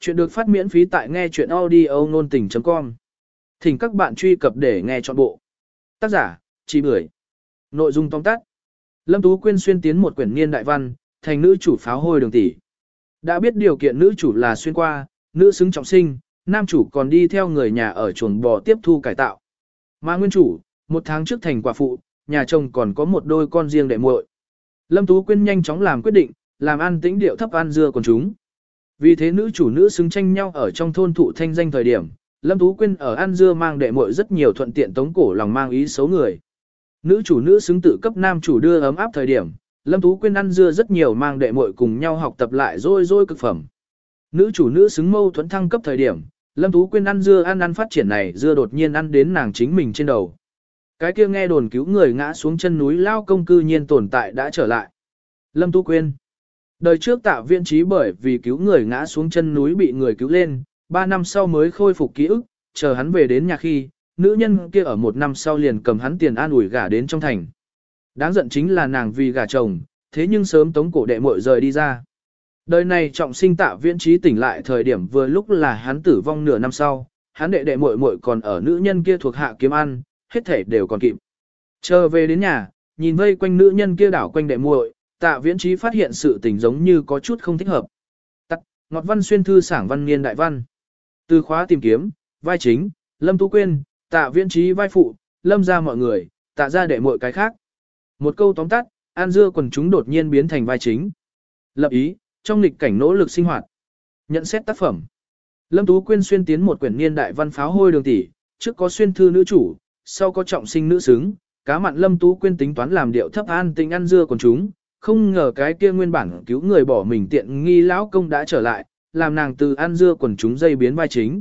Chuyện được phát miễn phí tại nghe chuyện audio nôn tình.com. Thỉnh các bạn truy cập để nghe trọn bộ. Tác giả, chỉ Bưởi. Nội dung tóm tắt. Lâm Tú Quyên xuyên tiến một quyển niên đại văn, thành nữ chủ pháo hôi đường tỷ. Đã biết điều kiện nữ chủ là xuyên qua, nữ xứng trọng sinh, nam chủ còn đi theo người nhà ở chuồng bò tiếp thu cải tạo. Mà nguyên chủ, một tháng trước thành quả phụ, nhà chồng còn có một đôi con riêng đệ muội. Lâm Tú Quyên nhanh chóng làm quyết định, làm ăn tĩnh điệu thấp ăn dưa còn chúng. Vì thế nữ chủ nữ xứng tranh nhau ở trong thôn thụ thanh danh thời điểm, Lâm Tú Quyên ở ăn dưa mang đệ muội rất nhiều thuận tiện tống cổ lòng mang ý xấu người. Nữ chủ nữ xứng tự cấp nam chủ đưa ấm áp thời điểm, Lâm Tú Quyên ăn dưa rất nhiều mang đệ muội cùng nhau học tập lại rồi rồi cực phẩm. Nữ chủ nữ xứng mâu thuẫn thăng cấp thời điểm, Lâm Tú Quyên ăn dưa ăn ăn phát triển này dưa đột nhiên ăn đến nàng chính mình trên đầu. Cái kia nghe đồn cứu người ngã xuống chân núi lao công cư nhiên tồn tại đã trở lại. Lâm Tú Quyên Đời trước tạ viên trí bởi vì cứu người ngã xuống chân núi bị người cứu lên, ba năm sau mới khôi phục ký ức, chờ hắn về đến nhà khi, nữ nhân kia ở một năm sau liền cầm hắn tiền an ủi gả đến trong thành. Đáng giận chính là nàng vì gả chồng, thế nhưng sớm tống cổ đệ muội rời đi ra. Đời này trọng sinh tạ viễn trí tỉnh lại thời điểm vừa lúc là hắn tử vong nửa năm sau, hắn đệ đệ muội muội còn ở nữ nhân kia thuộc hạ kiếm ăn, hết thể đều còn kịp. Chờ về đến nhà, nhìn vây quanh nữ nhân kia đảo quanh đệ muội, tạ viễn trí phát hiện sự tình giống như có chút không thích hợp. Tắt, ngọt văn xuyên thư sảng văn niên đại văn. Từ khóa tìm kiếm, vai chính, lâm tú quyên, tạ viễn trí vai phụ, lâm ra mọi người, tạ ra để mọi cái khác. Một câu tóm tắt, an dưa quần chúng đột nhiên biến thành vai chính. Lập ý, trong lịch cảnh nỗ lực sinh hoạt. Nhận xét tác phẩm. Lâm Tú Quyên xuyên tiến một quyển niên đại văn pháo hôi đường tỷ, trước có xuyên thư nữ chủ, sau có trọng sinh nữ xứng, cá mặn Lâm Tú Quyên tính toán làm điệu thấp an tình ăn dưa quần chúng, không ngờ cái kia nguyên bản cứu người bỏ mình tiện nghi lão công đã trở lại, làm nàng từ ăn dưa quần chúng dây biến vai chính.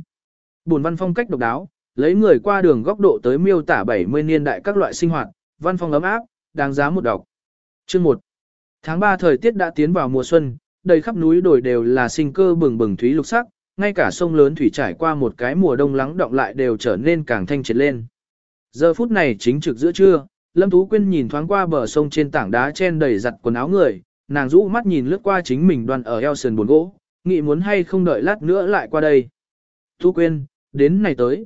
Buồn văn phong cách độc đáo, lấy người qua đường góc độ tới miêu tả 70 niên đại các loại sinh hoạt, văn phong ấm áp, đáng giá một đọc. Chương 1. Tháng 3 thời tiết đã tiến vào mùa xuân, đầy khắp núi đồi đều là sinh cơ bừng bừng thúy lục sắc, ngay cả sông lớn thủy trải qua một cái mùa đông lắng động lại đều trở nên càng thanh triệt lên. Giờ phút này chính trực giữa trưa, Lâm Tú Quyên nhìn thoáng qua bờ sông trên tảng đá chen đầy giặt quần áo người, nàng rũ mắt nhìn lướt qua chính mình đoàn ở eo sườn buồn gỗ, nghĩ muốn hay không đợi lát nữa lại qua đây. Tú Quyên, đến này tới.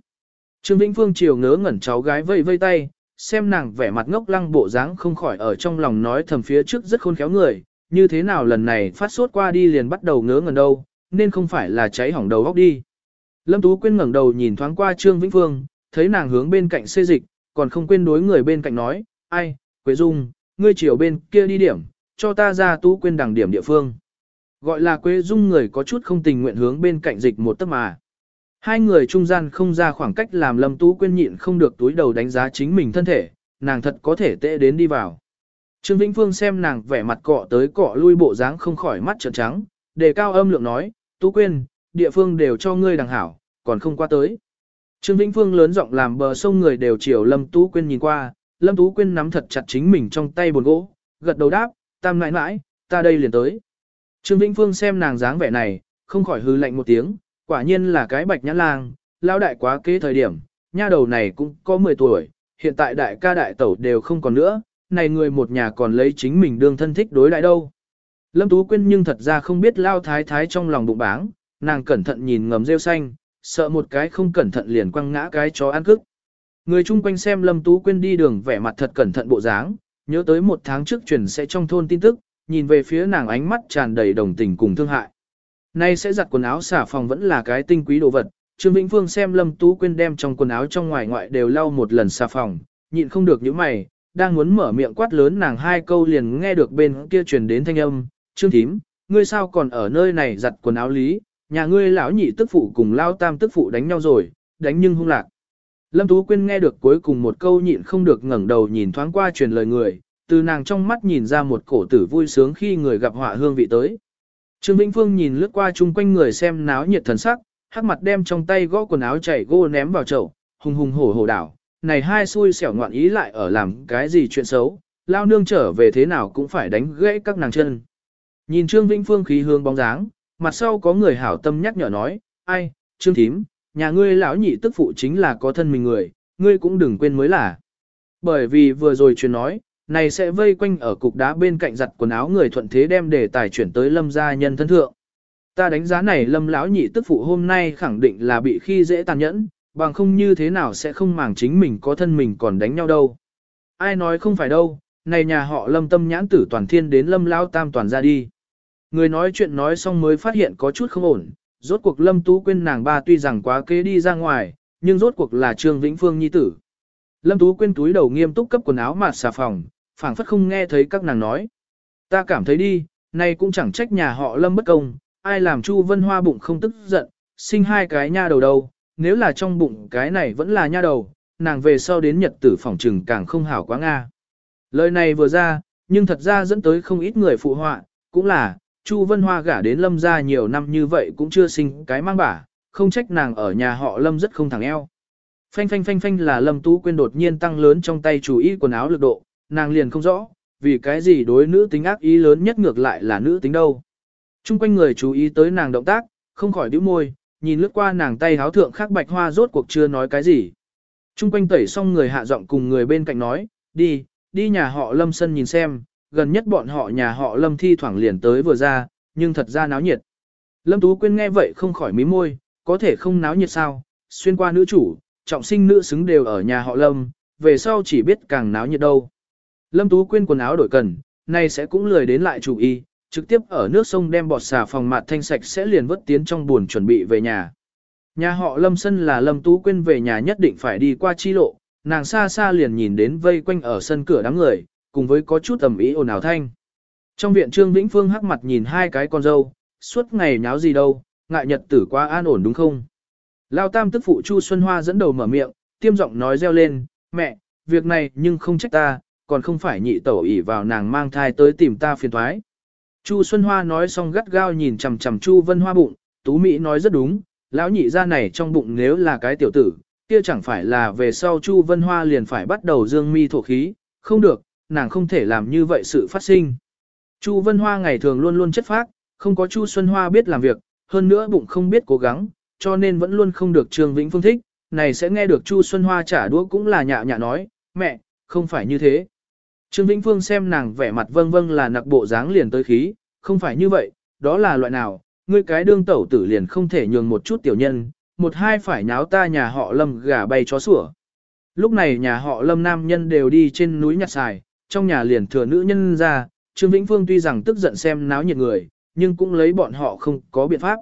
Trương Vĩnh Phương chiều ngớ ngẩn cháu gái vây vây tay, xem nàng vẻ mặt ngốc lăng bộ dáng không khỏi ở trong lòng nói thầm phía trước rất khôn khéo người, như thế nào lần này phát sốt qua đi liền bắt đầu ngớ ngẩn đâu, nên không phải là cháy hỏng đầu góc đi. Lâm Tú Quyên ngẩng đầu nhìn thoáng qua Trương Vĩnh Phương, thấy nàng hướng bên cạnh xê dịch, còn không quên đối người bên cạnh nói, ai, Quế Dung, ngươi chiều bên kia đi điểm, cho ta ra tú quên đẳng điểm địa phương. Gọi là Quế Dung người có chút không tình nguyện hướng bên cạnh dịch một tấc mà. Hai người trung gian không ra khoảng cách làm Lâm Tú Quyên nhịn không được túi đầu đánh giá chính mình thân thể, nàng thật có thể tệ đến đi vào. Trương Vĩnh Phương xem nàng vẻ mặt cọ tới cọ lui bộ dáng không khỏi mắt trợn trắng, đề cao âm lượng nói, Tú Quyên, địa phương đều cho ngươi đằng hảo, còn không qua tới. Trương Vĩnh Phương lớn giọng làm bờ sông người đều chiều Lâm Tú Quyên nhìn qua, Lâm Tú Quyên nắm thật chặt chính mình trong tay buồn gỗ, gật đầu đáp, tam nãi nãi, ta đây liền tới. Trương Vĩnh Phương xem nàng dáng vẻ này, không khỏi hư lạnh một tiếng, quả nhiên là cái bạch nhãn lang, lao đại quá kế thời điểm, nha đầu này cũng có 10 tuổi, hiện tại đại ca đại tẩu đều không còn nữa, này người một nhà còn lấy chính mình đương thân thích đối đại đâu. Lâm Tú Quyên nhưng thật ra không biết lao thái thái trong lòng bụng báng, nàng cẩn thận nhìn ngầm rêu xanh, sợ một cái không cẩn thận liền quăng ngã cái chó ăn cức. Người chung quanh xem Lâm Tú Quyên đi đường vẻ mặt thật cẩn thận bộ dáng, nhớ tới một tháng trước truyền sẽ trong thôn tin tức, nhìn về phía nàng ánh mắt tràn đầy đồng tình cùng thương hại. Nay sẽ giặt quần áo xả phòng vẫn là cái tinh quý đồ vật, Trương Vĩnh Phương xem Lâm Tú Quyên đem trong quần áo trong ngoài ngoại đều lau một lần xả phòng, nhịn không được những mày, đang muốn mở miệng quát lớn nàng hai câu liền nghe được bên kia truyền đến thanh âm, Trương Thím, ngươi sao còn ở nơi này giặt quần áo lý, nhà ngươi lão nhị tức phụ cùng lao tam tức phụ đánh nhau rồi, đánh nhưng hung lạc. Lâm Tú Quyên nghe được cuối cùng một câu nhịn không được ngẩng đầu nhìn thoáng qua truyền lời người, từ nàng trong mắt nhìn ra một cổ tử vui sướng khi người gặp họa hương vị tới. Trương Vĩnh Phương nhìn lướt qua chung quanh người xem náo nhiệt thần sắc, hắc mặt đem trong tay gõ quần áo chảy gô ném vào chậu, hùng hùng hổ hổ đảo. Này hai xui xẻo ngoạn ý lại ở làm cái gì chuyện xấu, lao nương trở về thế nào cũng phải đánh gãy các nàng chân. Nhìn Trương Vĩnh Phương khí hương bóng dáng, mặt sau có người hảo tâm nhắc nhở nói, ai, Trương Thím, nhà ngươi lão nhị tức phụ chính là có thân mình người, ngươi cũng đừng quên mới là. Bởi vì vừa rồi truyền nói, này sẽ vây quanh ở cục đá bên cạnh giặt quần áo người thuận thế đem đề tài chuyển tới lâm gia nhân thân thượng. Ta đánh giá này lâm lão nhị tức phụ hôm nay khẳng định là bị khi dễ tàn nhẫn, bằng không như thế nào sẽ không màng chính mình có thân mình còn đánh nhau đâu. Ai nói không phải đâu, này nhà họ lâm tâm nhãn tử toàn thiên đến lâm lão tam toàn ra đi. Người nói chuyện nói xong mới phát hiện có chút không ổn, rốt cuộc lâm tú Quyên nàng ba tuy rằng quá kế đi ra ngoài, nhưng rốt cuộc là Trương Vĩnh Phương nhi tử. Lâm Tú Quyên túi đầu nghiêm túc cấp quần áo mà xà phòng, phảng phất không nghe thấy các nàng nói. Ta cảm thấy đi, này cũng chẳng trách nhà họ Lâm bất công, ai làm Chu Vân Hoa bụng không tức giận, sinh hai cái nha đầu đâu, nếu là trong bụng cái này vẫn là nha đầu, nàng về sau đến nhật tử phòng trừng càng không hảo quá Nga. Lời này vừa ra, nhưng thật ra dẫn tới không ít người phụ họa, cũng là, Chu Vân Hoa gả đến Lâm gia nhiều năm như vậy cũng chưa sinh cái mang bả, không trách nàng ở nhà họ Lâm rất không thẳng eo. Phanh phanh phanh phanh là Lâm Tú Quyên đột nhiên tăng lớn trong tay chủ ý quần áo lực độ, nàng liền không rõ, vì cái gì đối nữ tính ác ý lớn nhất ngược lại là nữ tính đâu. Trung quanh người chú ý tới nàng động tác, không khỏi đứa môi, nhìn lướt qua nàng tay háo thượng khắc bạch hoa rốt cuộc chưa nói cái gì. Trung quanh tẩy xong người hạ giọng cùng người bên cạnh nói, đi, đi nhà họ Lâm sân nhìn xem, gần nhất bọn họ nhà họ Lâm thi thoảng liền tới vừa ra, nhưng thật ra náo nhiệt. Lâm Tú Quyên nghe vậy không khỏi mí môi, có thể không náo nhiệt sao, xuyên qua nữ chủ, trọng sinh nữ xứng đều ở nhà họ Lâm, về sau chỉ biết càng náo nhiệt đâu. Lâm Tú Quyên quần áo đổi cần, nay sẽ cũng lười đến lại chủ y, trực tiếp ở nước sông đem bọt xà phòng mặt thanh sạch sẽ liền vớt tiến trong buồn chuẩn bị về nhà. Nhà họ Lâm Sân là Lâm Tú Quyên về nhà nhất định phải đi qua chi lộ, nàng xa xa liền nhìn đến vây quanh ở sân cửa đám người, cùng với có chút tầm ý ồn ào thanh. Trong viện Trương Vĩnh Phương hắc mặt nhìn hai cái con dâu, suốt ngày nháo gì đâu, ngại nhật tử quá an ổn đúng không? Lao tam tức phụ Chu Xuân Hoa dẫn đầu mở miệng, tiêm giọng nói reo lên, mẹ, việc này nhưng không trách ta, còn không phải nhị tẩu ỉ vào nàng mang thai tới tìm ta phiền thoái. Chu Xuân Hoa nói xong gắt gao nhìn chằm chằm Chu Vân Hoa bụng, Tú Mỹ nói rất đúng, lão nhị ra này trong bụng nếu là cái tiểu tử, kia chẳng phải là về sau Chu Vân Hoa liền phải bắt đầu dương mi thổ khí, không được, nàng không thể làm như vậy sự phát sinh. Chu Vân Hoa ngày thường luôn luôn chất phác, không có Chu Xuân Hoa biết làm việc, hơn nữa bụng không biết cố gắng, cho nên vẫn luôn không được Trương Vĩnh Phương thích, này sẽ nghe được Chu Xuân Hoa trả đũa cũng là nhạ nhạ nói, mẹ, không phải như thế. Trương Vĩnh Phương xem nàng vẻ mặt vâng vâng là nặc bộ dáng liền tới khí, không phải như vậy, đó là loại nào, ngươi cái đương tẩu tử liền không thể nhường một chút tiểu nhân, một hai phải nháo ta nhà họ lâm gà bay chó sủa. Lúc này nhà họ lâm nam nhân đều đi trên núi nhặt xài, trong nhà liền thừa nữ nhân ra, Trương Vĩnh Phương tuy rằng tức giận xem náo nhiệt người, nhưng cũng lấy bọn họ không có biện pháp.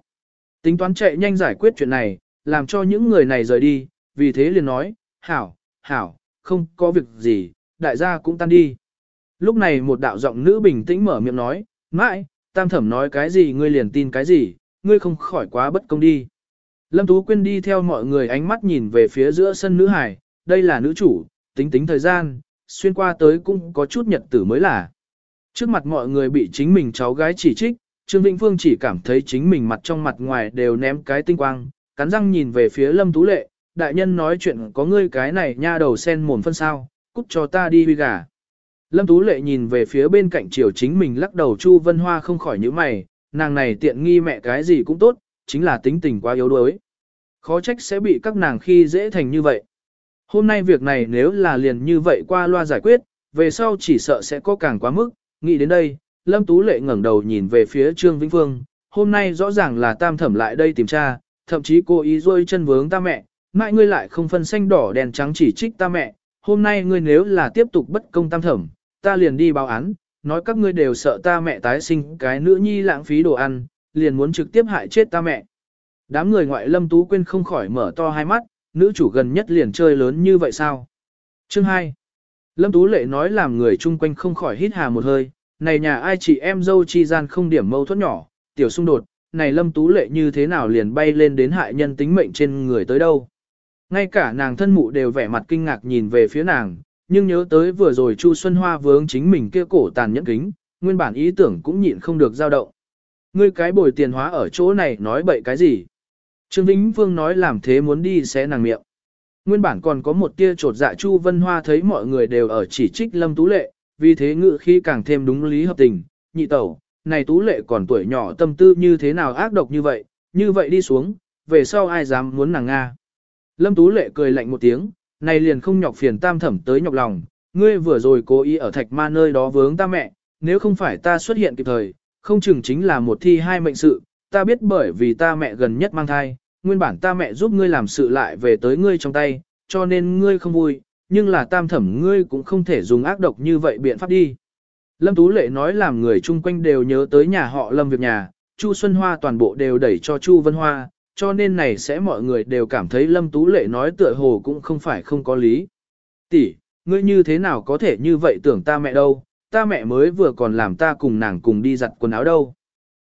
Tính toán chạy nhanh giải quyết chuyện này, làm cho những người này rời đi, vì thế liền nói, hảo, hảo, không có việc gì, đại gia cũng tan đi. Lúc này một đạo giọng nữ bình tĩnh mở miệng nói, mãi, tam thẩm nói cái gì ngươi liền tin cái gì, ngươi không khỏi quá bất công đi. Lâm Tú Quyên đi theo mọi người ánh mắt nhìn về phía giữa sân nữ hải, đây là nữ chủ, tính tính thời gian, xuyên qua tới cũng có chút nhật tử mới là. Trước mặt mọi người bị chính mình cháu gái chỉ trích, Trương Vĩnh Phương chỉ cảm thấy chính mình mặt trong mặt ngoài đều ném cái tinh quang, cắn răng nhìn về phía Lâm Tú Lệ, đại nhân nói chuyện có ngươi cái này nha đầu sen mồm phân sao, cút cho ta đi huy gà. Lâm Tú Lệ nhìn về phía bên cạnh chiều chính mình lắc đầu Chu Vân Hoa không khỏi nhíu mày, nàng này tiện nghi mẹ cái gì cũng tốt, chính là tính tình quá yếu đuối. Khó trách sẽ bị các nàng khi dễ thành như vậy. Hôm nay việc này nếu là liền như vậy qua loa giải quyết, về sau chỉ sợ sẽ có càng quá mức, nghĩ đến đây, Lâm Tú Lệ ngẩng đầu nhìn về phía Trương Vĩnh Phương, hôm nay rõ ràng là tam thẩm lại đây tìm cha, thậm chí cô ý rôi chân vướng ta mẹ, mãi ngươi lại không phân xanh đỏ đèn trắng chỉ trích ta mẹ, hôm nay ngươi nếu là tiếp tục bất công tam thẩm, ta liền đi báo án, nói các ngươi đều sợ ta mẹ tái sinh cái nữ nhi lãng phí đồ ăn, liền muốn trực tiếp hại chết ta mẹ. Đám người ngoại Lâm Tú Quyên không khỏi mở to hai mắt, nữ chủ gần nhất liền chơi lớn như vậy sao? Chương 2 Lâm Tú Lệ nói làm người chung quanh không khỏi hít hà một hơi, này nhà ai chị em dâu chi gian không điểm mâu thuẫn nhỏ, tiểu xung đột, này Lâm Tú Lệ như thế nào liền bay lên đến hại nhân tính mệnh trên người tới đâu. Ngay cả nàng thân mụ đều vẻ mặt kinh ngạc nhìn về phía nàng, nhưng nhớ tới vừa rồi Chu Xuân Hoa vướng chính mình kia cổ tàn nhẫn kính, nguyên bản ý tưởng cũng nhịn không được dao động. Ngươi cái bồi tiền hóa ở chỗ này nói bậy cái gì? Trương Vĩnh Vương nói làm thế muốn đi sẽ nàng miệng. Nguyên bản còn có một tia trột dạ Chu Vân Hoa thấy mọi người đều ở chỉ trích Lâm Tú Lệ, vì thế ngự khi càng thêm đúng lý hợp tình, nhị tẩu, này Tú Lệ còn tuổi nhỏ tâm tư như thế nào ác độc như vậy, như vậy đi xuống, về sau ai dám muốn nàng Nga. Lâm Tú Lệ cười lạnh một tiếng, này liền không nhọc phiền tam thẩm tới nhọc lòng, ngươi vừa rồi cố ý ở thạch ma nơi đó vướng ta mẹ, nếu không phải ta xuất hiện kịp thời, không chừng chính là một thi hai mệnh sự, ta biết bởi vì ta mẹ gần nhất mang thai, nguyên bản ta mẹ giúp ngươi làm sự lại về tới ngươi trong tay, cho nên ngươi không vui, nhưng là tam thẩm ngươi cũng không thể dùng ác độc như vậy biện pháp đi. Lâm Tú Lệ nói làm người chung quanh đều nhớ tới nhà họ Lâm việc nhà, Chu Xuân Hoa toàn bộ đều đẩy cho Chu Vân Hoa, cho nên này sẽ mọi người đều cảm thấy Lâm Tú Lệ nói tựa hồ cũng không phải không có lý. Tỷ, ngươi như thế nào có thể như vậy tưởng ta mẹ đâu, ta mẹ mới vừa còn làm ta cùng nàng cùng đi giặt quần áo đâu.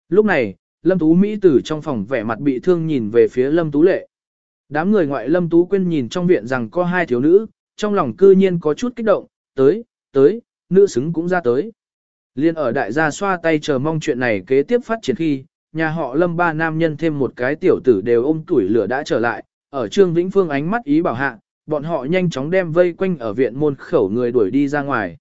Lúc này, Lâm Tú Mỹ từ trong phòng vẻ mặt bị thương nhìn về phía Lâm Tú Lệ. Đám người ngoại Lâm Tú Quyên nhìn trong viện rằng có hai thiếu nữ, trong lòng cư nhiên có chút kích động, tới, tới, nữ xứng cũng ra tới. Liên ở đại gia xoa tay chờ mong chuyện này kế tiếp phát triển khi, nhà họ Lâm ba nam nhân thêm một cái tiểu tử đều ôm tuổi lửa đã trở lại, ở Trương Vĩnh Phương ánh mắt ý bảo hạ, bọn họ nhanh chóng đem vây quanh ở viện môn khẩu người đuổi đi ra ngoài.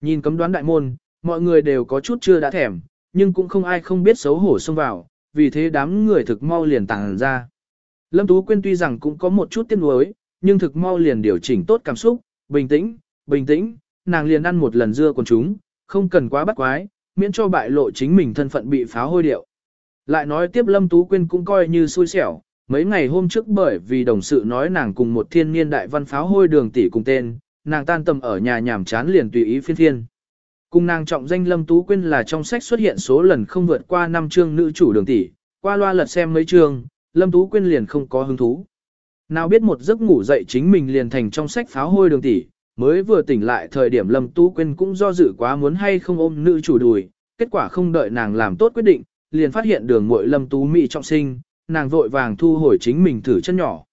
Nhìn cấm đoán đại môn, mọi người đều có chút chưa đã thèm, nhưng cũng không ai không biết xấu hổ xông vào, vì thế đám người thực mau liền tàng ra. Lâm Tú Quyên tuy rằng cũng có một chút tiếc nuối, nhưng thực mau liền điều chỉnh tốt cảm xúc, bình tĩnh, bình tĩnh, nàng liền ăn một lần dưa con chúng, không cần quá bắt quái, miễn cho bại lộ chính mình thân phận bị phá hôi điệu. Lại nói tiếp Lâm Tú Quyên cũng coi như xui xẻo, mấy ngày hôm trước bởi vì đồng sự nói nàng cùng một thiên niên đại văn pháo hôi đường tỷ cùng tên, nàng tan tầm ở nhà nhảm chán liền tùy ý phiên thiên. Cùng nàng trọng danh Lâm Tú Quyên là trong sách xuất hiện số lần không vượt qua năm chương nữ chủ đường tỷ, qua loa lật xem mấy chương, Lâm Tú Quyên liền không có hứng thú. Nào biết một giấc ngủ dậy chính mình liền thành trong sách pháo hôi đường tỷ, mới vừa tỉnh lại thời điểm Lâm Tú Quyên cũng do dự quá muốn hay không ôm nữ chủ đùi, kết quả không đợi nàng làm tốt quyết định, liền phát hiện đường muội Lâm Tú Mỹ trọng sinh, nàng vội vàng thu hồi chính mình thử chân nhỏ.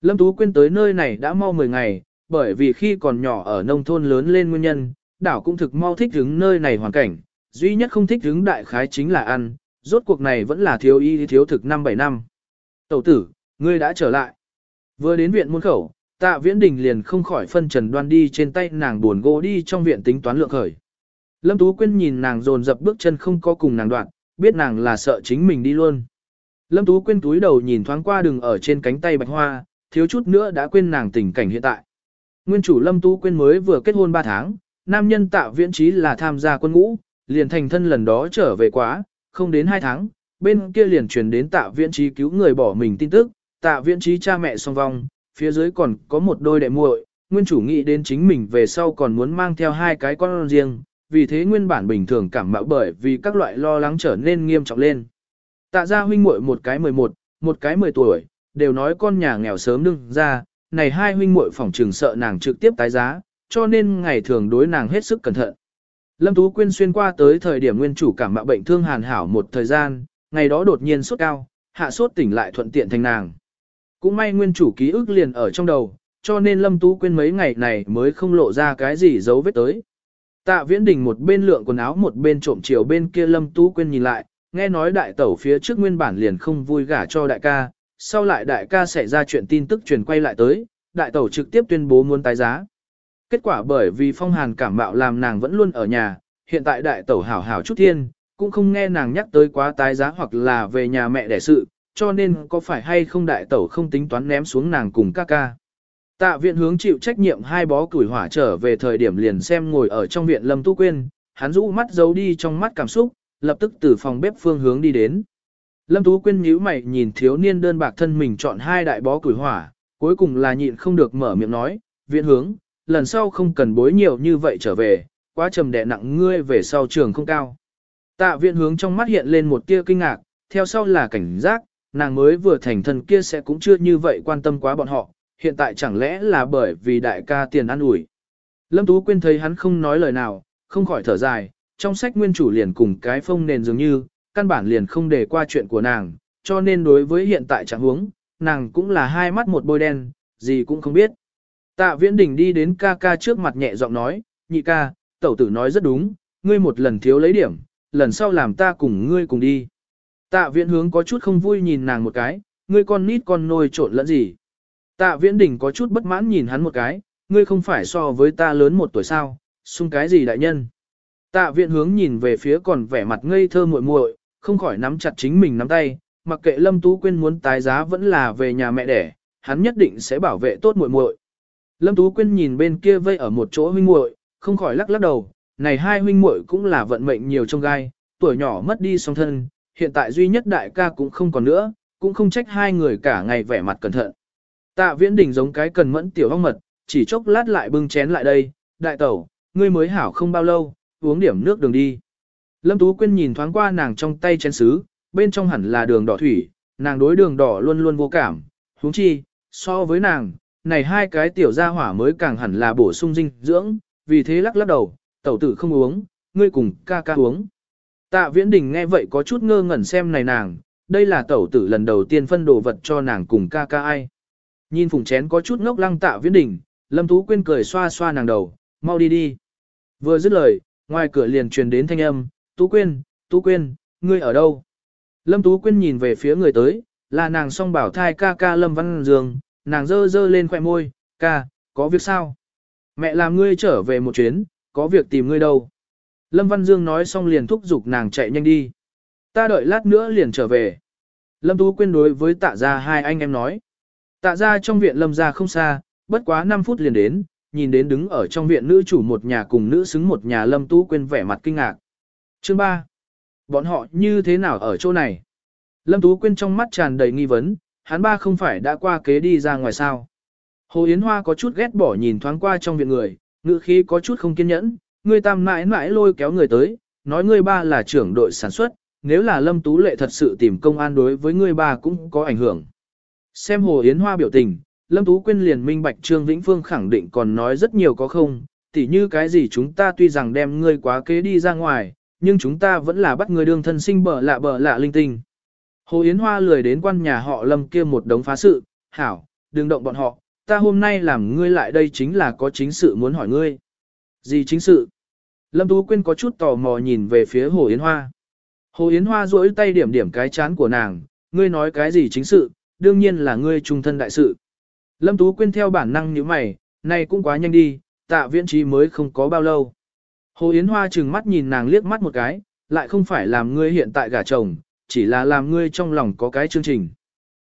Lâm Tú Quyên tới nơi này đã mau 10 ngày, bởi vì khi còn nhỏ ở nông thôn lớn lên nguyên nhân, đảo cũng thực mau thích hứng nơi này hoàn cảnh, duy nhất không thích hứng đại khái chính là ăn, rốt cuộc này vẫn là thiếu y thiếu thực năm 7 năm. Tẩu tử, ngươi đã trở lại. Vừa đến viện môn khẩu, tạ viễn đình liền không khỏi phân trần đoan đi trên tay nàng buồn gỗ đi trong viện tính toán lượng khởi. Lâm Tú Quyên nhìn nàng dồn dập bước chân không có cùng nàng đoạn, biết nàng là sợ chính mình đi luôn. Lâm Tú Quyên túi đầu nhìn thoáng qua đường ở trên cánh tay bạch hoa, thiếu chút nữa đã quên nàng tình cảnh hiện tại. Nguyên chủ Lâm Tú Quyên mới vừa kết hôn 3 tháng, nam nhân tạ viễn trí là tham gia quân ngũ, liền thành thân lần đó trở về quá, không đến 2 tháng, bên kia liền truyền đến tạ viễn trí cứu người bỏ mình tin tức, tạ viễn trí cha mẹ song vong, phía dưới còn có một đôi đệ muội, nguyên chủ nghĩ đến chính mình về sau còn muốn mang theo hai cái con riêng, vì thế nguyên bản bình thường cảm mạo bởi vì các loại lo lắng trở nên nghiêm trọng lên. Tạ gia huynh muội một cái 11, một cái 10 tuổi, đều nói con nhà nghèo sớm đừng ra, này hai huynh muội phỏng trường sợ nàng trực tiếp tái giá, cho nên ngày thường đối nàng hết sức cẩn thận. Lâm Tú Quyên xuyên qua tới thời điểm nguyên chủ cảm mạo bệnh thương hàn hảo một thời gian, ngày đó đột nhiên sốt cao, hạ sốt tỉnh lại thuận tiện thành nàng. Cũng may nguyên chủ ký ức liền ở trong đầu, cho nên Lâm Tú Quyên mấy ngày này mới không lộ ra cái gì dấu vết tới. Tạ Viễn Đình một bên lượng quần áo một bên trộm chiều bên kia Lâm Tú Quyên nhìn lại, nghe nói đại tẩu phía trước nguyên bản liền không vui gả cho đại ca, sau lại đại ca xảy ra chuyện tin tức truyền quay lại tới, đại tẩu trực tiếp tuyên bố muốn tái giá. Kết quả bởi vì phong hàn cảm mạo làm nàng vẫn luôn ở nhà, hiện tại đại tẩu hảo hảo chút thiên, cũng không nghe nàng nhắc tới quá tái giá hoặc là về nhà mẹ đẻ sự, cho nên có phải hay không đại tẩu không tính toán ném xuống nàng cùng ca ca. Tạ viện hướng chịu trách nhiệm hai bó củi hỏa trở về thời điểm liền xem ngồi ở trong viện Lâm Tu Quyên, hắn rũ mắt giấu đi trong mắt cảm xúc, lập tức từ phòng bếp phương hướng đi đến. Lâm Tú Quyên nhíu mày nhìn thiếu niên đơn bạc thân mình chọn hai đại bó củi hỏa, cuối cùng là nhịn không được mở miệng nói, viện hướng, lần sau không cần bối nhiều như vậy trở về, quá trầm đè nặng ngươi về sau trường không cao. Tạ viện hướng trong mắt hiện lên một tia kinh ngạc, theo sau là cảnh giác, nàng mới vừa thành thân kia sẽ cũng chưa như vậy quan tâm quá bọn họ, hiện tại chẳng lẽ là bởi vì đại ca tiền ăn ủi. Lâm Tú Quyên thấy hắn không nói lời nào, không khỏi thở dài, trong sách nguyên chủ liền cùng cái phông nền dường như, căn bản liền không để qua chuyện của nàng, cho nên đối với hiện tại trạng huống, nàng cũng là hai mắt một bôi đen, gì cũng không biết. Tạ Viễn Đình đi đến ca ca trước mặt nhẹ giọng nói, nhị ca, tẩu tử nói rất đúng, ngươi một lần thiếu lấy điểm, lần sau làm ta cùng ngươi cùng đi. Tạ Viễn hướng có chút không vui nhìn nàng một cái, ngươi con nít con nôi trộn lẫn gì. Tạ Viễn Đình có chút bất mãn nhìn hắn một cái, ngươi không phải so với ta lớn một tuổi sao, xung cái gì đại nhân. Tạ Viễn hướng nhìn về phía còn vẻ mặt ngây thơ muội muội, không khỏi nắm chặt chính mình nắm tay, mặc kệ Lâm Tú Quyên muốn tái giá vẫn là về nhà mẹ đẻ, hắn nhất định sẽ bảo vệ tốt muội muội. Lâm Tú Quyên nhìn bên kia vây ở một chỗ huynh muội, không khỏi lắc lắc đầu, này hai huynh muội cũng là vận mệnh nhiều trong gai, tuổi nhỏ mất đi song thân, hiện tại duy nhất đại ca cũng không còn nữa, cũng không trách hai người cả ngày vẻ mặt cẩn thận. Tạ viễn đỉnh giống cái cần mẫn tiểu hong mật, chỉ chốc lát lại bưng chén lại đây, đại tẩu, ngươi mới hảo không bao lâu, uống điểm nước đường đi. Lâm Tú Quyên nhìn thoáng qua nàng trong tay chén sứ, bên trong hẳn là đường đỏ thủy, nàng đối đường đỏ luôn luôn vô cảm, huống chi, so với nàng, này hai cái tiểu gia hỏa mới càng hẳn là bổ sung dinh dưỡng, vì thế lắc lắc đầu, tẩu tử không uống, ngươi cùng ca ca uống. Tạ Viễn Đình nghe vậy có chút ngơ ngẩn xem này nàng, đây là tẩu tử lần đầu tiên phân đồ vật cho nàng cùng ca ca ai. Nhìn phùng chén có chút ngốc lăng Tạ Viễn Đình, Lâm Tú Quyên cười xoa xoa nàng đầu, mau đi đi. Vừa dứt lời, ngoài cửa liền truyền đến thanh âm, Tú Quyên, Tú Quyên, ngươi ở đâu? Lâm Tú Quyên nhìn về phía người tới, là nàng song bảo thai ca ca Lâm Văn Dương, nàng dơ dơ lên khoẻ môi, ca, có việc sao? Mẹ làm ngươi trở về một chuyến, có việc tìm ngươi đâu? Lâm Văn Dương nói xong liền thúc giục nàng chạy nhanh đi. Ta đợi lát nữa liền trở về. Lâm Tú Quyên đối với tạ gia hai anh em nói. Tạ gia trong viện Lâm gia không xa, bất quá 5 phút liền đến, nhìn đến đứng ở trong viện nữ chủ một nhà cùng nữ xứng một nhà Lâm Tú Quyên vẻ mặt kinh ngạc. Chương 3. Bọn họ như thế nào ở chỗ này? Lâm Tú Quyên trong mắt tràn đầy nghi vấn, hắn ba không phải đã qua kế đi ra ngoài sao? Hồ Yến Hoa có chút ghét bỏ nhìn thoáng qua trong viện người, ngữ khí có chút không kiên nhẫn, người tam mãi mãi lôi kéo người tới, nói người ba là trưởng đội sản xuất, nếu là Lâm Tú Lệ thật sự tìm công an đối với người ba cũng có ảnh hưởng. Xem Hồ Yến Hoa biểu tình, Lâm Tú Quyên liền minh bạch Trương Vĩnh Phương khẳng định còn nói rất nhiều có không, tỉ như cái gì chúng ta tuy rằng đem ngươi quá kế đi ra ngoài, nhưng chúng ta vẫn là bắt người đương thân sinh bở lạ bở lạ linh tinh. Hồ Yến Hoa lười đến quan nhà họ Lâm kia một đống phá sự, hảo, đừng động bọn họ, ta hôm nay làm ngươi lại đây chính là có chính sự muốn hỏi ngươi. Gì chính sự? Lâm Tú Quyên có chút tò mò nhìn về phía Hồ Yến Hoa. Hồ Yến Hoa duỗi tay điểm điểm cái chán của nàng, ngươi nói cái gì chính sự, đương nhiên là ngươi trung thân đại sự. Lâm Tú Quyên theo bản năng như mày, này cũng quá nhanh đi, tạ viễn trí mới không có bao lâu. Hồ Yến Hoa trừng mắt nhìn nàng liếc mắt một cái, lại không phải làm ngươi hiện tại gả chồng, chỉ là làm ngươi trong lòng có cái chương trình.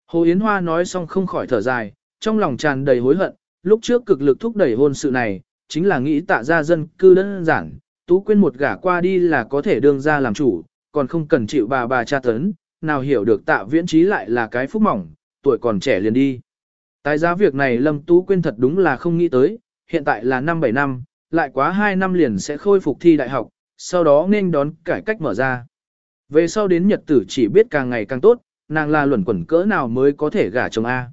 Hồ Yến Hoa nói xong không khỏi thở dài, trong lòng tràn đầy hối hận, lúc trước cực lực thúc đẩy hôn sự này, chính là nghĩ tạ ra dân cư đơn giản, tú quên một gả qua đi là có thể đương ra làm chủ, còn không cần chịu bà bà cha tấn, nào hiểu được tạ viễn trí lại là cái phúc mỏng, tuổi còn trẻ liền đi. Tái giá việc này Lâm Tú Quyên thật đúng là không nghĩ tới, hiện tại là năm 7 năm, lại quá 2 năm liền sẽ khôi phục thi đại học, sau đó nên đón cải cách mở ra. Về sau đến nhật tử chỉ biết càng ngày càng tốt, nàng là luẩn quẩn cỡ nào mới có thể gả chồng A.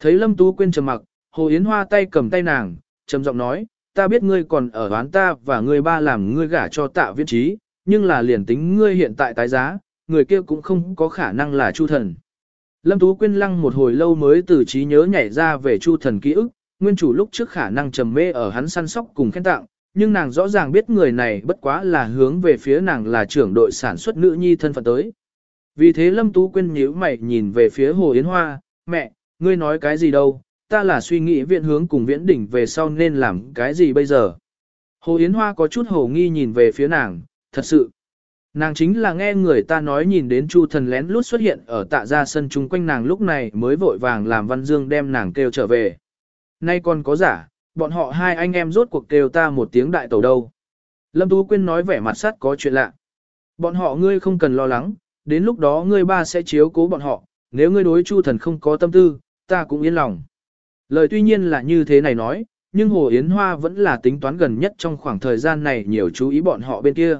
Thấy Lâm Tú Quyên trầm mặc, Hồ Yến Hoa tay cầm tay nàng, trầm giọng nói, ta biết ngươi còn ở đoán ta và ngươi ba làm ngươi gả cho tạ viễn trí, nhưng là liền tính ngươi hiện tại tái giá, người kia cũng không có khả năng là chu thần. Lâm Tú Quyên lăng một hồi lâu mới từ trí nhớ nhảy ra về chu thần ký ức, nguyên chủ lúc trước khả năng trầm mê ở hắn săn sóc cùng khen tặng, nhưng nàng rõ ràng biết người này bất quá là hướng về phía nàng là trưởng đội sản xuất nữ nhi thân phận tới. Vì thế Lâm Tú Quyên nhíu mày nhìn về phía Hồ Yến Hoa, mẹ, ngươi nói cái gì đâu, ta là suy nghĩ viện hướng cùng viễn đỉnh về sau nên làm cái gì bây giờ. Hồ Yến Hoa có chút hồ nghi nhìn về phía nàng, thật sự. Nàng chính là nghe người ta nói nhìn đến Chu thần lén lút xuất hiện ở tạ gia sân chung quanh nàng lúc này mới vội vàng làm Văn Dương đem nàng kêu trở về. Nay còn có giả, bọn họ hai anh em rốt cuộc kêu ta một tiếng đại tẩu đâu. Lâm Tú Quyên nói vẻ mặt sắt có chuyện lạ. Bọn họ ngươi không cần lo lắng, đến lúc đó ngươi ba sẽ chiếu cố bọn họ, nếu ngươi đối Chu thần không có tâm tư, ta cũng yên lòng. Lời tuy nhiên là như thế này nói, nhưng Hồ Yến Hoa vẫn là tính toán gần nhất trong khoảng thời gian này nhiều chú ý bọn họ bên kia.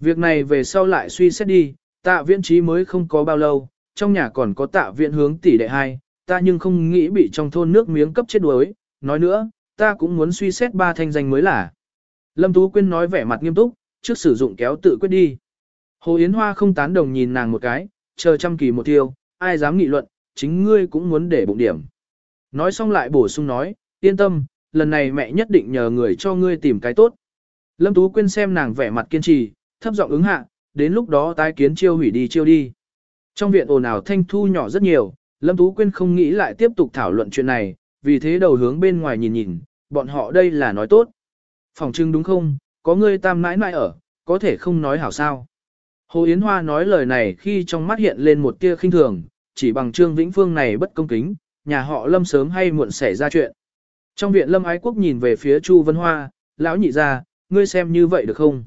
Việc này về sau lại suy xét đi, tạ viễn trí mới không có bao lâu, trong nhà còn có tạ viện hướng tỷ đệ hai, ta nhưng không nghĩ bị trong thôn nước miếng cấp chết đuối, nói nữa, ta cũng muốn suy xét ba thanh danh mới là. Lâm Tú Quyên nói vẻ mặt nghiêm túc, trước sử dụng kéo tự quyết đi. Hồ Yến Hoa không tán đồng nhìn nàng một cái, chờ trăm kỳ một tiêu, ai dám nghị luận, chính ngươi cũng muốn để bụng điểm. Nói xong lại bổ sung nói, yên tâm, lần này mẹ nhất định nhờ người cho ngươi tìm cái tốt. Lâm Tú Quyên xem nàng vẻ mặt kiên trì, thấp giọng ứng hạ, đến lúc đó tái kiến chiêu hủy đi chiêu đi. Trong viện ồn ào thanh thu nhỏ rất nhiều, Lâm Tú Quyên không nghĩ lại tiếp tục thảo luận chuyện này, vì thế đầu hướng bên ngoài nhìn nhìn, bọn họ đây là nói tốt. Phòng trưng đúng không, có ngươi tam nãi nãi ở, có thể không nói hảo sao. Hồ Yến Hoa nói lời này khi trong mắt hiện lên một tia khinh thường, chỉ bằng Trương Vĩnh Phương này bất công kính, nhà họ Lâm sớm hay muộn xảy ra chuyện. Trong viện Lâm Ái Quốc nhìn về phía Chu Vân Hoa, lão nhị ra, ngươi xem như vậy được không?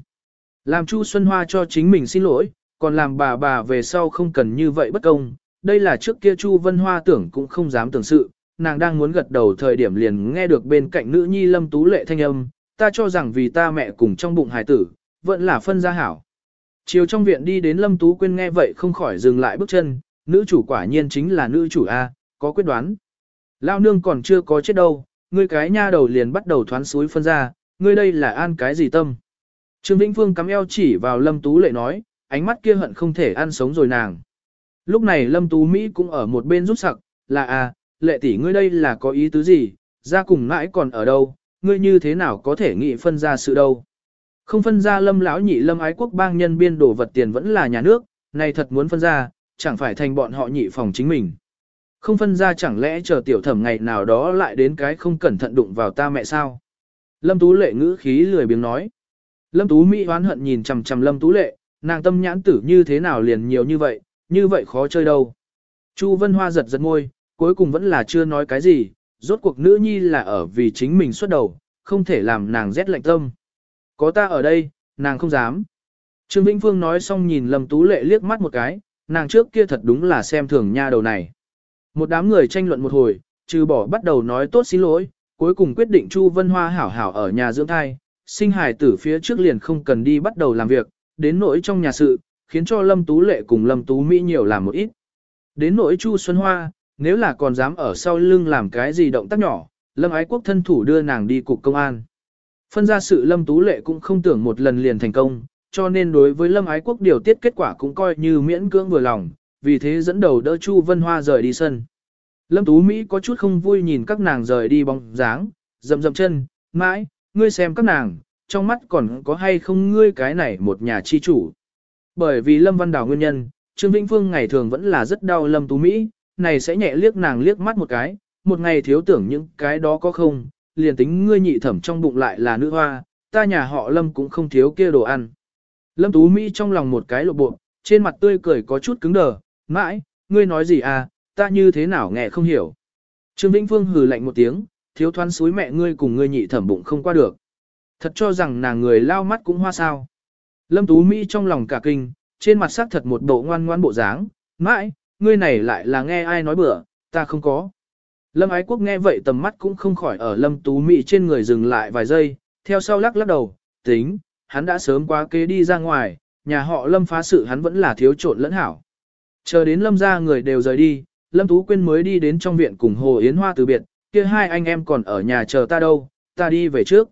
Làm Chu Xuân Hoa cho chính mình xin lỗi, còn làm bà bà về sau không cần như vậy bất công. Đây là trước kia Chu Vân Hoa tưởng cũng không dám tưởng sự, nàng đang muốn gật đầu thời điểm liền nghe được bên cạnh nữ nhi lâm tú lệ thanh âm, ta cho rằng vì ta mẹ cùng trong bụng hài tử, vẫn là phân gia hảo. Chiều trong viện đi đến lâm tú quên nghe vậy không khỏi dừng lại bước chân, nữ chủ quả nhiên chính là nữ chủ A, có quyết đoán. Lao nương còn chưa có chết đâu, ngươi cái nha đầu liền bắt đầu thoán suối phân ra, ngươi đây là an cái gì tâm. Trương Vĩnh Phương cắm eo chỉ vào Lâm Tú Lệ nói, ánh mắt kia hận không thể ăn sống rồi nàng. Lúc này Lâm Tú Mỹ cũng ở một bên rút sặc, là à, lệ tỷ ngươi đây là có ý tứ gì, ra cùng mãi còn ở đâu, ngươi như thế nào có thể nghị phân ra sự đâu. Không phân ra lâm lão nhị lâm ái quốc bang nhân biên đổ vật tiền vẫn là nhà nước, này thật muốn phân ra, chẳng phải thành bọn họ nhị phòng chính mình. Không phân ra chẳng lẽ chờ tiểu thẩm ngày nào đó lại đến cái không cẩn thận đụng vào ta mẹ sao. Lâm Tú Lệ ngữ khí lười biếng nói. Lâm Tú Mỹ hoán hận nhìn chằm chằm Lâm Tú Lệ, nàng tâm nhãn tử như thế nào liền nhiều như vậy, như vậy khó chơi đâu. Chu Vân Hoa giật giật môi, cuối cùng vẫn là chưa nói cái gì, rốt cuộc nữ nhi là ở vì chính mình xuất đầu, không thể làm nàng rét lạnh tâm. Có ta ở đây, nàng không dám. Trương Vĩnh Phương nói xong nhìn Lâm Tú Lệ liếc mắt một cái, nàng trước kia thật đúng là xem thường nha đầu này. Một đám người tranh luận một hồi, trừ bỏ bắt đầu nói tốt xin lỗi, cuối cùng quyết định Chu Vân Hoa hảo hảo ở nhà dưỡng thai, sinh hài tử phía trước liền không cần đi bắt đầu làm việc, đến nỗi trong nhà sự, khiến cho Lâm Tú Lệ cùng Lâm Tú Mỹ nhiều làm một ít. Đến nỗi Chu Xuân Hoa, nếu là còn dám ở sau lưng làm cái gì động tác nhỏ, Lâm Ái Quốc thân thủ đưa nàng đi cục công an. Phân ra sự Lâm Tú Lệ cũng không tưởng một lần liền thành công, cho nên đối với Lâm Ái Quốc điều tiết kết quả cũng coi như miễn cưỡng vừa lòng, vì thế dẫn đầu đỡ Chu Vân Hoa rời đi sân. Lâm Tú Mỹ có chút không vui nhìn các nàng rời đi bóng dáng, dậm dậm chân, mãi, ngươi xem các nàng, trong mắt còn có hay không ngươi cái này một nhà chi chủ. Bởi vì Lâm Văn Đào nguyên nhân, Trương Vĩnh Phương ngày thường vẫn là rất đau Lâm Tú Mỹ, này sẽ nhẹ liếc nàng liếc mắt một cái, một ngày thiếu tưởng những cái đó có không, liền tính ngươi nhị thẩm trong bụng lại là nữ hoa, ta nhà họ Lâm cũng không thiếu kia đồ ăn. Lâm Tú Mỹ trong lòng một cái lộ bộ, trên mặt tươi cười có chút cứng đờ, mãi, ngươi nói gì à, ta như thế nào nghe không hiểu. Trương Vĩnh Phương hừ lạnh một tiếng, thiếu thoán suối mẹ ngươi cùng ngươi nhị thẩm bụng không qua được. Thật cho rằng nàng người lao mắt cũng hoa sao. Lâm Tú Mỹ trong lòng cả kinh, trên mặt sắc thật một bộ ngoan ngoan bộ dáng, mãi, ngươi này lại là nghe ai nói bữa, ta không có. Lâm Ái Quốc nghe vậy tầm mắt cũng không khỏi ở Lâm Tú Mỹ trên người dừng lại vài giây, theo sau lắc lắc đầu, tính, hắn đã sớm quá kế đi ra ngoài, nhà họ Lâm phá sự hắn vẫn là thiếu trộn lẫn hảo. Chờ đến Lâm ra người đều rời đi, Lâm Tú Quyên mới đi đến trong viện cùng Hồ Yến Hoa từ biệt, kia hai anh em còn ở nhà chờ ta đâu, ta đi về trước.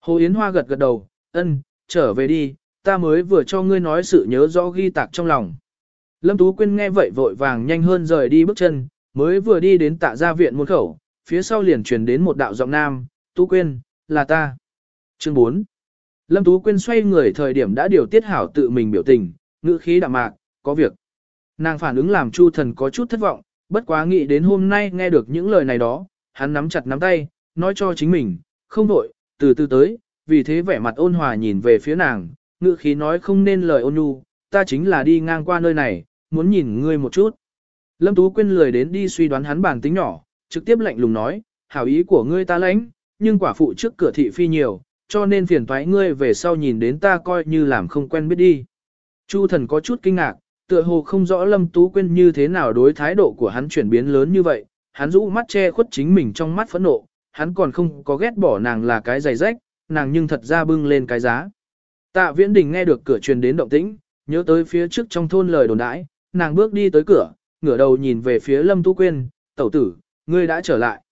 Hồ Yến Hoa gật gật đầu, ân, trở về đi, ta mới vừa cho ngươi nói sự nhớ rõ ghi tạc trong lòng. Lâm Tú Quyên nghe vậy vội vàng nhanh hơn rời đi bước chân, mới vừa đi đến tạ gia viện môn khẩu, phía sau liền truyền đến một đạo giọng nam, Tú Quyên, là ta. Chương 4 Lâm Tú Quyên xoay người thời điểm đã điều tiết hảo tự mình biểu tình, ngữ khí đạm mạc, có việc. Nàng phản ứng làm Chu thần có chút thất vọng, bất quá nghĩ đến hôm nay nghe được những lời này đó, hắn nắm chặt nắm tay, nói cho chính mình, không đổi, từ từ tới, vì thế vẻ mặt ôn hòa nhìn về phía nàng, ngữ khí nói không nên lời ôn nhu, ta chính là đi ngang qua nơi này, muốn nhìn ngươi một chút. Lâm Tú Quyên lười đến đi suy đoán hắn bản tính nhỏ, trực tiếp lạnh lùng nói, hảo ý của ngươi ta lãnh, nhưng quả phụ trước cửa thị phi nhiều, cho nên phiền toái ngươi về sau nhìn đến ta coi như làm không quen biết đi. Chu thần có chút kinh ngạc, tựa hồ không rõ Lâm Tú Quyên như thế nào đối thái độ của hắn chuyển biến lớn như vậy, hắn rũ mắt che khuất chính mình trong mắt phẫn nộ, hắn còn không có ghét bỏ nàng là cái giày rách, nàng nhưng thật ra bưng lên cái giá. Tạ Viễn Đình nghe được cửa truyền đến động tĩnh, nhớ tới phía trước trong thôn lời đồn đãi, nàng bước đi tới cửa, ngửa đầu nhìn về phía Lâm Tú Quyên, tẩu tử, ngươi đã trở lại.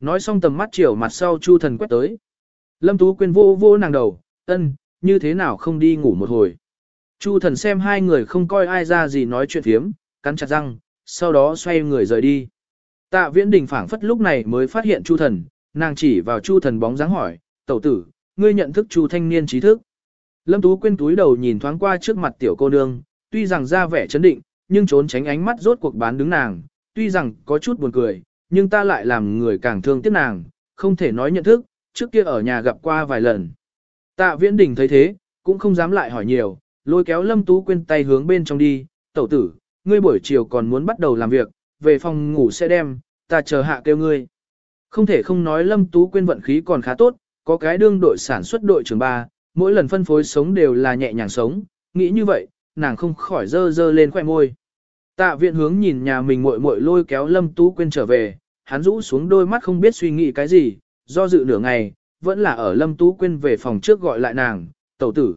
Nói xong tầm mắt chiều mặt sau Chu thần quét tới. Lâm Tú Quyên vô vô nàng đầu, ân, như thế nào không đi ngủ một hồi. Chu thần xem hai người không coi ai ra gì nói chuyện thiếm, cắn chặt răng, sau đó xoay người rời đi. Tạ viễn đình phảng phất lúc này mới phát hiện Chu thần, nàng chỉ vào Chu thần bóng dáng hỏi, tẩu tử, ngươi nhận thức Chu thanh niên trí thức. Lâm Tú Quyên túi đầu nhìn thoáng qua trước mặt tiểu cô nương, tuy rằng ra vẻ chấn định, nhưng trốn tránh ánh mắt rốt cuộc bán đứng nàng, tuy rằng có chút buồn cười, nhưng ta lại làm người càng thương tiếc nàng, không thể nói nhận thức, trước kia ở nhà gặp qua vài lần. Tạ Viễn Đình thấy thế, cũng không dám lại hỏi nhiều, lôi kéo Lâm Tú Quyên tay hướng bên trong đi, tẩu tử, ngươi buổi chiều còn muốn bắt đầu làm việc, về phòng ngủ sẽ đem, ta chờ hạ kêu ngươi. Không thể không nói Lâm Tú Quyên vận khí còn khá tốt, có cái đương đội sản xuất đội trưởng ba, mỗi lần phân phối sống đều là nhẹ nhàng sống, nghĩ như vậy, nàng không khỏi dơ dơ lên khoẻ môi. Tạ viện hướng nhìn nhà mình muội muội lôi kéo Lâm Tú Quyên trở về, hắn rũ xuống đôi mắt không biết suy nghĩ cái gì, do dự nửa ngày, vẫn là ở Lâm Tú Quyên về phòng trước gọi lại nàng, tẩu tử.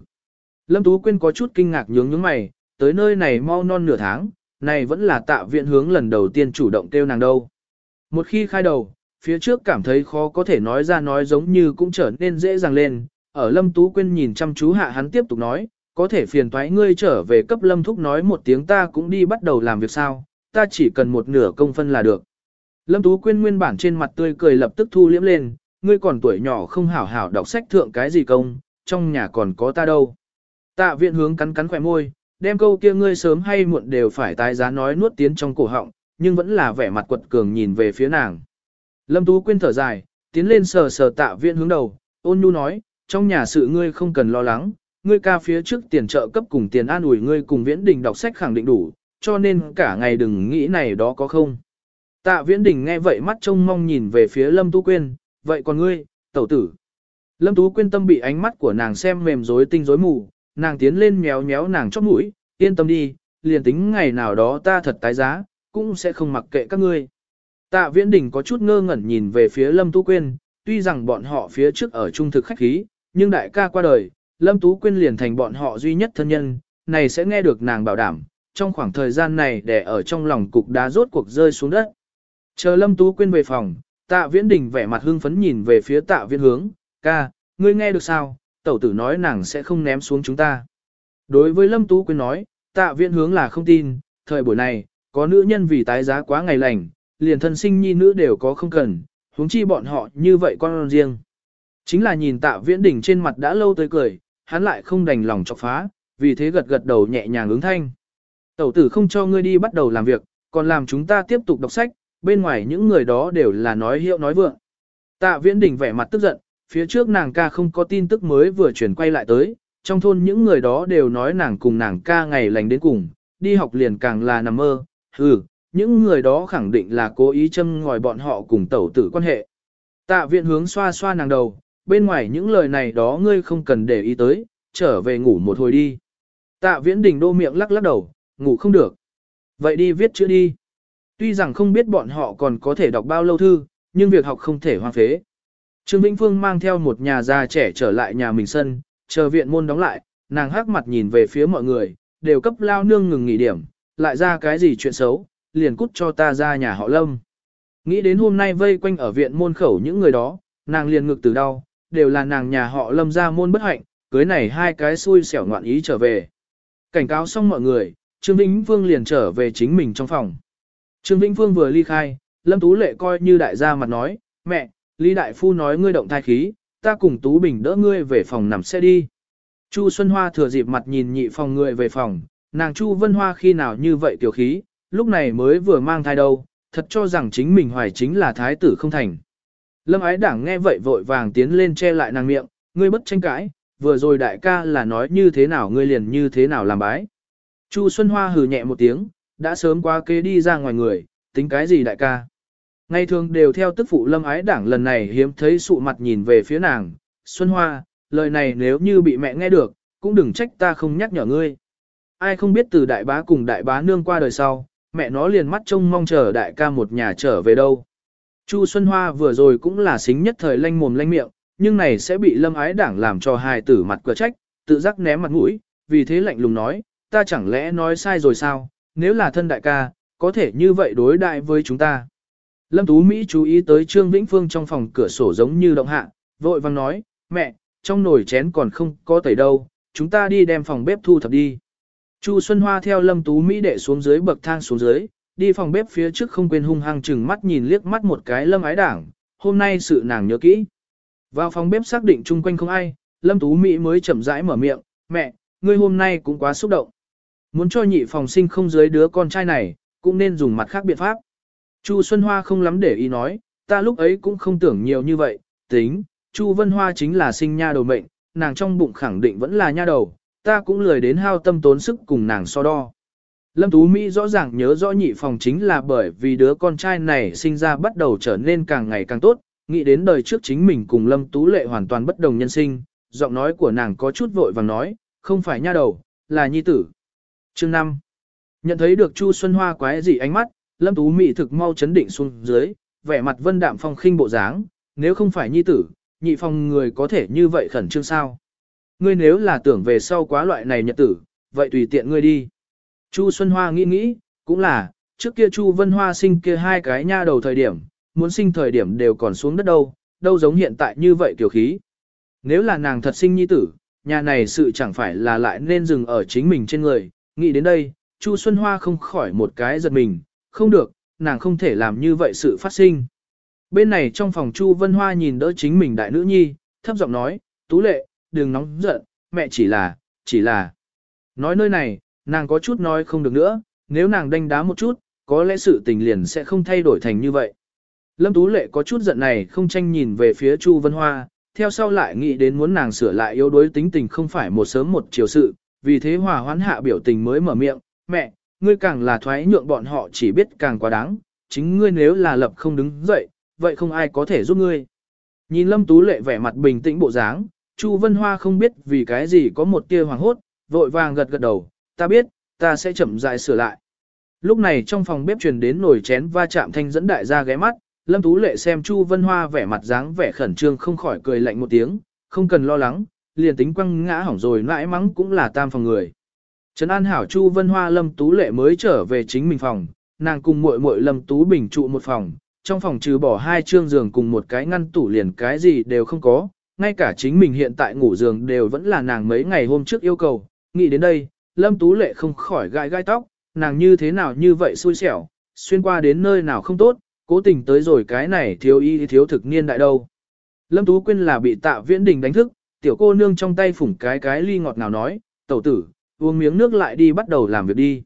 Lâm Tú Quyên có chút kinh ngạc nhướng nhướng mày, tới nơi này mau non nửa tháng, này vẫn là tạ viện hướng lần đầu tiên chủ động kêu nàng đâu. Một khi khai đầu, phía trước cảm thấy khó có thể nói ra nói giống như cũng trở nên dễ dàng lên, ở Lâm Tú Quyên nhìn chăm chú hạ hắn tiếp tục nói, có thể phiền thoái ngươi trở về cấp Lâm Thúc nói một tiếng ta cũng đi bắt đầu làm việc sao, ta chỉ cần một nửa công phân là được. Lâm Tú Quyên nguyên bản trên mặt tươi cười lập tức thu liễm lên, ngươi còn tuổi nhỏ không hảo hảo đọc sách thượng cái gì công, trong nhà còn có ta đâu. Tạ viện hướng cắn cắn khỏe môi, đem câu kia ngươi sớm hay muộn đều phải tái giá nói nuốt tiến trong cổ họng, nhưng vẫn là vẻ mặt quật cường nhìn về phía nàng. Lâm Tú Quyên thở dài, tiến lên sờ sờ tạ viện hướng đầu, ôn nhu nói, trong nhà sự ngươi không cần lo lắng, ngươi ca phía trước tiền trợ cấp cùng tiền an ủi ngươi cùng viễn đình đọc sách khẳng định đủ, cho nên cả ngày đừng nghĩ này đó có không. Tạ viễn đình nghe vậy mắt trông mong nhìn về phía Lâm Tú Quyên, vậy còn ngươi, tẩu tử. Lâm Tú Quyên tâm bị ánh mắt của nàng xem mềm rối tinh rối mù, nàng tiến lên méo méo nàng chóp mũi, yên tâm đi, liền tính ngày nào đó ta thật tái giá, cũng sẽ không mặc kệ các ngươi. Tạ Viễn Đình có chút ngơ ngẩn nhìn về phía Lâm Tú Quyên, tuy rằng bọn họ phía trước ở trung thực khách khí, nhưng đại ca qua đời, Lâm Tú Quyên liền thành bọn họ duy nhất thân nhân, này sẽ nghe được nàng bảo đảm, trong khoảng thời gian này để ở trong lòng cục đá rốt cuộc rơi xuống đất. Chờ Lâm Tú Quyên về phòng, Tạ Viễn Đình vẻ mặt hưng phấn nhìn về phía Tạ Viễn Hướng, ca, ngươi nghe được sao, tẩu tử nói nàng sẽ không ném xuống chúng ta. Đối với Lâm Tú Quyên nói, Tạ Viễn Hướng là không tin, thời buổi này, có nữ nhân vì tái giá quá ngày lành, liền thân sinh nhi nữ đều có không cần, huống chi bọn họ như vậy con riêng. Chính là nhìn Tạ Viễn Đình trên mặt đã lâu tới cười, hắn lại không đành lòng chọc phá, vì thế gật gật đầu nhẹ nhàng ứng thanh. Tẩu tử không cho ngươi đi bắt đầu làm việc, còn làm chúng ta tiếp tục đọc sách, bên ngoài những người đó đều là nói hiệu nói vượng. Tạ viễn đình vẻ mặt tức giận, phía trước nàng ca không có tin tức mới vừa chuyển quay lại tới, trong thôn những người đó đều nói nàng cùng nàng ca ngày lành đến cùng, đi học liền càng là nằm mơ, hừ, những người đó khẳng định là cố ý châm ngòi bọn họ cùng tẩu tử quan hệ. Tạ viện hướng xoa xoa nàng đầu, bên ngoài những lời này đó ngươi không cần để ý tới, trở về ngủ một hồi đi. Tạ viễn đình đô miệng lắc lắc đầu, ngủ không được. Vậy đi viết chữ đi. Tuy rằng không biết bọn họ còn có thể đọc bao lâu thư, nhưng việc học không thể hoang phế. Trương Vĩnh Phương mang theo một nhà già trẻ trở lại nhà mình sân, chờ viện môn đóng lại, nàng hắc mặt nhìn về phía mọi người, đều cấp lao nương ngừng nghỉ điểm, lại ra cái gì chuyện xấu, liền cút cho ta ra nhà họ lâm. Nghĩ đến hôm nay vây quanh ở viện môn khẩu những người đó, nàng liền ngực từ đau, đều là nàng nhà họ lâm ra môn bất hạnh, cưới này hai cái xui xẻo ngoạn ý trở về. Cảnh cáo xong mọi người, Trương Vĩnh Vương liền trở về chính mình trong phòng. Trương Vĩnh Vương vừa ly khai, Lâm Tú Lệ coi như đại gia mặt nói, mẹ, Lý Đại Phu nói ngươi động thai khí, ta cùng Tú Bình đỡ ngươi về phòng nằm xe đi. Chu Xuân Hoa thừa dịp mặt nhìn nhị phòng người về phòng, nàng Chu Vân Hoa khi nào như vậy tiểu khí, lúc này mới vừa mang thai đâu, thật cho rằng chính mình hoài chính là thái tử không thành. Lâm ái đảng nghe vậy vội vàng tiến lên che lại nàng miệng, ngươi bất tranh cãi, vừa rồi đại ca là nói như thế nào ngươi liền như thế nào làm bái. Chu Xuân Hoa hừ nhẹ một tiếng, đã sớm qua kế đi ra ngoài người, tính cái gì đại ca. Ngày thường đều theo tức phụ lâm ái đảng lần này hiếm thấy sụ mặt nhìn về phía nàng, Xuân Hoa, lời này nếu như bị mẹ nghe được, cũng đừng trách ta không nhắc nhở ngươi. Ai không biết từ đại bá cùng đại bá nương qua đời sau, mẹ nó liền mắt trông mong chờ đại ca một nhà trở về đâu. Chu Xuân Hoa vừa rồi cũng là xính nhất thời lanh mồm lanh miệng, nhưng này sẽ bị lâm ái đảng làm cho hài tử mặt cửa trách, tự giác ném mặt mũi, vì thế lạnh lùng nói, ta chẳng lẽ nói sai rồi sao, nếu là thân đại ca, có thể như vậy đối đại với chúng ta. Lâm Tú Mỹ chú ý tới Trương Vĩnh Phương trong phòng cửa sổ giống như động hạ, vội vang nói, mẹ, trong nồi chén còn không có tẩy đâu, chúng ta đi đem phòng bếp thu thập đi. Chu Xuân Hoa theo Lâm Tú Mỹ đệ xuống dưới bậc thang xuống dưới, đi phòng bếp phía trước không quên hung hăng chừng mắt nhìn liếc mắt một cái Lâm ái đảng, hôm nay sự nàng nhớ kỹ. Vào phòng bếp xác định chung quanh không ai, Lâm Tú Mỹ mới chậm rãi mở miệng, mẹ, ngươi hôm nay cũng quá xúc động. Muốn cho nhị phòng sinh không dưới đứa con trai này, cũng nên dùng mặt khác biện pháp. Chu Xuân Hoa không lắm để ý nói, ta lúc ấy cũng không tưởng nhiều như vậy, tính, Chu Vân Hoa chính là sinh nha đầu mệnh, nàng trong bụng khẳng định vẫn là nha đầu, ta cũng lười đến hao tâm tốn sức cùng nàng so đo. Lâm Tú Mỹ rõ ràng nhớ rõ nhị phòng chính là bởi vì đứa con trai này sinh ra bắt đầu trở nên càng ngày càng tốt, nghĩ đến đời trước chính mình cùng Lâm Tú Lệ hoàn toàn bất đồng nhân sinh, giọng nói của nàng có chút vội vàng nói, không phải nha đầu, là nhi tử. Chương 5. Nhận thấy được Chu Xuân Hoa quái dị ánh mắt, Lâm Tú Mỹ thực mau chấn định xuống dưới, vẻ mặt vân đạm phong khinh bộ dáng, nếu không phải nhi tử, nhị phòng người có thể như vậy khẩn trương sao? Ngươi nếu là tưởng về sau quá loại này nhật tử, vậy tùy tiện ngươi đi. Chu Xuân Hoa nghĩ nghĩ, cũng là, trước kia Chu Vân Hoa sinh kia hai cái nha đầu thời điểm, muốn sinh thời điểm đều còn xuống đất đâu, đâu giống hiện tại như vậy kiểu khí. Nếu là nàng thật sinh nhi tử, nhà này sự chẳng phải là lại nên dừng ở chính mình trên người, nghĩ đến đây, Chu Xuân Hoa không khỏi một cái giật mình, không được, nàng không thể làm như vậy sự phát sinh. Bên này trong phòng Chu Vân Hoa nhìn đỡ chính mình đại nữ nhi, thấp giọng nói, Tú Lệ, đừng nóng giận, mẹ chỉ là, chỉ là. Nói nơi này, nàng có chút nói không được nữa, nếu nàng đánh đá một chút, có lẽ sự tình liền sẽ không thay đổi thành như vậy. Lâm Tú Lệ có chút giận này không tranh nhìn về phía Chu Vân Hoa, theo sau lại nghĩ đến muốn nàng sửa lại yếu đuối tính tình không phải một sớm một chiều sự, vì thế hòa hoán hạ biểu tình mới mở miệng, mẹ, ngươi càng là thoái nhượng bọn họ chỉ biết càng quá đáng, chính ngươi nếu là lập không đứng dậy, vậy không ai có thể giúp ngươi. Nhìn Lâm Tú Lệ vẻ mặt bình tĩnh bộ dáng, Chu Vân Hoa không biết vì cái gì có một tia hoàng hốt, vội vàng gật gật đầu, ta biết, ta sẽ chậm rãi sửa lại. Lúc này trong phòng bếp truyền đến nồi chén va chạm thanh dẫn đại gia ghé mắt, Lâm Tú Lệ xem Chu Vân Hoa vẻ mặt dáng vẻ khẩn trương không khỏi cười lạnh một tiếng, không cần lo lắng, liền tính quăng ngã hỏng rồi nãi mắng cũng là tam phòng người. Trấn An Hảo Chu Vân Hoa Lâm Tú Lệ mới trở về chính mình phòng, nàng cùng muội muội Lâm Tú Bình trụ một phòng, trong phòng trừ bỏ hai trương giường cùng một cái ngăn tủ liền cái gì đều không có, ngay cả chính mình hiện tại ngủ giường đều vẫn là nàng mấy ngày hôm trước yêu cầu, nghĩ đến đây, Lâm Tú Lệ không khỏi gai gai tóc, nàng như thế nào như vậy xui xẻo, xuyên qua đến nơi nào không tốt, cố tình tới rồi cái này thiếu y thiếu thực niên đại đâu. Lâm Tú Quyên là bị tạ viễn đình đánh thức, tiểu cô nương trong tay phủng cái cái ly ngọt nào nói, tẩu tử, uống miếng nước lại đi bắt đầu làm việc đi.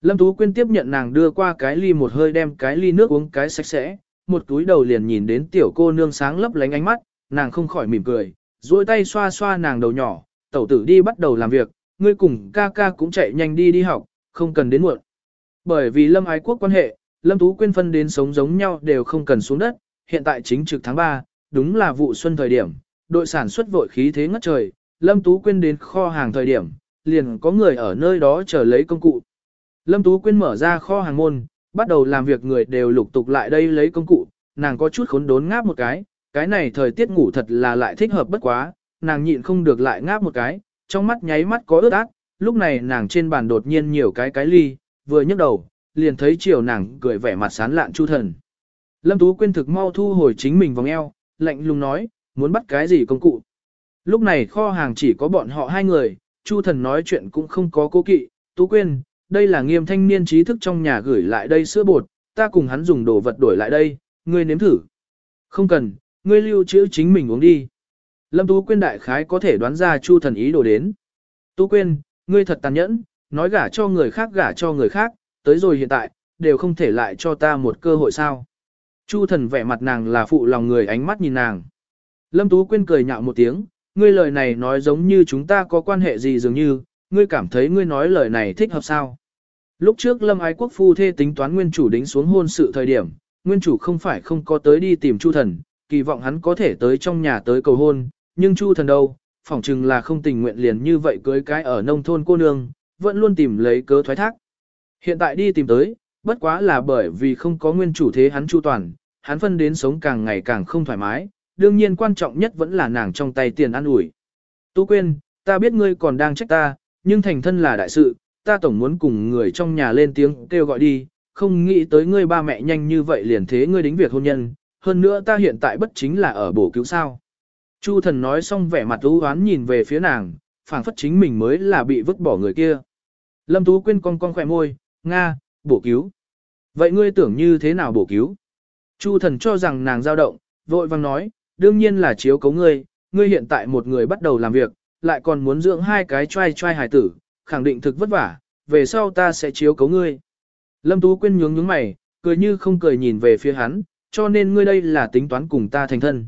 Lâm Tú Quyên tiếp nhận nàng đưa qua cái ly một hơi đem cái ly nước uống cái sạch sẽ, một túi đầu liền nhìn đến tiểu cô nương sáng lấp lánh ánh mắt, nàng không khỏi mỉm cười, duỗi tay xoa xoa nàng đầu nhỏ, tẩu tử đi bắt đầu làm việc, ngươi cùng ca ca cũng chạy nhanh đi đi học, không cần đến muộn. Bởi vì Lâm ái quốc quan hệ, Lâm Tú Quyên phân đến sống giống nhau đều không cần xuống đất, hiện tại chính trực tháng 3, đúng là vụ xuân thời điểm, đội sản xuất vội khí thế ngất trời, Lâm Tú Quyên đến kho hàng thời điểm, liền có người ở nơi đó chờ lấy công cụ. Lâm Tú Quyên mở ra kho hàng môn, bắt đầu làm việc người đều lục tục lại đây lấy công cụ, nàng có chút khốn đốn ngáp một cái, cái này thời tiết ngủ thật là lại thích hợp bất quá, nàng nhịn không được lại ngáp một cái, trong mắt nháy mắt có ướt át, lúc này nàng trên bàn đột nhiên nhiều cái cái ly, vừa nhấc đầu, liền thấy chiều nàng cười vẻ mặt sán lạn chu thần. Lâm Tú Quyên thực mau thu hồi chính mình vòng eo, lạnh lùng nói, muốn bắt cái gì công cụ. Lúc này kho hàng chỉ có bọn họ hai người, chu thần nói chuyện cũng không có cố kỵ, Tú Quyên, đây là nghiêm thanh niên trí thức trong nhà gửi lại đây sữa bột, ta cùng hắn dùng đồ vật đổi lại đây, ngươi nếm thử. Không cần, ngươi lưu trữ chính mình uống đi. Lâm Tú Quyên đại khái có thể đoán ra Chu thần ý đồ đến. Tú Quyên, ngươi thật tàn nhẫn, nói gả cho người khác gả cho người khác, tới rồi hiện tại, đều không thể lại cho ta một cơ hội sao. Chu thần vẻ mặt nàng là phụ lòng người ánh mắt nhìn nàng. Lâm Tú Quyên cười nhạo một tiếng, ngươi lời này nói giống như chúng ta có quan hệ gì dường như, ngươi cảm thấy ngươi nói lời này thích hợp sao. Lúc trước Lâm Ái Quốc phu thê tính toán nguyên chủ đính xuống hôn sự thời điểm, nguyên chủ không phải không có tới đi tìm Chu thần, kỳ vọng hắn có thể tới trong nhà tới cầu hôn, nhưng Chu thần đâu, phỏng chừng là không tình nguyện liền như vậy cưới cái ở nông thôn cô nương, vẫn luôn tìm lấy cớ thoái thác. Hiện tại đi tìm tới, bất quá là bởi vì không có nguyên chủ thế hắn chu toàn, hắn phân đến sống càng ngày càng không thoải mái, đương nhiên quan trọng nhất vẫn là nàng trong tay tiền ăn ủi. Tú quên, ta biết ngươi còn đang trách ta, nhưng thành thân là đại sự, ta tổng muốn cùng người trong nhà lên tiếng kêu gọi đi, không nghĩ tới ngươi ba mẹ nhanh như vậy liền thế ngươi đính việc hôn nhân, hơn nữa ta hiện tại bất chính là ở bổ cứu sao. Chu thần nói xong vẻ mặt ưu oán nhìn về phía nàng, phảng phất chính mình mới là bị vứt bỏ người kia. Lâm Tú Quyên cong cong khỏe môi, Nga, bổ cứu. Vậy ngươi tưởng như thế nào bổ cứu? Chu thần cho rằng nàng dao động, vội vang nói, đương nhiên là chiếu cấu ngươi, ngươi hiện tại một người bắt đầu làm việc, lại còn muốn dưỡng hai cái trai trai hài tử, khẳng định thực vất vả, về sau ta sẽ chiếu cấu ngươi. Lâm Tú Quyên nhướng nhướng mày, cười như không cười nhìn về phía hắn, cho nên ngươi đây là tính toán cùng ta thành thân.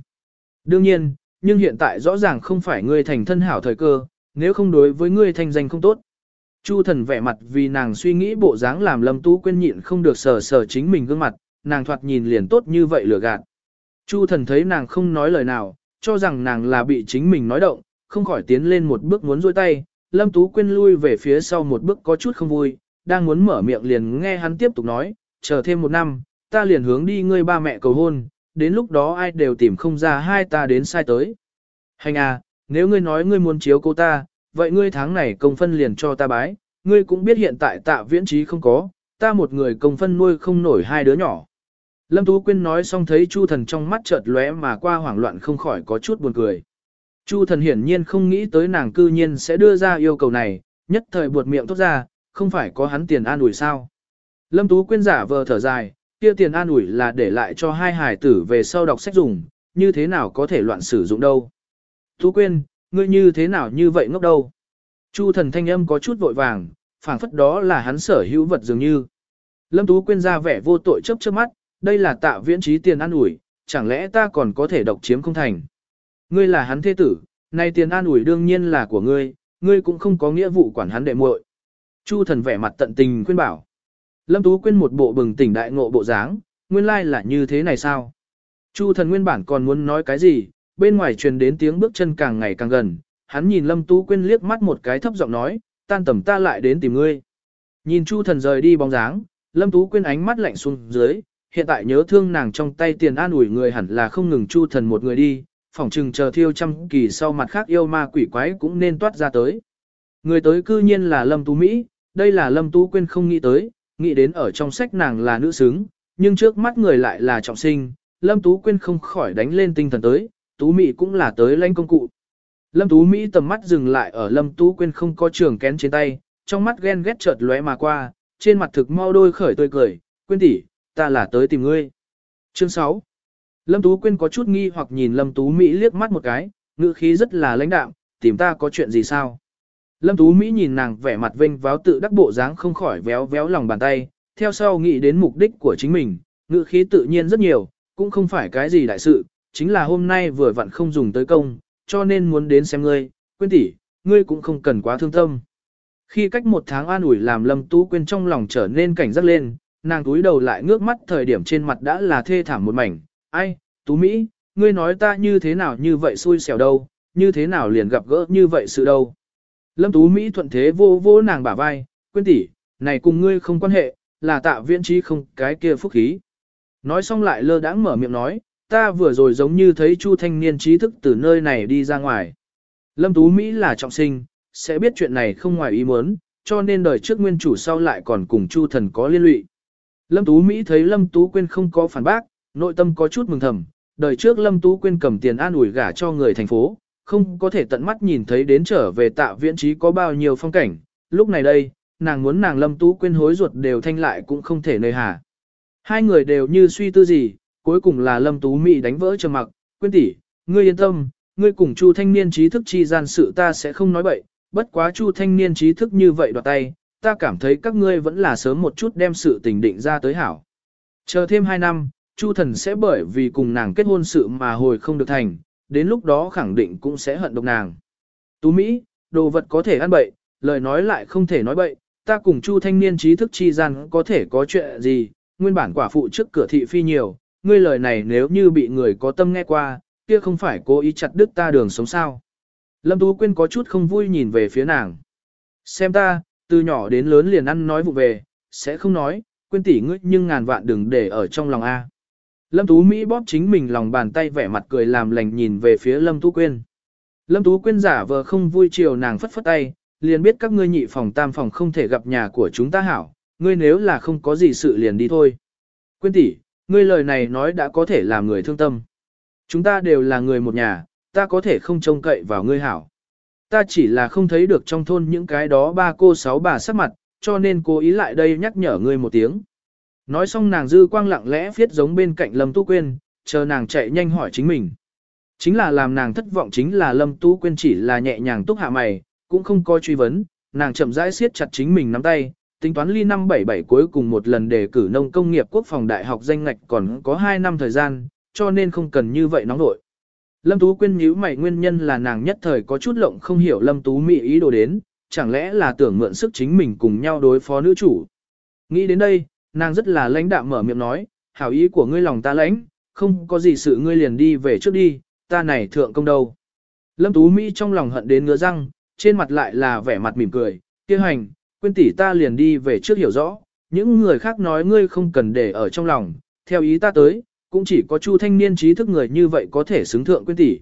Đương nhiên, nhưng hiện tại rõ ràng không phải ngươi thành thân hảo thời cơ, nếu không đối với ngươi thành danh không tốt. Chu thần vẻ mặt vì nàng suy nghĩ bộ dáng làm Lâm Tú Quyên nhịn không được sờ sờ chính mình gương mặt, nàng thoạt nhìn liền tốt như vậy lừa gạt. Chu thần thấy nàng không nói lời nào, cho rằng nàng là bị chính mình nói động, không khỏi tiến lên một bước muốn rôi tay, Lâm Tú Quyên lui về phía sau một bước có chút không vui, đang muốn mở miệng liền nghe hắn tiếp tục nói, chờ thêm một năm, ta liền hướng đi ngươi ba mẹ cầu hôn, đến lúc đó ai đều tìm không ra hai ta đến sai tới. Hành à, nếu ngươi nói ngươi muốn chiếu cô ta, vậy ngươi tháng này công phân liền cho ta bái, ngươi cũng biết hiện tại tạ viễn trí không có, ta một người công phân nuôi không nổi hai đứa nhỏ. Lâm Tú Quyên nói xong thấy Chu Thần trong mắt chợt lóe mà qua hoảng loạn không khỏi có chút buồn cười. Chu Thần hiển nhiên không nghĩ tới nàng cư nhiên sẽ đưa ra yêu cầu này, nhất thời buột miệng tốt ra, không phải có hắn tiền an ủi sao. Lâm Tú Quyên giả vờ thở dài, kia tiền an ủi là để lại cho hai hải tử về sau đọc sách dùng, như thế nào có thể loạn sử dụng đâu. Tú Quyên, ngươi như thế nào như vậy ngốc đâu. Chu thần thanh âm có chút vội vàng, phảng phất đó là hắn sở hữu vật dường như. Lâm Tú Quyên ra vẻ vô tội chấp trước mắt, đây là tạ viễn trí tiền an ủi, chẳng lẽ ta còn có thể độc chiếm không thành. Ngươi là hắn thế tử, nay tiền an ủi đương nhiên là của ngươi, ngươi cũng không có nghĩa vụ quản hắn đệ muội. Chu thần vẻ mặt tận tình khuyên bảo. Lâm Tú Quyên một bộ bừng tỉnh đại ngộ bộ dáng, nguyên lai là như thế này sao? Chu thần nguyên bản còn muốn nói cái gì, bên ngoài truyền đến tiếng bước chân càng ngày càng gần, hắn nhìn Lâm Tú Quyên liếc mắt một cái thấp giọng nói, tan tầm ta lại đến tìm ngươi. Nhìn Chu thần rời đi bóng dáng, Lâm Tú Quyên ánh mắt lạnh xuống dưới, hiện tại nhớ thương nàng trong tay tiền an ủi người hẳn là không ngừng Chu thần một người đi, phỏng chừng chờ thiêu trăm kỳ sau mặt khác yêu ma quỷ quái cũng nên toát ra tới. Người tới cư nhiên là Lâm Tú Mỹ, đây là Lâm Tú Quyên không nghĩ tới, nghĩ đến ở trong sách nàng là nữ xứng, nhưng trước mắt người lại là trọng sinh, Lâm Tú Quyên không khỏi đánh lên tinh thần tới, Tú Mỹ cũng là tới lãnh công cụ. Lâm Tú Mỹ tầm mắt dừng lại ở Lâm Tú Quyên không có trường kén trên tay, trong mắt ghen ghét chợt lóe mà qua, trên mặt thực mau đôi khởi tươi cười, Quyên tỷ, ta là tới tìm ngươi. Chương 6 Lâm Tú Quyên có chút nghi hoặc nhìn Lâm Tú Mỹ liếc mắt một cái, ngữ khí rất là lãnh đạm, tìm ta có chuyện gì sao? Lâm Tú Mỹ nhìn nàng vẻ mặt vênh váo tự đắc bộ dáng không khỏi véo véo lòng bàn tay, theo sau nghĩ đến mục đích của chính mình, ngữ khí tự nhiên rất nhiều, cũng không phải cái gì đại sự, chính là hôm nay vừa vặn không dùng tới công, cho nên muốn đến xem ngươi, quên tỷ, ngươi cũng không cần quá thương tâm. Khi cách một tháng an ủi làm Lâm Tú Quyên trong lòng trở nên cảnh giác lên, nàng túi đầu lại ngước mắt thời điểm trên mặt đã là thê thảm một mảnh, ai, Tú Mỹ, ngươi nói ta như thế nào như vậy xui xẻo đâu, như thế nào liền gặp gỡ như vậy sự đâu. Lâm Tú Mỹ thuận thế vô vô nàng bả vai, quên tỷ, này cùng ngươi không quan hệ, là tạ viễn trí không cái kia phúc khí. Nói xong lại lơ đãng mở miệng nói, ta vừa rồi giống như thấy Chu thanh niên trí thức từ nơi này đi ra ngoài. Lâm Tú Mỹ là trọng sinh, sẽ biết chuyện này không ngoài ý muốn, cho nên đời trước nguyên chủ sau lại còn cùng Chu thần có liên lụy. Lâm Tú Mỹ thấy Lâm Tú Quyên không có phản bác, nội tâm có chút mừng thầm, đời trước Lâm Tú Quyên cầm tiền an ủi gả cho người thành phố, không có thể tận mắt nhìn thấy đến trở về tạ viễn trí có bao nhiêu phong cảnh, lúc này đây, nàng muốn nàng Lâm Tú quên hối ruột đều thanh lại cũng không thể nơi hà. Hai người đều như suy tư gì, cuối cùng là Lâm Tú mị đánh vỡ trầm mặc, Quyên tỷ, ngươi yên tâm, ngươi cùng Chu thanh niên trí thức chi gian sự ta sẽ không nói bậy, bất quá Chu thanh niên trí thức như vậy đoạt tay, ta cảm thấy các ngươi vẫn là sớm một chút đem sự tình định ra tới hảo. Chờ thêm hai năm, Chu thần sẽ bởi vì cùng nàng kết hôn sự mà hồi không được thành, đến lúc đó khẳng định cũng sẽ hận độc nàng. Tú Mỹ, đồ vật có thể ăn bậy, lời nói lại không thể nói bậy, ta cùng Chu thanh niên trí thức chi gian có thể có chuyện gì, nguyên bản quả phụ trước cửa thị phi nhiều, ngươi lời này nếu như bị người có tâm nghe qua, kia không phải cố ý chặt đứt ta đường sống sao. Lâm Tú Quyên có chút không vui nhìn về phía nàng. Xem ta, từ nhỏ đến lớn liền ăn nói vụ về, sẽ không nói, Quyên tỷ ngươi nhưng ngàn vạn đừng để ở trong lòng A. Lâm Tú Mỹ bóp chính mình lòng bàn tay vẻ mặt cười làm lành nhìn về phía Lâm Tú Quyên. Lâm Tú Quyên giả vờ không vui chiều nàng phất phất tay, liền biết các ngươi nhị phòng tam phòng không thể gặp nhà của chúng ta hảo, ngươi nếu là không có gì sự liền đi thôi. Quyên tỷ, ngươi lời này nói đã có thể làm người thương tâm. Chúng ta đều là người một nhà, ta có thể không trông cậy vào ngươi hảo. Ta chỉ là không thấy được trong thôn những cái đó ba cô sáu bà sắc mặt, cho nên cố ý lại đây nhắc nhở ngươi một tiếng. Nói xong nàng dư quang lặng lẽ viết giống bên cạnh Lâm Tú Quyên, chờ nàng chạy nhanh hỏi chính mình. Chính là làm nàng thất vọng chính là Lâm Tú Quyên chỉ là nhẹ nhàng túc hạ mày, cũng không có truy vấn, nàng chậm rãi siết chặt chính mình nắm tay, tính toán ly năm 77 cuối cùng một lần đề cử nông công nghiệp quốc phòng đại học danh ngạch còn có 2 năm thời gian, cho nên không cần như vậy nóng nội. Lâm Tú Quyên nhíu mày nguyên nhân là nàng nhất thời có chút lộng không hiểu Lâm Tú Mỹ ý đồ đến, chẳng lẽ là tưởng mượn sức chính mình cùng nhau đối phó nữ chủ. Nghĩ đến đây, nàng rất là lãnh đạm mở miệng nói, hảo ý của ngươi lòng ta lãnh, không có gì sự ngươi liền đi về trước đi, ta này thượng công đâu. Lâm Tú Mỹ trong lòng hận đến ngứa răng, trên mặt lại là vẻ mặt mỉm cười, kia hành, quên tỷ ta liền đi về trước hiểu rõ, những người khác nói ngươi không cần để ở trong lòng, theo ý ta tới, cũng chỉ có Chu thanh niên trí thức người như vậy có thể xứng thượng quên tỷ.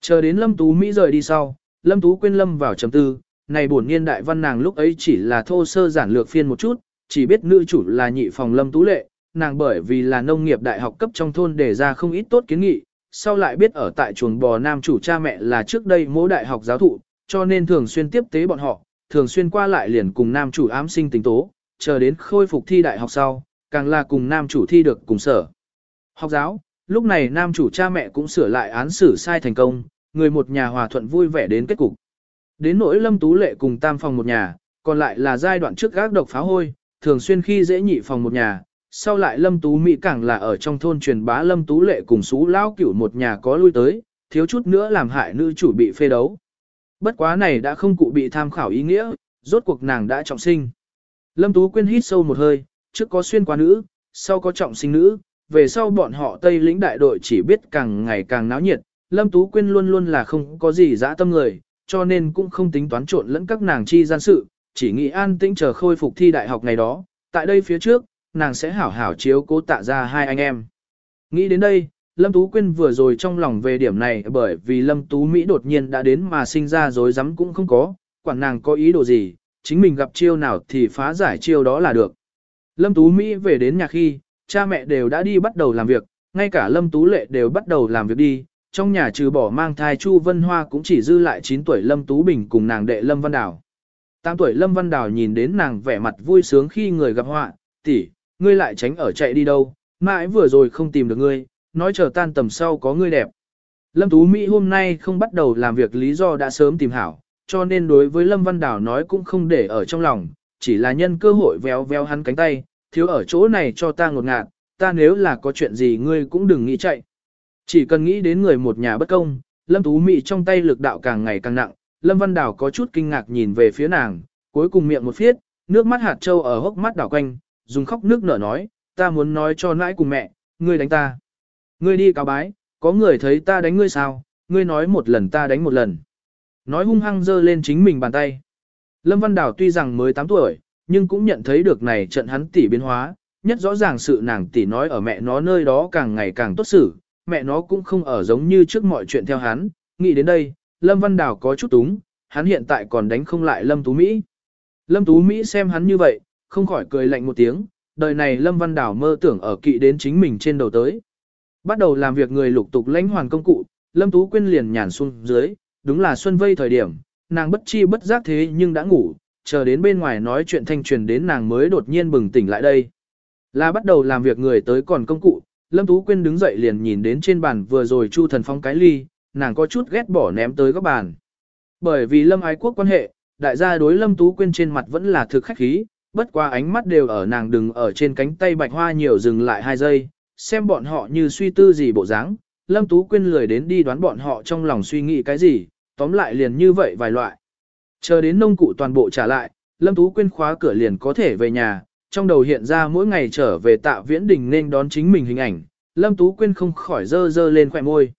Chờ đến Lâm Tú Mỹ rời đi sau, Lâm Tú quên Lâm vào chấm tư, này bổn niên đại văn nàng lúc ấy chỉ là thô sơ giản lược phiên một chút, chỉ biết nữ chủ là nhị phòng Lâm Tú Lệ, nàng bởi vì là nông nghiệp đại học cấp trong thôn đề ra không ít tốt kiến nghị, sau lại biết ở tại chuồng bò nam chủ cha mẹ là trước đây mỗi đại học giáo thụ, cho nên thường xuyên tiếp tế bọn họ, thường xuyên qua lại liền cùng nam chủ ám sinh tình tố, chờ đến khôi phục thi đại học sau, càng là cùng nam chủ thi được cùng sở. Học giáo, lúc này nam chủ cha mẹ cũng sửa lại án xử sai thành công, người một nhà hòa thuận vui vẻ đến kết cục. Đến nỗi lâm tú lệ cùng tam phòng một nhà, còn lại là giai đoạn trước gác độc phá hôi, thường xuyên khi dễ nhị phòng một nhà, sau lại lâm tú Mỹ càng là ở trong thôn truyền bá lâm tú lệ cùng xú lao cửu một nhà có lui tới, thiếu chút nữa làm hại nữ chủ bị phê đấu. Bất quá này đã không cụ bị tham khảo ý nghĩa, rốt cuộc nàng đã trọng sinh. Lâm Tú Quyên hít sâu một hơi, trước có xuyên qua nữ, sau có trọng sinh nữ, về sau bọn họ Tây lĩnh đại đội chỉ biết càng ngày càng náo nhiệt, Lâm Tú Quyên luôn luôn là không có gì dã tâm người, cho nên cũng không tính toán trộn lẫn các nàng chi gian sự, chỉ nghĩ an tĩnh chờ khôi phục thi đại học ngày đó, tại đây phía trước, nàng sẽ hảo hảo chiếu cố tạ ra hai anh em. Nghĩ đến đây, Lâm Tú Quyên vừa rồi trong lòng về điểm này bởi vì Lâm Tú Mỹ đột nhiên đã đến mà sinh ra dối rắm cũng không có, quản nàng có ý đồ gì, chính mình gặp chiêu nào thì phá giải chiêu đó là được. Lâm Tú Mỹ về đến nhà khi, cha mẹ đều đã đi bắt đầu làm việc, ngay cả Lâm Tú Lệ đều bắt đầu làm việc đi, trong nhà trừ bỏ mang thai Chu Vân Hoa cũng chỉ dư lại 9 tuổi Lâm Tú Bình cùng nàng đệ Lâm Văn Đào tám tuổi Lâm Văn Đào nhìn đến nàng vẻ mặt vui sướng khi người gặp họa, tỷ, ngươi lại tránh ở chạy đi đâu, mãi vừa rồi không tìm được ngươi, nói chờ tan tầm sau có ngươi đẹp. Lâm Tú Mỹ hôm nay không bắt đầu làm việc lý do đã sớm tìm hảo, cho nên đối với Lâm Văn Đào nói cũng không để ở trong lòng, chỉ là nhân cơ hội véo véo hắn cánh tay, thiếu ở chỗ này cho ta ngột ngạt, ta nếu là có chuyện gì ngươi cũng đừng nghĩ chạy. Chỉ cần nghĩ đến người một nhà bất công, Lâm Tú Mỹ trong tay lực đạo càng ngày càng nặng, Lâm Văn Đào có chút kinh ngạc nhìn về phía nàng, cuối cùng miệng một phiết, nước mắt hạt trâu ở hốc mắt đảo quanh, dùng khóc nước nở nói, ta muốn nói cho nãi cùng mẹ, ngươi đánh ta. Ngươi đi cáo bái, có người thấy ta đánh ngươi sao, ngươi nói một lần ta đánh một lần. Nói hung hăng giơ lên chính mình bàn tay. Lâm Văn Đào tuy rằng mới 8 tuổi, nhưng cũng nhận thấy được này trận hắn tỷ biến hóa, nhất rõ ràng sự nàng tỷ nói ở mẹ nó nơi đó càng ngày càng tốt xử, mẹ nó cũng không ở giống như trước mọi chuyện theo hắn, nghĩ đến đây, Lâm Văn Đào có chút túng, hắn hiện tại còn đánh không lại Lâm Tú Mỹ. Lâm Tú Mỹ xem hắn như vậy, không khỏi cười lạnh một tiếng, đời này Lâm Văn Đào mơ tưởng ở kỵ đến chính mình trên đầu tới. Bắt đầu làm việc người lục tục lãnh hoàn công cụ, Lâm Tú Quyên liền nhàn xuống dưới, đúng là xuân vây thời điểm, nàng bất chi bất giác thế nhưng đã ngủ, chờ đến bên ngoài nói chuyện thanh truyền đến nàng mới đột nhiên bừng tỉnh lại đây. Là bắt đầu làm việc người tới còn công cụ, Lâm Tú Quyên đứng dậy liền nhìn đến trên bàn vừa rồi Chu Thần Phong cái ly, nàng có chút ghét bỏ ném tới góc bàn. Bởi vì Lâm ái quốc quan hệ, đại gia đối Lâm Tú Quyên trên mặt vẫn là thực khách khí, bất qua ánh mắt đều ở nàng đừng ở trên cánh tay bạch hoa nhiều dừng lại hai giây, xem bọn họ như suy tư gì bộ dáng. Lâm Tú Quyên lười đến đi đoán bọn họ trong lòng suy nghĩ cái gì, tóm lại liền như vậy vài loại. Chờ đến nông cụ toàn bộ trả lại, Lâm Tú Quyên khóa cửa liền có thể về nhà, trong đầu hiện ra mỗi ngày trở về tạ viễn đình nên đón chính mình hình ảnh, Lâm Tú Quyên không khỏi dơ dơ lên khỏe môi.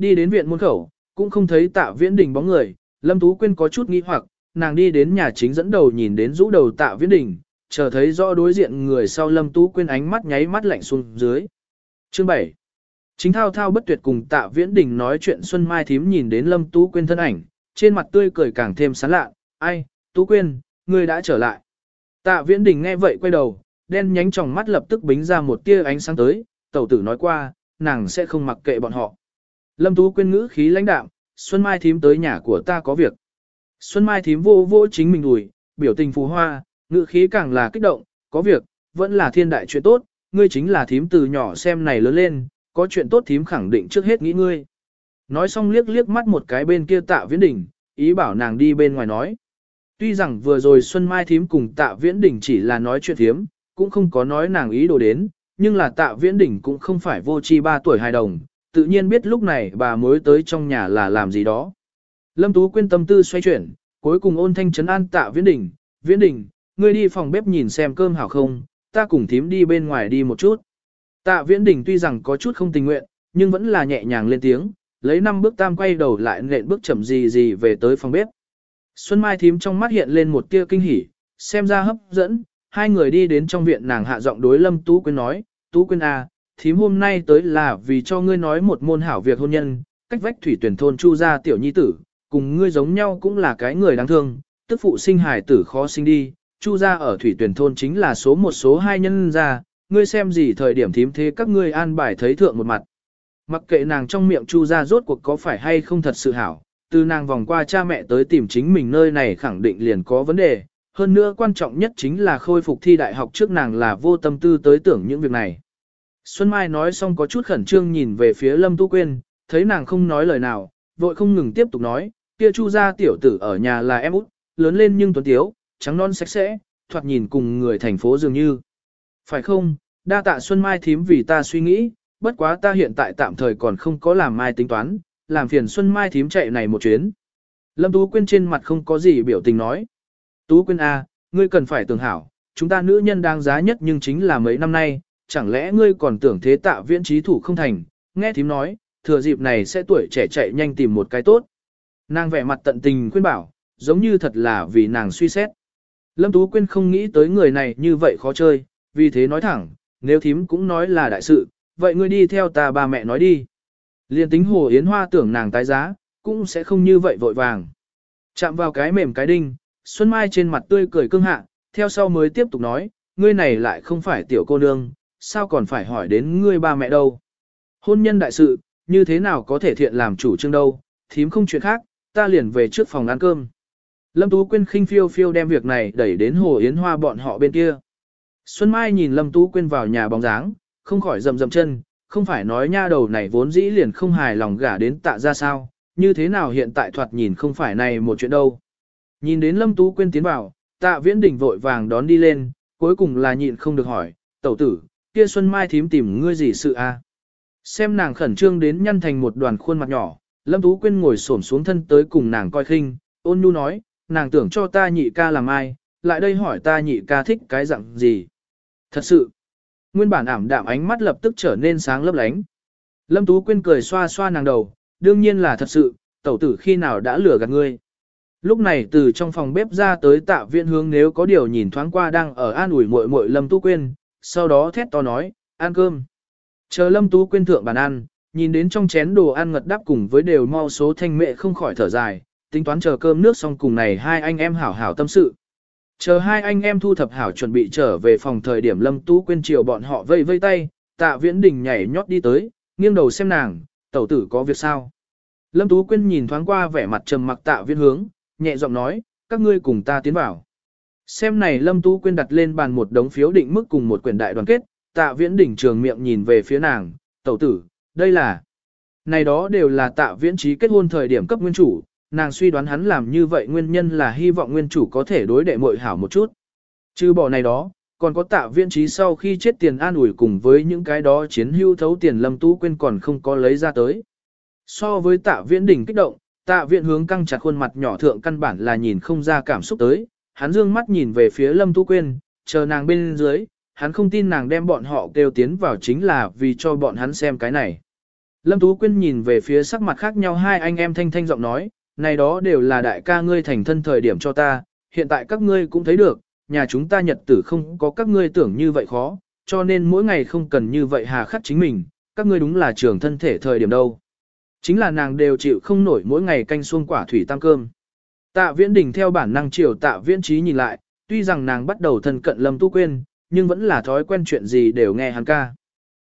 Đi đến viện môn khẩu, cũng không thấy tạ viễn đình bóng người, Lâm Tú Quyên có chút nghi hoặc, nàng đi đến nhà chính dẫn đầu nhìn đến rũ đầu tạ viễn đình, chờ thấy rõ đối diện người sau Lâm Tú Quyên ánh mắt nháy mắt lạnh xuống dưới. Chương 7 Chính thao thao bất tuyệt cùng tạ viễn đình nói chuyện Xuân Mai Thím nhìn đến Lâm Tú Quyên thân ảnh, trên mặt tươi cười càng thêm sán lạ, ai, Tú Quyên, ngươi đã trở lại. Tạ viễn đình nghe vậy quay đầu, đen nhánh trong mắt lập tức bính ra một tia ánh sáng tới, tẩu tử nói qua, nàng sẽ không mặc kệ bọn họ. Lâm Tú Quyên ngữ khí lãnh đạm, Xuân Mai Thím tới nhà của ta có việc. Xuân Mai Thím vô vô chính mình đùi, biểu tình phù hoa, ngữ khí càng là kích động, có việc, vẫn là thiên đại chuyện tốt, ngươi chính là thím từ nhỏ xem này lớn lên, có chuyện tốt thím khẳng định trước hết nghĩ ngươi. Nói xong liếc liếc mắt một cái bên kia tạ viễn đỉnh, ý bảo nàng đi bên ngoài nói. Tuy rằng vừa rồi Xuân Mai thím cùng tạ viễn đỉnh chỉ là nói chuyện thiếm, cũng không có nói nàng ý đồ đến, nhưng là tạ viễn đỉnh cũng không phải vô chi ba tuổi hài đồng, tự nhiên biết lúc này bà mới tới trong nhà là làm gì đó. Lâm Tú quyên tâm tư xoay chuyển, cuối cùng ôn thanh trấn an tạ viễn Đình. viễn Đình, ngươi đi phòng bếp nhìn xem cơm hảo không, ta cùng thím đi bên ngoài đi một chút. Tạ viễn Đình tuy rằng có chút không tình nguyện, nhưng vẫn là nhẹ nhàng lên tiếng, lấy năm bước tam quay đầu lại nện bước chậm gì gì về tới phòng bếp. Xuân Mai thím trong mắt hiện lên một tia kinh hỉ, xem ra hấp dẫn, hai người đi đến trong viện nàng hạ giọng đối Lâm Tú Quyên nói, Tú Quyên à, thím hôm nay tới là vì cho ngươi nói một môn hảo việc hôn nhân, cách vách thủy tuyển thôn chu gia tiểu nhi tử, cùng ngươi giống nhau cũng là cái người đáng thương, tức phụ sinh hài tử khó sinh đi, chu gia ở thủy tuyển thôn chính là số một số hai nhân gia, ngươi xem gì thời điểm thím thế các ngươi an bài thấy thượng một mặt. Mặc kệ nàng trong miệng chu gia rốt cuộc có phải hay không thật sự hảo, từ nàng vòng qua cha mẹ tới tìm chính mình nơi này khẳng định liền có vấn đề, hơn nữa quan trọng nhất chính là khôi phục thi đại học trước nàng là vô tâm tư tới tưởng những việc này. Xuân Mai nói xong có chút khẩn trương nhìn về phía Lâm Tu Quyên, thấy nàng không nói lời nào, vội không ngừng tiếp tục nói, kia chu gia tiểu tử ở nhà là em út, lớn lên nhưng tuấn tiếu, trắng non sạch sẽ, thoạt nhìn cùng người thành phố dường như. Phải không, đa tạ Xuân Mai thím vì ta suy nghĩ, bất quá ta hiện tại tạm thời còn không có làm mai tính toán, làm phiền Xuân Mai thím chạy này một chuyến. Lâm Tú Quyên trên mặt không có gì biểu tình nói. Tú Quyên A, à, ngươi cần phải tưởng hảo, chúng ta nữ nhân đáng giá nhất nhưng chính là mấy năm nay, chẳng lẽ ngươi còn tưởng thế tạ viễn trí thủ không thành, nghe thím nói, thừa dịp này sẽ tuổi trẻ chạy nhanh tìm một cái tốt. Nàng vẻ mặt tận tình khuyên bảo, giống như thật là vì nàng suy xét. Lâm Tú Quyên không nghĩ tới người này như vậy khó chơi, vì thế nói thẳng, nếu thím cũng nói là đại sự, vậy ngươi đi theo ta bà mẹ nói đi. Liên tính Hồ Yến Hoa tưởng nàng tái giá, cũng sẽ không như vậy vội vàng. Chạm vào cái mềm cái đinh, Xuân Mai trên mặt tươi cười cưng hạ, theo sau mới tiếp tục nói, ngươi này lại không phải tiểu cô nương, sao còn phải hỏi đến ngươi ba mẹ đâu. Hôn nhân đại sự, như thế nào có thể thiện làm chủ trương đâu, thím không chuyện khác, ta liền về trước phòng ăn cơm. Lâm Tú Quyên khinh phiêu phiêu đem việc này đẩy đến Hồ Yến Hoa bọn họ bên kia. Xuân Mai nhìn Lâm Tú Quyên vào nhà bóng dáng, không khỏi rầm rầm chân, không phải nói nha đầu này vốn dĩ liền không hài lòng gả đến tạ ra sao, như thế nào hiện tại thoạt nhìn không phải này một chuyện đâu. Nhìn đến Lâm Tú Quyên tiến vào, tạ viễn đỉnh vội vàng đón đi lên, cuối cùng là nhịn không được hỏi, tẩu tử, kia Xuân Mai thím tìm ngươi gì sự a? Xem nàng khẩn trương đến nhăn thành một đoàn khuôn mặt nhỏ, Lâm Tú Quyên ngồi xổm xuống thân tới cùng nàng coi khinh, ôn nhu nói, nàng tưởng cho ta nhị ca làm ai, lại đây hỏi ta nhị ca thích cái dạng gì. Thật sự, nguyên bản ảm đạm ánh mắt lập tức trở nên sáng lấp lánh. Lâm Tú Quyên cười xoa xoa nàng đầu, đương nhiên là thật sự, tẩu tử khi nào đã lừa gạt ngươi. Lúc này từ trong phòng bếp ra tới tạ viện hướng nếu có điều nhìn thoáng qua đang ở an ủi muội muội Lâm Tú Quyên, sau đó thét to nói, ăn cơm. Chờ Lâm Tú Quyên thượng bàn ăn, nhìn đến trong chén đồ ăn ngật đắp cùng với đều mau số thanh mệ không khỏi thở dài, tính toán chờ cơm nước xong cùng này hai anh em hảo hảo tâm sự. Chờ hai anh em thu thập hảo chuẩn bị trở về phòng thời điểm Lâm Tú Quyên chiều bọn họ vây vây tay, tạ viễn đình nhảy nhót đi tới, nghiêng đầu xem nàng, tẩu tử có việc sao. Lâm Tú Quyên nhìn thoáng qua vẻ mặt trầm mặc tạ viễn hướng, nhẹ giọng nói, các ngươi cùng ta tiến vào. Xem này Lâm Tú Quyên đặt lên bàn một đống phiếu định mức cùng một quyển đại đoàn kết, tạ viễn đỉnh trường miệng nhìn về phía nàng, tẩu tử, đây là... Này đó đều là tạ viễn trí kết hôn thời điểm cấp nguyên chủ, nàng suy đoán hắn làm như vậy nguyên nhân là hy vọng nguyên chủ có thể đối đệ muội hảo một chút. Trừ bỏ này đó, còn có tạ viễn trí sau khi chết tiền an ủi cùng với những cái đó chiến hưu thấu tiền lâm tú quên còn không có lấy ra tới. So với tạ viễn đỉnh kích động, tạ viễn hướng căng chặt khuôn mặt nhỏ thượng căn bản là nhìn không ra cảm xúc tới, hắn dương mắt nhìn về phía lâm Tu Quyên, chờ nàng bên dưới, hắn không tin nàng đem bọn họ kêu tiến vào chính là vì cho bọn hắn xem cái này. Lâm Tú Quyên nhìn về phía sắc mặt khác nhau hai anh em thanh thanh giọng nói, này đó đều là đại ca ngươi thành thân thời điểm cho ta, hiện tại các ngươi cũng thấy được, nhà chúng ta nhật tử không có các ngươi tưởng như vậy khó, cho nên mỗi ngày không cần như vậy hà khắc chính mình, các ngươi đúng là trường thân thể thời điểm đâu. Chính là nàng đều chịu không nổi mỗi ngày canh xuông quả thủy tăng cơm. Tạ viễn đình theo bản năng chiều tạ viễn trí nhìn lại, tuy rằng nàng bắt đầu thân cận lâm tu quên, nhưng vẫn là thói quen chuyện gì đều nghe hắn ca.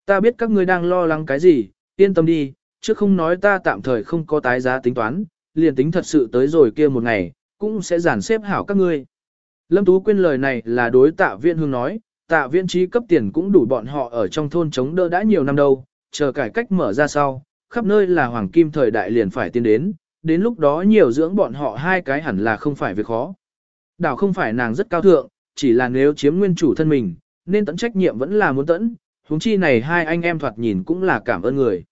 Ta biết các ngươi đang lo lắng cái gì, yên tâm đi, chứ không nói ta tạm thời không có tái giá tính toán, liền tính thật sự tới rồi kia một ngày, cũng sẽ giản xếp hảo các ngươi. Lâm Tú Quyên lời này là đối tạ viện hương nói, tạ viện trí cấp tiền cũng đủ bọn họ ở trong thôn chống đỡ đã nhiều năm đâu, chờ cải cách mở ra sau, khắp nơi là hoàng kim thời đại liền phải tiến đến, đến lúc đó nhiều dưỡng bọn họ hai cái hẳn là không phải việc khó. Đảo không phải nàng rất cao thượng, chỉ là nếu chiếm nguyên chủ thân mình, nên tận trách nhiệm vẫn là muốn tận, huống chi này hai anh em thoạt nhìn cũng là cảm ơn người.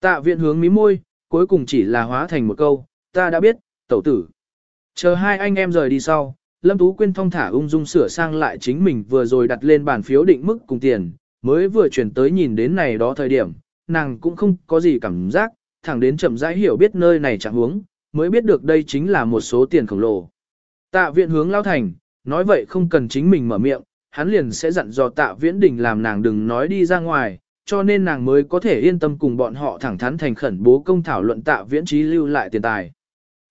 Tạ viện hướng mí môi, cuối cùng chỉ là hóa thành một câu, ta đã biết, tẩu tử. Chờ hai anh em rời đi sau, Lâm Tú Quyên thong thả ung dung sửa sang lại chính mình vừa rồi đặt lên bàn phiếu định mức cùng tiền, mới vừa chuyển tới nhìn đến này đó thời điểm, nàng cũng không có gì cảm giác, thẳng đến chậm rãi hiểu biết nơi này chẳng huống, mới biết được đây chính là một số tiền khổng lồ. Tạ viện hướng lao thành, nói vậy không cần chính mình mở miệng, hắn liền sẽ dặn dò tạ viễn đình làm nàng đừng nói đi ra ngoài, cho nên nàng mới có thể yên tâm cùng bọn họ thẳng thắn thành khẩn bố công thảo luận tạ viễn trí lưu lại tiền tài.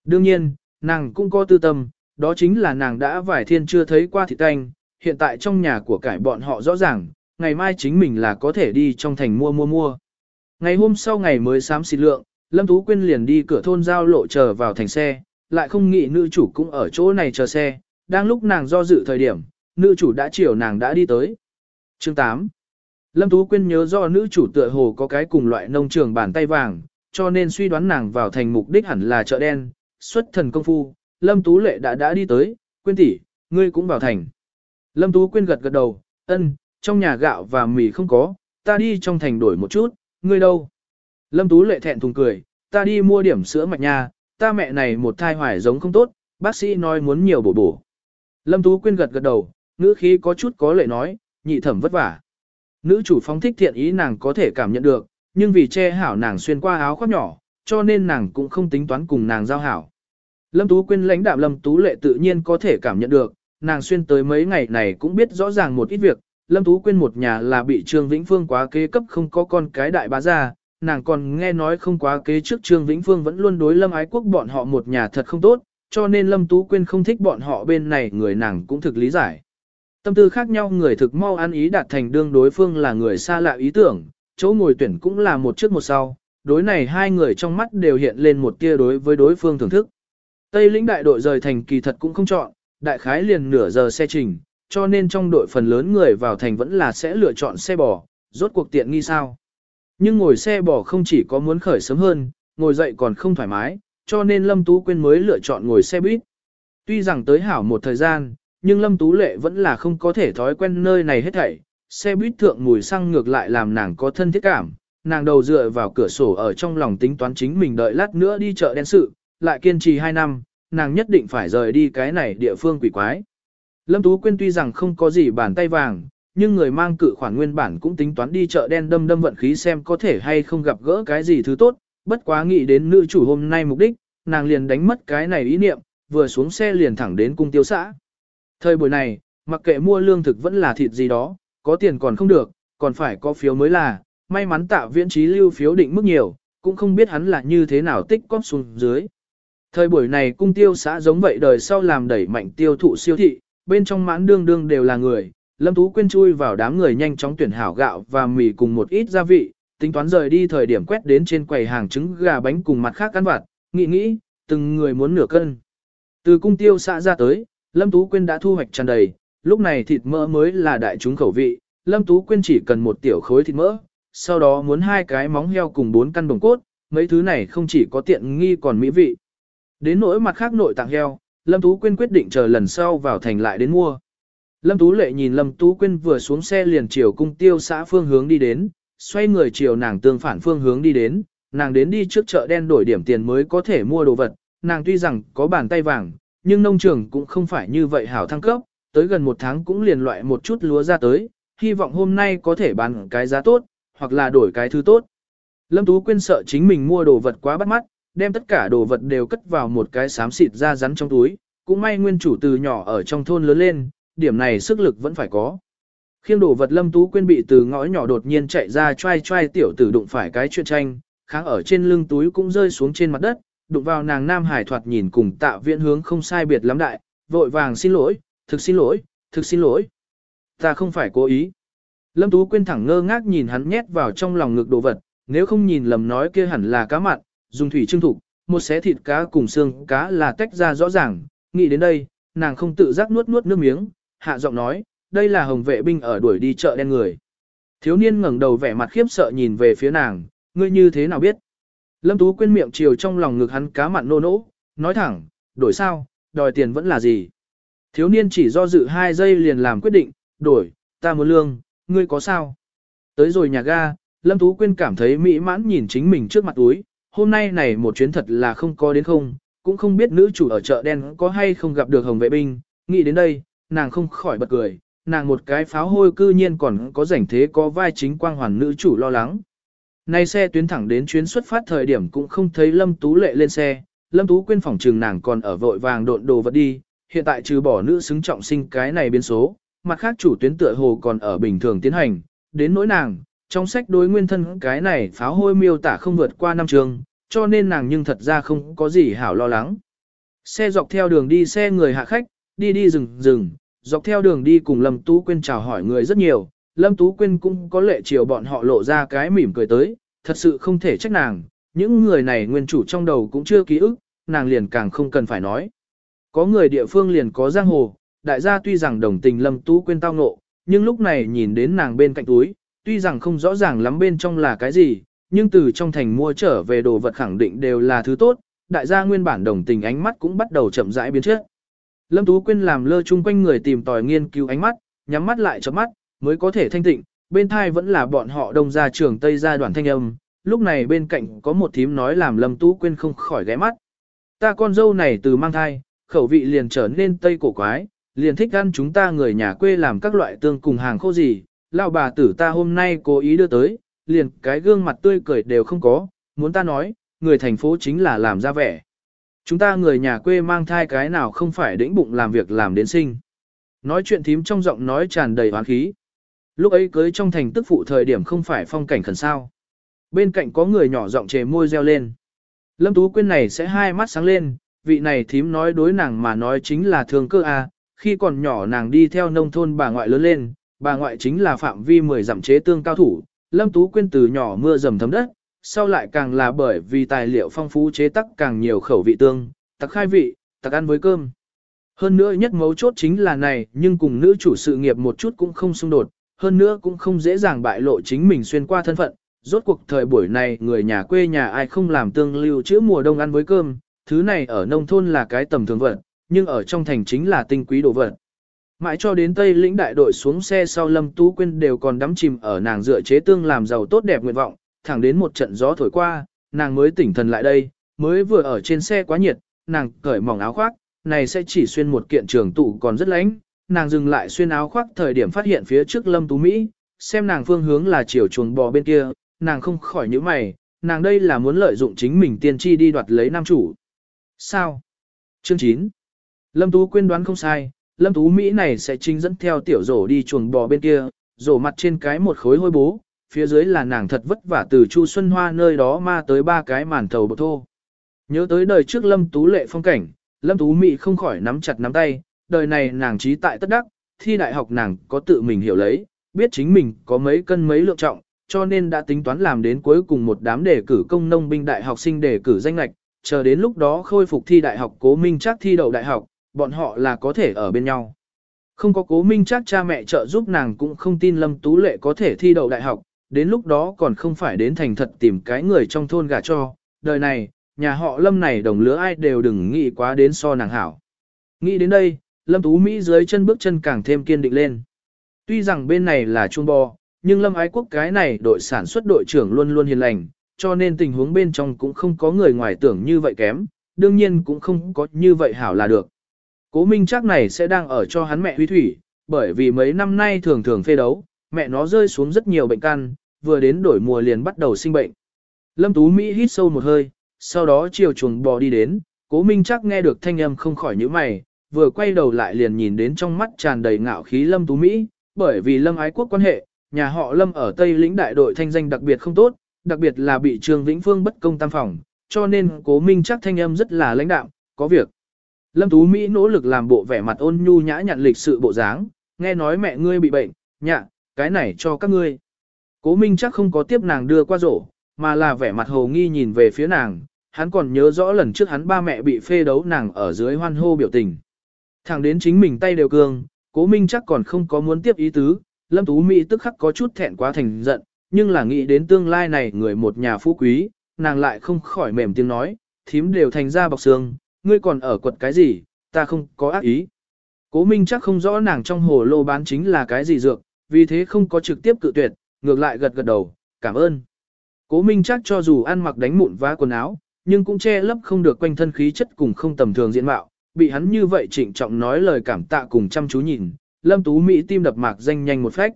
Đương nhiên, nàng cũng có tư tâm, đó chính là nàng đã vài thiên chưa thấy qua thịt canh, hiện tại trong nhà của cải bọn họ rõ ràng, ngày mai chính mình là có thể đi trong thành mua mua mua. Ngày hôm sau ngày mới sám xịt lượng, Lâm Tú Quyên liền đi cửa thôn giao lộ chờ vào thành xe, lại không nghĩ nữ chủ cũng ở chỗ này chờ xe, đang lúc nàng do dự thời điểm, nữ chủ đã chiều nàng đã đi tới. Chương 8 Lâm Tú Quyên nhớ do nữ chủ tựa hồ có cái cùng loại nông trường bàn tay vàng, cho nên suy đoán nàng vào thành mục đích hẳn là chợ đen, xuất thần công phu, Lâm Tú Lệ đã đã đi tới, Quyên tỷ, ngươi cũng vào thành. Lâm Tú Quyên gật gật đầu, ân, trong nhà gạo và mì không có, ta đi trong thành đổi một chút, ngươi đâu? Lâm Tú Lệ thẹn thùng cười, ta đi mua điểm sữa mạch nha, ta mẹ này một thai hoài giống không tốt, bác sĩ nói muốn nhiều bổ bổ. Lâm Tú Quyên gật gật đầu, ngữ khí có chút có lệ nói, nhị thẩm vất vả. Nữ chủ phóng thích thiện ý nàng có thể cảm nhận được, nhưng vì che hảo nàng xuyên qua áo khoác nhỏ, cho nên nàng cũng không tính toán cùng nàng giao hảo. Lâm Tú Quyên lãnh đạm Lâm Tú Lệ tự nhiên có thể cảm nhận được, nàng xuyên tới mấy ngày này cũng biết rõ ràng một ít việc, Lâm Tú Quyên một nhà là bị Trương Vĩnh Phương quá kế cấp không có con cái đại bá ra, nàng còn nghe nói không quá kế trước Trương Vĩnh Phương vẫn luôn đối Lâm Ái Quốc bọn họ một nhà thật không tốt, cho nên Lâm Tú Quyên không thích bọn họ bên này người nàng cũng thực lý giải. Tâm tư khác nhau người thực mau ăn ý đạt thành đương đối phương là người xa lạ ý tưởng, chỗ ngồi tuyển cũng là một trước một sau, đối này hai người trong mắt đều hiện lên một tia đối với đối phương thưởng thức. Tây lĩnh đại đội rời thành kỳ thật cũng không chọn, đại khái liền nửa giờ xe trình, cho nên trong đội phần lớn người vào thành vẫn là sẽ lựa chọn xe bò, rốt cuộc tiện nghi sao. Nhưng ngồi xe bò không chỉ có muốn khởi sớm hơn, ngồi dậy còn không thoải mái, cho nên Lâm Tú Quyên mới lựa chọn ngồi xe buýt. Tuy rằng tới hảo một thời gian, nhưng Lâm Tú Lệ vẫn là không có thể thói quen nơi này hết thảy. Xe buýt thượng mùi xăng ngược lại làm nàng có thân thiết cảm, nàng đầu dựa vào cửa sổ ở trong lòng tính toán chính mình đợi lát nữa đi chợ đen sự, lại kiên trì 2 năm, nàng nhất định phải rời đi cái này địa phương quỷ quái. Lâm Tú Quyên tuy rằng không có gì bàn tay vàng, nhưng người mang cự khoản nguyên bản cũng tính toán đi chợ đen đâm đâm vận khí xem có thể hay không gặp gỡ cái gì thứ tốt, bất quá nghĩ đến nữ chủ hôm nay mục đích, nàng liền đánh mất cái này ý niệm, vừa xuống xe liền thẳng đến cung tiêu xã. Thời buổi này, mặc kệ mua lương thực vẫn là thịt gì đó, có tiền còn không được, còn phải có phiếu mới là, may mắn tạ viễn trí lưu phiếu định mức nhiều, cũng không biết hắn là như thế nào tích cóp xuống dưới. Thời buổi này cung tiêu xã giống vậy đời sau làm đẩy mạnh tiêu thụ siêu thị, bên trong mãn đương đương đều là người, Lâm Tú Quyên chui vào đám người nhanh chóng tuyển hảo gạo và mì cùng một ít gia vị, tính toán rời đi thời điểm quét đến trên quầy hàng trứng gà bánh cùng mặt khác ăn vặt, nghĩ nghĩ, từng người muốn nửa cân. Từ cung tiêu xã ra tới, Lâm Tú Quyên đã thu hoạch tràn đầy, lúc này thịt mỡ mới là đại chúng khẩu vị, Lâm Tú Quyên chỉ cần một tiểu khối thịt mỡ, sau đó muốn hai cái móng heo cùng bốn căn đồng cốt, mấy thứ này không chỉ có tiện nghi còn mỹ vị. Đến nỗi mặt khác nội tạng heo, Lâm Tú Quyên quyết định chờ lần sau vào thành lại đến mua. Lâm Tú Lệ nhìn Lâm Tú Quyên vừa xuống xe liền chiều cung tiêu xã phương hướng đi đến, xoay người chiều nàng tương phản phương hướng đi đến, nàng đến đi trước chợ đen đổi điểm tiền mới có thể mua đồ vật, nàng tuy rằng có bàn tay vàng, nhưng nông trường cũng không phải như vậy hảo thăng cấp, tới gần một tháng cũng liền loại một chút lúa ra tới, hy vọng hôm nay có thể bán cái giá tốt, hoặc là đổi cái thứ tốt. Lâm Tú Quyên sợ chính mình mua đồ vật quá bắt mắt, đem tất cả đồ vật đều cất vào một cái xám xịt ra rắn trong túi, cũng may nguyên chủ từ nhỏ ở trong thôn lớn lên, điểm này sức lực vẫn phải có. Khiêng đồ vật Lâm Tú Quyên bị từ ngõ nhỏ đột nhiên chạy ra trai trai tiểu tử đụng phải cái chuyện tranh, kháng ở trên lưng túi cũng rơi xuống trên mặt đất, đụng vào nàng Nam Hải thoạt nhìn cùng tạ viện hướng không sai biệt lắm đại, vội vàng xin lỗi, thực xin lỗi, thực xin lỗi. Ta không phải cố ý. Lâm Tú Quyên thẳng ngơ ngác nhìn hắn nhét vào trong lòng ngực đồ vật, nếu không nhìn lầm nói kia hẳn là cá mặn, dùng thủy trưng thục, một xé thịt cá cùng xương cá là tách ra rõ ràng, nghĩ đến đây, nàng không tự giác nuốt nuốt nước miếng, hạ giọng nói, đây là hồng vệ binh ở đuổi đi chợ đen người. Thiếu niên ngẩng đầu vẻ mặt khiếp sợ nhìn về phía nàng, ngươi như thế nào biết? Lâm Tú quên miệng chiều trong lòng ngực hắn cá mặn nô nỗ, nói thẳng, đổi sao, đòi tiền vẫn là gì? Thiếu niên chỉ do dự hai giây liền làm quyết định, đổi, ta muốn lương, ngươi có sao? Tới rồi nhà ga, Lâm Tú Quyên cảm thấy mỹ mãn nhìn chính mình trước mặt túi, hôm nay này một chuyến thật là không có đến không, cũng không biết nữ chủ ở chợ đen có hay không gặp được hồng vệ binh, nghĩ đến đây, nàng không khỏi bật cười, nàng một cái pháo hôi cư nhiên còn có rảnh thế có vai chính quang hoàn nữ chủ lo lắng. Nay xe tuyến thẳng đến chuyến xuất phát thời điểm cũng không thấy Lâm Tú Lệ lên xe, Lâm Tú quên phòng trường nàng còn ở vội vàng độn đồ vật đi, hiện tại trừ bỏ nữ xứng trọng sinh cái này biến số, mặt khác chủ tuyến tựa hồ còn ở bình thường tiến hành, đến nỗi nàng, trong sách đối nguyên thân cái này pháo hôi miêu tả không vượt qua năm trường, cho nên nàng nhưng thật ra không có gì hảo lo lắng. Xe dọc theo đường đi xe người hạ khách, đi đi rừng rừng, dọc theo đường đi cùng Lâm Tú Quyên chào hỏi người rất nhiều, Lâm Tú Quyên cũng có lệ chiều bọn họ lộ ra cái mỉm cười tới, thật sự không thể trách nàng, những người này nguyên chủ trong đầu cũng chưa ký ức, nàng liền càng không cần phải nói. Có người địa phương liền có giang hồ, đại gia tuy rằng đồng tình Lâm Tú Quyên tao ngộ, nhưng lúc này nhìn đến nàng bên cạnh túi, tuy rằng không rõ ràng lắm bên trong là cái gì, nhưng từ trong thành mua trở về đồ vật khẳng định đều là thứ tốt, đại gia nguyên bản đồng tình ánh mắt cũng bắt đầu chậm rãi biến chất. Lâm Tú Quyên làm lơ chung quanh người tìm tòi nghiên cứu ánh mắt, nhắm mắt lại cho mắt, mới có thể thanh tịnh, bên thai vẫn là bọn họ đông ra trường Tây gia đoàn thanh âm, lúc này bên cạnh có một thím nói làm Lâm Tú Quyên không khỏi ghé mắt. Ta con dâu này từ mang thai, khẩu vị liền trở nên Tây cổ quái, liền thích ăn chúng ta người nhà quê làm các loại tương cùng hàng khô gì, lão bà tử ta hôm nay cố ý đưa tới, liền cái gương mặt tươi cười đều không có, muốn ta nói, người thành phố chính là làm ra vẻ. Chúng ta người nhà quê mang thai cái nào không phải đĩnh bụng làm việc làm đến sinh. Nói chuyện thím trong giọng nói tràn đầy hoán khí. Lúc ấy cưới trong thành tức phụ thời điểm không phải phong cảnh khẩn sao. Bên cạnh có người nhỏ giọng chề môi reo lên. Lâm Tú Quyên này sẽ hai mắt sáng lên, vị này thím nói đối nàng mà nói chính là thương cơ a. khi còn nhỏ nàng đi theo nông thôn bà ngoại lớn lên, bà ngoại chính là phạm vi 10 giảm chế tương cao thủ, Lâm Tú Quyên từ nhỏ mưa dầm thấm đất, sau lại càng là bởi vì tài liệu phong phú chế tắc càng nhiều khẩu vị tương, tặc khai vị, tặc ăn với cơm. Hơn nữa nhất mấu chốt chính là này, nhưng cùng nữ chủ sự nghiệp một chút cũng không xung đột, hơn nữa cũng không dễ dàng bại lộ chính mình xuyên qua thân phận. Rốt cuộc thời buổi này người nhà quê nhà ai không làm tương lưu chữa mùa đông ăn với cơm, thứ này ở nông thôn là cái tầm thường vật, nhưng ở trong thành chính là tinh quý đồ vật. Mãi cho đến Tây lĩnh đại đội xuống xe sau Lâm Tú Quyên đều còn đắm chìm ở nàng dựa chế tương làm giàu tốt đẹp nguyện vọng, thẳng đến một trận gió thổi qua, nàng mới tỉnh thần lại đây, mới vừa ở trên xe quá nhiệt, nàng cởi mỏng áo khoác, này sẽ chỉ xuyên một kiện trường tụ còn rất lánh, nàng dừng lại xuyên áo khoác thời điểm phát hiện phía trước Lâm Tú Mỹ, xem nàng phương hướng là chiều chuồng bò bên kia, nàng không khỏi nhíu mày, nàng đây là muốn lợi dụng chính mình tiên tri đi đoạt lấy nam chủ. Sao? Chương 9 Lâm Tú quyên đoán không sai, Lâm Tú Mỹ này sẽ chính dẫn theo tiểu rổ đi chuồng bò bên kia, rổ mặt trên cái một khối hôi bố, phía dưới là nàng thật vất vả từ Chu Xuân Hoa nơi đó ma tới ba cái màn thầu bột thô. Nhớ tới đời trước Lâm Tú lệ phong cảnh, Lâm Tú Mỹ không khỏi nắm chặt nắm tay, đời này nàng trí tại tất đắc, thi đại học nàng có tự mình hiểu lấy, biết chính mình có mấy cân mấy lượng trọng, cho nên đã tính toán làm đến cuối cùng một đám đề cử công nông binh đại học sinh đề cử danh lạch, chờ đến lúc đó khôi phục thi đại học cố minh chắc thi đậu đại học, bọn họ là có thể ở bên nhau. Không có cố minh chắc cha mẹ trợ giúp nàng cũng không tin Lâm Tú Lệ có thể thi đậu đại học, đến lúc đó còn không phải đến thành thật tìm cái người trong thôn gả cho, đời này, nhà họ Lâm này đồng lứa ai đều đừng nghĩ quá đến so nàng hảo. Nghĩ đến đây, Lâm Tú Mỹ dưới chân bước chân càng thêm kiên định lên. Tuy rằng bên này là chuông bò, nhưng Lâm Ái Quốc cái này đội sản xuất đội trưởng luôn luôn hiền lành, cho nên tình huống bên trong cũng không có người ngoài tưởng như vậy kém, đương nhiên cũng không có như vậy hảo là được. Cố Minh chắc này sẽ đang ở cho hắn mẹ huy thủy, bởi vì mấy năm nay thường thường phê đấu, mẹ nó rơi xuống rất nhiều bệnh căn, vừa đến đổi mùa liền bắt đầu sinh bệnh. Lâm Tú Mỹ hít sâu một hơi, sau đó chiều chuồng bò đi đến, cố Minh chắc nghe được thanh âm không khỏi nhíu mày, vừa quay đầu lại liền nhìn đến trong mắt tràn đầy ngạo khí Lâm Tú Mỹ, bởi vì Lâm ái quốc quan hệ, nhà họ Lâm ở Tây lĩnh đại đội thanh danh đặc biệt không tốt, đặc biệt là bị Trương Vĩnh Phương bất công tam phòng, cho nên cố Minh chắc thanh âm rất là lãnh đạm, có việc. Lâm Tú Mỹ nỗ lực làm bộ vẻ mặt ôn nhu nhã nhặn lịch sự bộ dáng, nghe nói mẹ ngươi bị bệnh, nhạ, cái này cho các ngươi. Cố Minh chắc không có tiếp nàng đưa qua rổ, mà là vẻ mặt hồ nghi nhìn về phía nàng, hắn còn nhớ rõ lần trước hắn ba mẹ bị phê đấu nàng ở dưới hoan hô biểu tình. Thẳng đến chính mình tay đều cương, cố Minh chắc còn không có muốn tiếp ý tứ, Lâm Tú Mỹ tức khắc có chút thẹn quá thành giận, nhưng là nghĩ đến tương lai này người một nhà phú quý, nàng lại không khỏi mềm tiếng nói, thím đều thành ra bọc xương, ngươi còn ở quật cái gì, ta không có ác ý. Cố Minh chắc không rõ nàng trong hồ lô bán chính là cái gì dược, vì thế không có trực tiếp cự tuyệt, ngược lại gật gật đầu, cảm ơn. Cố Minh chắc cho dù ăn mặc đánh mụn vá quần áo, nhưng cũng che lấp không được quanh thân khí chất cùng không tầm thường diện mạo, bị hắn như vậy trịnh trọng nói lời cảm tạ cùng chăm chú nhìn, Lâm Tú Mỹ tim đập mạc danh nhanh một phách.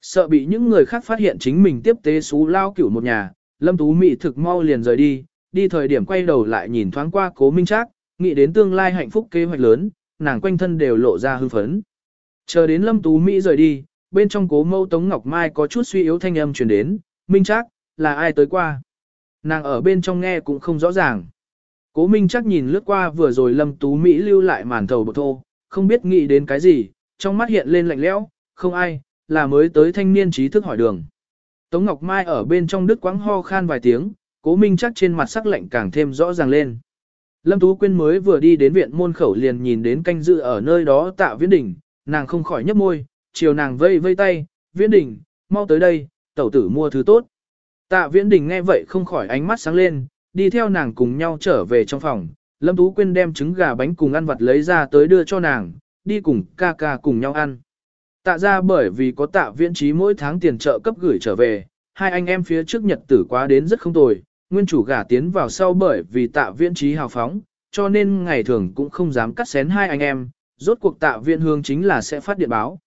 Sợ bị những người khác phát hiện chính mình tiếp tế xú lao cửu một nhà, Lâm Tú Mỹ thực mau liền rời đi, đi thời điểm quay đầu lại nhìn thoáng qua cố minh trác, nghĩ đến tương lai hạnh phúc kế hoạch lớn, nàng quanh thân đều lộ ra hưng phấn. Chờ đến Lâm Tú Mỹ rời đi, bên trong cố mâu Tống Ngọc Mai có chút suy yếu thanh âm truyền đến, Minh Trác là ai tới qua. Nàng ở bên trong nghe cũng không rõ ràng. Cố Minh Trác nhìn lướt qua vừa rồi Lâm Tú Mỹ lưu lại màn thầu bột thô, không biết nghĩ đến cái gì, trong mắt hiện lên lạnh lẽo, không ai, là mới tới thanh niên trí thức hỏi đường. Tống Ngọc Mai ở bên trong đứt quãng ho khan vài tiếng, cố minh Trác trên mặt sắc lạnh càng thêm rõ ràng lên. Lâm Tú Quyên mới vừa đi đến viện môn khẩu liền nhìn đến canh dự ở nơi đó tạ viễn đỉnh, nàng không khỏi nhấp môi, chiều nàng vây vây tay, viễn đỉnh, mau tới đây, tẩu tử mua thứ tốt. Tạ viễn đỉnh nghe vậy không khỏi ánh mắt sáng lên, đi theo nàng cùng nhau trở về trong phòng, Lâm Tú Quyên đem trứng gà bánh cùng ăn vặt lấy ra tới đưa cho nàng, đi cùng ca ca cùng nhau ăn. Tạ ra bởi vì có tạ viễn trí mỗi tháng tiền trợ cấp gửi trở về, hai anh em phía trước nhật tử quá đến rất không tồi, nguyên chủ gả tiến vào sau bởi vì tạ viễn trí hào phóng, cho nên ngày thường cũng không dám cắt xén hai anh em, rốt cuộc tạ viễn hương chính là sẽ phát điện báo.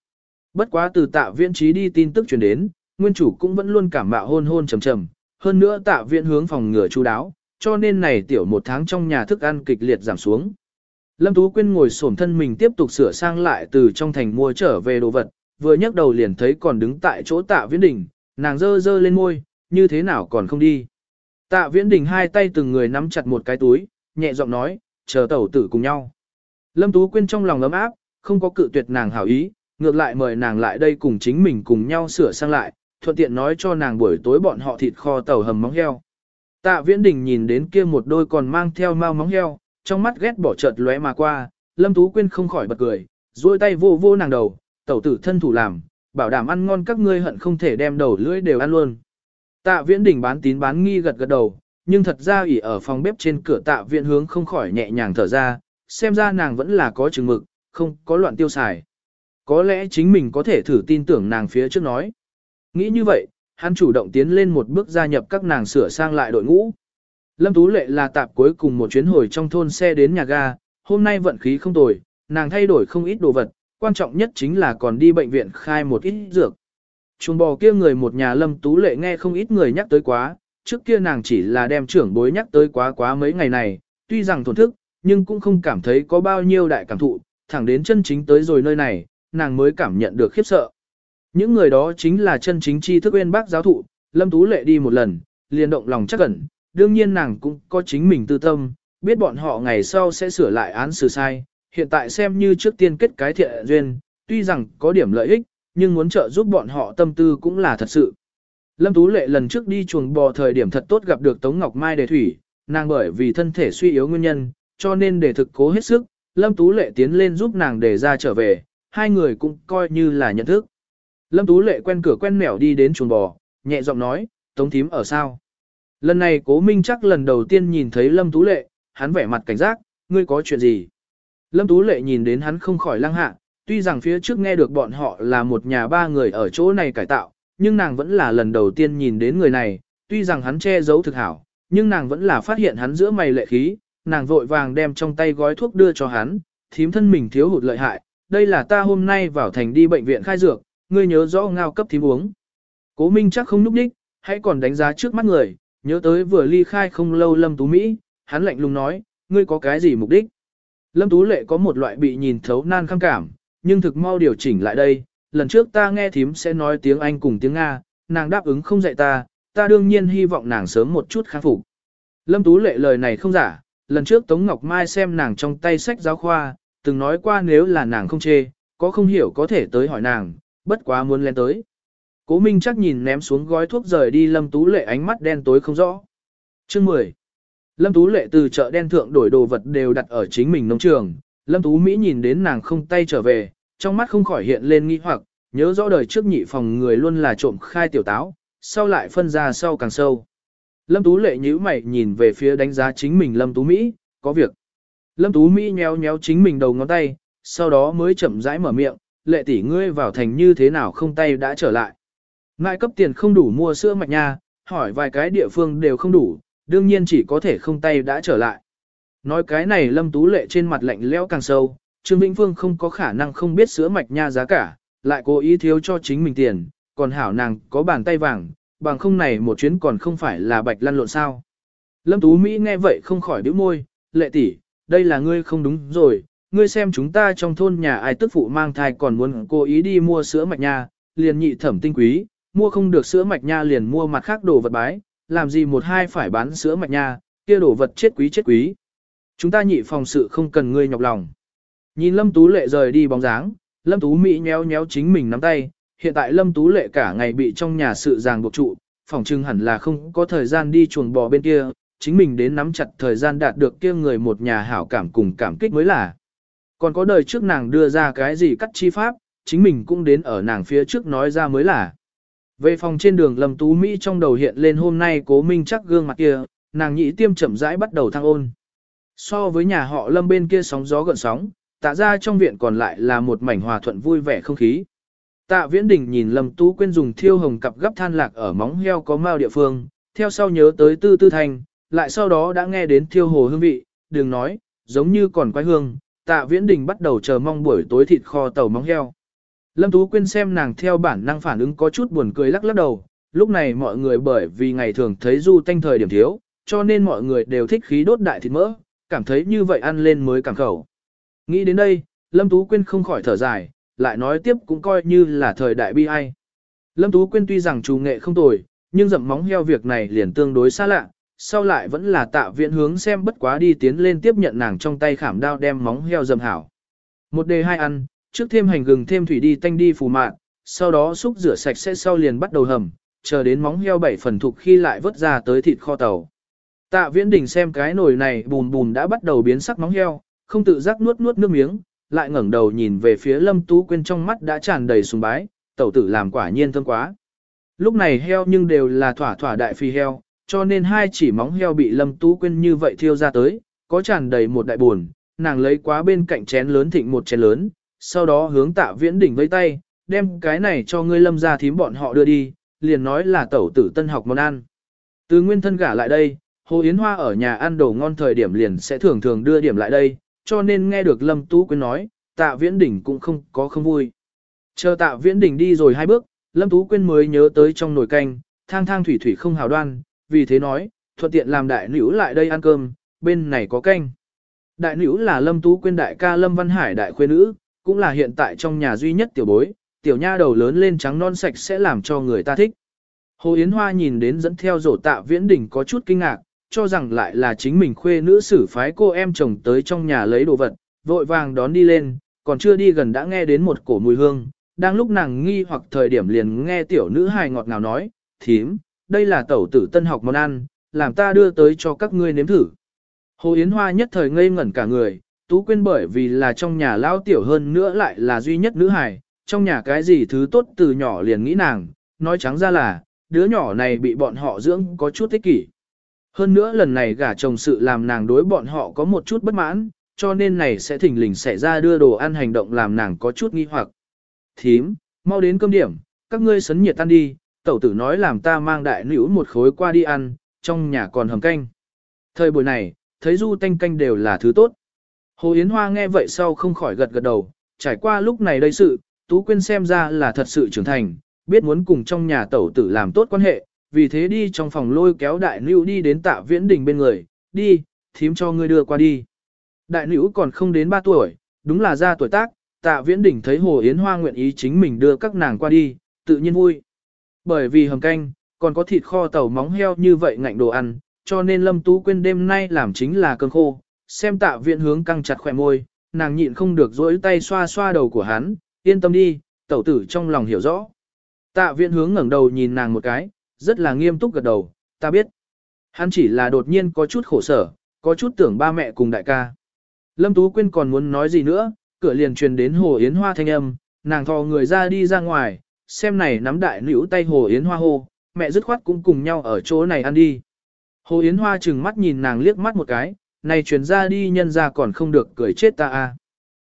Bất quá từ tạ viễn trí đi tin tức truyền đến, nguyên chủ cũng vẫn luôn cảm mạo hôn hôn trầm trầm, hơn nữa tạ viễn hướng phòng ngừa chú đáo, cho nên này tiểu một tháng trong nhà thức ăn kịch liệt giảm xuống. Lâm Tú Quyên ngồi xổm thân mình tiếp tục sửa sang lại từ trong thành mua trở về đồ vật, vừa nhấc đầu liền thấy còn đứng tại chỗ tạ viễn đỉnh, nàng dơ dơ lên môi, như thế nào còn không đi. Tạ viễn Đình hai tay từng người nắm chặt một cái túi, nhẹ giọng nói, chờ tẩu tử cùng nhau. Lâm Tú Quyên trong lòng ấm áp, không có cự tuyệt nàng hảo ý, ngược lại mời nàng lại đây cùng chính mình cùng nhau sửa sang lại, thuận tiện nói cho nàng buổi tối bọn họ thịt kho tàu hầm móng heo. Tạ viễn đình nhìn đến kia một đôi còn mang theo mau móng heo, trong mắt ghét bỏ chợt lóe mà qua, Lâm Tú Quyên không khỏi bật cười, duỗi tay vô vô nàng đầu, tẩu tử thân thủ làm, bảo đảm ăn ngon các ngươi hận không thể đem đầu lưỡi đều ăn luôn. Tạ viễn đỉnh bán tín bán nghi gật gật đầu, nhưng thật ra ỉ ở phòng bếp trên cửa tạ Viễn hướng không khỏi nhẹ nhàng thở ra, xem ra nàng vẫn là có chừng mực, không có loạn tiêu xài. Có lẽ chính mình có thể thử tin tưởng nàng phía trước nói. Nghĩ như vậy, hắn chủ động tiến lên một bước gia nhập các nàng sửa sang lại đội ngũ. Lâm Tú Lệ là tạp cuối cùng một chuyến hồi trong thôn xe đến nhà ga, hôm nay vận khí không tồi, nàng thay đổi không ít đồ vật, quan trọng nhất chính là còn đi bệnh viện khai một ít dược. Chuồng bò kia người một nhà Lâm Tú Lệ nghe không ít người nhắc tới quá, trước kia nàng chỉ là đem trưởng bối nhắc tới quá quá mấy ngày này, tuy rằng thổn thức, nhưng cũng không cảm thấy có bao nhiêu đại cảm thụ, thẳng đến chân chính tới rồi nơi này, nàng mới cảm nhận được khiếp sợ. Những người đó chính là chân chính tri thức uyên bác giáo thụ, Lâm Tú Lệ đi một lần, liền động lòng chắc ẩn, đương nhiên nàng cũng có chính mình tư tâm, biết bọn họ ngày sau sẽ sửa lại án xử sai, hiện tại xem như trước tiên kết cái thiện duyên, tuy rằng có điểm lợi ích, nhưng muốn trợ giúp bọn họ tâm tư cũng là thật sự. Lâm Tú Lệ lần trước đi chuồng bò thời điểm thật tốt gặp được Tống Ngọc Mai đề thủy, nàng bởi vì thân thể suy yếu nguyên nhân, cho nên để thực cố hết sức, Lâm Tú Lệ tiến lên giúp nàng để ra trở về, hai người cũng coi như là nhận thức. Lâm Tú Lệ quen cửa quen mẻo đi đến chuồng bò, nhẹ giọng nói, Tống Thím ở sao? Lần này cố minh chắc lần đầu tiên nhìn thấy Lâm Tú Lệ, hắn vẻ mặt cảnh giác, ngươi có chuyện gì? Lâm Tú Lệ nhìn đến hắn không khỏi lăng hạ, tuy rằng phía trước nghe được bọn họ là một nhà ba người ở chỗ này cải tạo, nhưng nàng vẫn là lần đầu tiên nhìn đến người này, tuy rằng hắn che giấu thực hảo, nhưng nàng vẫn là phát hiện hắn giữa mày lệ khí, nàng vội vàng đem trong tay gói thuốc đưa cho hắn, thím thân mình thiếu hụt lợi hại, đây là ta hôm nay vào thành đi bệnh viện khai dược, ngươi nhớ rõ ngao cấp thím uống. Cố Minh chắc không núp đích, hãy còn đánh giá trước mắt người, nhớ tới vừa ly khai không lâu Lâm Tú Mỹ, hắn lạnh lùng nói, ngươi có cái gì mục đích? Lâm Tú Lệ có một loại bị nhìn thấu nan khăng cảm, nhưng thực mau điều chỉnh lại đây, lần trước ta nghe thím sẽ nói tiếng Anh cùng tiếng Nga, nàng đáp ứng không dạy ta, ta đương nhiên hy vọng nàng sớm một chút khắc phục. Lâm Tú Lệ lời này không giả, lần trước Tống Ngọc Mai xem nàng trong tay sách giáo khoa, từng nói qua nếu là nàng không chê, có không hiểu có thể tới hỏi nàng, bất quá muốn lên tới. Cố Minh chắc nhìn ném xuống gói thuốc rời đi Lâm Tú Lệ ánh mắt đen tối không rõ. Chương 10 Lâm Tú Lệ từ chợ đen thượng đổi đồ vật đều đặt ở chính mình nông trường. Lâm Tú Mỹ nhìn đến nàng không tay trở về, trong mắt không khỏi hiện lên nghi hoặc, nhớ rõ đời trước nhị phòng người luôn là trộm khai tiểu táo, sau lại phân ra sau càng sâu. Lâm Tú Lệ nhíu mày nhìn về phía đánh giá chính mình Lâm Tú Mỹ, có việc. Lâm Tú Mỹ nhéo nhéo chính mình đầu ngón tay, sau đó mới chậm rãi mở miệng, lệ tỷ ngươi vào thành như thế nào không tay đã trở lại. Ngại cấp tiền không đủ mua sữa mạch nha, hỏi vài cái địa phương đều không đủ, đương nhiên chỉ có thể không tay đã trở lại. Nói cái này lâm tú lệ trên mặt lạnh lẽo càng sâu, Trương Vĩnh Phương không có khả năng không biết sữa mạch nha giá cả, lại cố ý thiếu cho chính mình tiền, còn hảo nàng có bàn tay vàng, bằng không này một chuyến còn không phải là bạch lăn lộn sao. Lâm Tú Mỹ nghe vậy không khỏi bĩu môi, lệ tỷ, đây là ngươi không đúng rồi, ngươi xem chúng ta trong thôn nhà ai tức phụ mang thai còn muốn cố ý đi mua sữa mạch nha, liền nhị thẩm tinh quý, mua không được sữa mạch nha liền mua mặt khác đồ vật bái, làm gì một hai phải bán sữa mạch nha, kia đồ vật chết quý chết quý. Chúng ta nhị phòng sự không cần ngươi nhọc lòng. Nhìn Lâm Tú Lệ rời đi bóng dáng, Lâm Tú Mỹ nhéo nhéo chính mình nắm tay, hiện tại Lâm Tú Lệ cả ngày bị trong nhà sự ràng buộc trụ, phòng trưng hẳn là không có thời gian đi chuồng bò bên kia, chính mình đến nắm chặt thời gian đạt được kia người một nhà hảo cảm cùng cảm kích mới là. Còn có đời trước nàng đưa ra cái gì cắt chi pháp, chính mình cũng đến ở nàng phía trước nói ra mới là. Về phòng trên đường Lâm Tú Mỹ trong đầu hiện lên hôm nay cố minh chắc gương mặt kia, nàng nhị tiêm chậm rãi bắt đầu thăng ôn. So với nhà họ Lâm bên kia sóng gió gợn sóng, tạ ra trong viện còn lại là một mảnh hòa thuận vui vẻ không khí. Tạ Viễn Đình nhìn Lâm Tú Quyên dùng thiêu hồng cặp gấp than lạc ở móng heo có mao địa phương, theo sau nhớ tới tư tư thành, lại sau đó đã nghe đến thiêu hồ hương vị, đừng nói, giống như còn quái hương, Tạ Viễn Đình bắt đầu chờ mong buổi tối thịt kho tàu móng heo. Lâm Tú Quyên xem nàng theo bản năng phản ứng có chút buồn cười lắc lắc đầu, lúc này mọi người bởi vì ngày thường thấy du tanh thời điểm thiếu, cho nên mọi người đều thích khí đốt đại thịt mỡ, cảm thấy như vậy ăn lên mới cảm khẩu. Nghĩ đến đây, Lâm Tú Quyên không khỏi thở dài, lại nói tiếp cũng coi như là thời đại bi ai. Lâm Tú Quyên tuy rằng trù nghệ không tồi, nhưng dậm móng heo việc này liền tương đối xa lạ, sau lại vẫn là tạ viện hướng xem bất quá đi tiến lên tiếp nhận nàng trong tay khảm đao đem móng heo dầm hảo. Một đề hai ăn, trước thêm hành gừng thêm thủy đi tanh đi phù mạn, sau đó xúc rửa sạch sẽ sau liền bắt đầu hầm, chờ đến móng heo bảy phần thục khi lại vớt ra tới thịt kho tàu. Tạ viễn đình xem cái nồi này bùn bùn đã bắt đầu biến sắc móng heo, không tự giác nuốt nuốt nước miếng, lại ngẩng đầu nhìn về phía lâm tú quyên trong mắt đã tràn đầy sùng bái, tẩu tử làm quả nhiên thơm quá. Lúc này heo nhưng đều là thỏa thỏa đại phi heo, cho nên hai chỉ móng heo bị lâm tú quyên như vậy thiêu ra tới, có tràn đầy một đại buồn, nàng lấy quá bên cạnh chén lớn thịnh một chén lớn, sau đó hướng tạ viễn đỉnh với tay, đem cái này cho ngươi lâm ra thím bọn họ đưa đi, liền nói là tẩu tử tân học món ăn. Từ nguyên thân gả lại đây, Hồ Yến Hoa ở nhà ăn đồ ngon thời điểm liền sẽ thường thường đưa điểm lại đây, cho nên nghe được Lâm Tú Quyên nói, tạ viễn đỉnh cũng không có không vui. Chờ tạ viễn đỉnh đi rồi hai bước, Lâm Tú Quyên mới nhớ tới trong nồi canh, thang thang thủy thủy không hào đoan, vì thế nói, thuận tiện làm đại nữ lại đây ăn cơm, bên này có canh. Đại nữ là Lâm Tú Quyên đại ca Lâm Văn Hải đại khuê nữ, cũng là hiện tại trong nhà duy nhất tiểu bối, tiểu nha đầu lớn lên trắng non sạch sẽ làm cho người ta thích. Hồ Yến Hoa nhìn đến dẫn theo rổ tạ viễn đỉnh có chút kinh ngạc, cho rằng lại là chính mình khuê nữ xử phái cô em chồng tới trong nhà lấy đồ vật, vội vàng đón đi lên, còn chưa đi gần đã nghe đến một cổ mùi hương, đang lúc nàng nghi hoặc thời điểm liền nghe tiểu nữ hài ngọt ngào nói, thím, đây là tẩu tử tân học món ăn, làm ta đưa tới cho các ngươi nếm thử. Hồ Yến Hoa nhất thời ngây ngẩn cả người, Tú Quyên bởi vì là trong nhà lao tiểu hơn nữa lại là duy nhất nữ hài, trong nhà cái gì thứ tốt từ nhỏ liền nghĩ nàng, nói trắng ra là, đứa nhỏ này bị bọn họ dưỡng có chút thích kỷ. Hơn nữa lần này gả chồng sự làm nàng đối bọn họ có một chút bất mãn, cho nên này sẽ thỉnh lình xảy ra đưa đồ ăn hành động làm nàng có chút nghi hoặc. Thím, mau đến cơm điểm, các ngươi sấn nhiệt tan đi, tẩu tử nói làm ta mang đại nữ một khối qua đi ăn, trong nhà còn hầm canh. Thời buổi này, thấy du tanh canh đều là thứ tốt. Hồ Yến Hoa nghe vậy sau không khỏi gật gật đầu, trải qua lúc này đây sự, Tú Quyên xem ra là thật sự trưởng thành, biết muốn cùng trong nhà tẩu tử làm tốt quan hệ, vì thế đi trong phòng lôi kéo đại nữ đi đến tạ viễn đình bên người, đi, thím cho ngươi đưa qua đi. Đại nữ còn không đến 3 tuổi, đúng là ra tuổi tác, tạ viễn đình thấy Hồ Yến Hoa nguyện ý chính mình đưa các nàng qua đi, tự nhiên vui. Bởi vì hầm canh, còn có thịt kho tàu móng heo như vậy ngạnh đồ ăn, cho nên Lâm Tú Quyên đêm nay làm chính là cơm khô, xem tạ viễn hướng căng chặt khỏe môi, nàng nhịn không được dỗi tay xoa xoa đầu của hắn, yên tâm đi, tẩu tử trong lòng hiểu rõ. Tạ viễn hướng ngẩng đầu nhìn nàng một cái, rất là nghiêm túc gật đầu, ta biết. Hắn chỉ là đột nhiên có chút khổ sở, có chút tưởng ba mẹ cùng đại ca. Lâm Tú Quyên còn muốn nói gì nữa, cửa liền truyền đến Hồ Yến Hoa thanh âm, nàng thò người ra đi ra ngoài, xem này nắm đại nữ tay Hồ Yến Hoa hô, mẹ dứt khoát cũng cùng nhau ở chỗ này ăn đi. Hồ Yến Hoa chừng mắt nhìn nàng liếc mắt một cái, này truyền ra đi nhân ra còn không được cười chết ta a.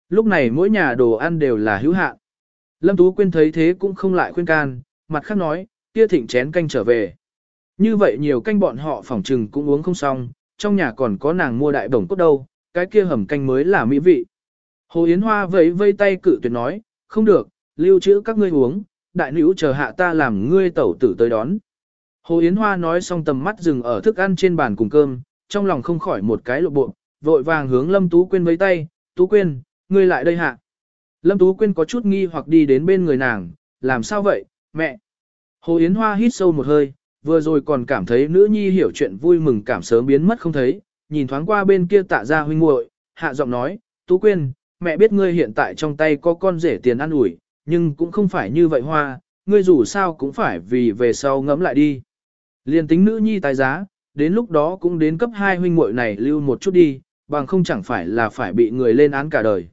Lúc này mỗi nhà đồ ăn đều là hữu hạn. Lâm Tú Quyên thấy thế cũng không lại khuyên can, mặt khác nói, kia thịnh chén canh trở về. Như vậy nhiều canh bọn họ phỏng trừng cũng uống không xong, trong nhà còn có nàng mua đại bổng cốt đâu, cái kia hầm canh mới là mỹ vị. Hồ Yến Hoa vẫy vây tay cự tuyệt nói, không được, lưu trữ các ngươi uống, đại nữ chờ hạ ta làm ngươi tẩu tử tới đón. Hồ Yến Hoa nói xong tầm mắt dừng ở thức ăn trên bàn cùng cơm, trong lòng không khỏi một cái lộ bộ, vội vàng hướng Lâm Tú Quyên với tay, Tú Quyên, ngươi lại đây hạ. Lâm Tú Quyên có chút nghi hoặc đi đến bên người nàng, làm sao vậy, mẹ? Hồ Yến Hoa hít sâu một hơi, vừa rồi còn cảm thấy nữ nhi hiểu chuyện vui mừng cảm sớm biến mất không thấy, nhìn thoáng qua bên kia tạ ra huynh muội, hạ giọng nói, Tú Quyên, mẹ biết ngươi hiện tại trong tay có con rể tiền ăn ủi, nhưng cũng không phải như vậy hoa, ngươi dù sao cũng phải vì về sau ngẫm lại đi. Liên tính nữ nhi tài giá, đến lúc đó cũng đến cấp hai huynh muội này lưu một chút đi, bằng không chẳng phải là phải bị người lên án cả đời.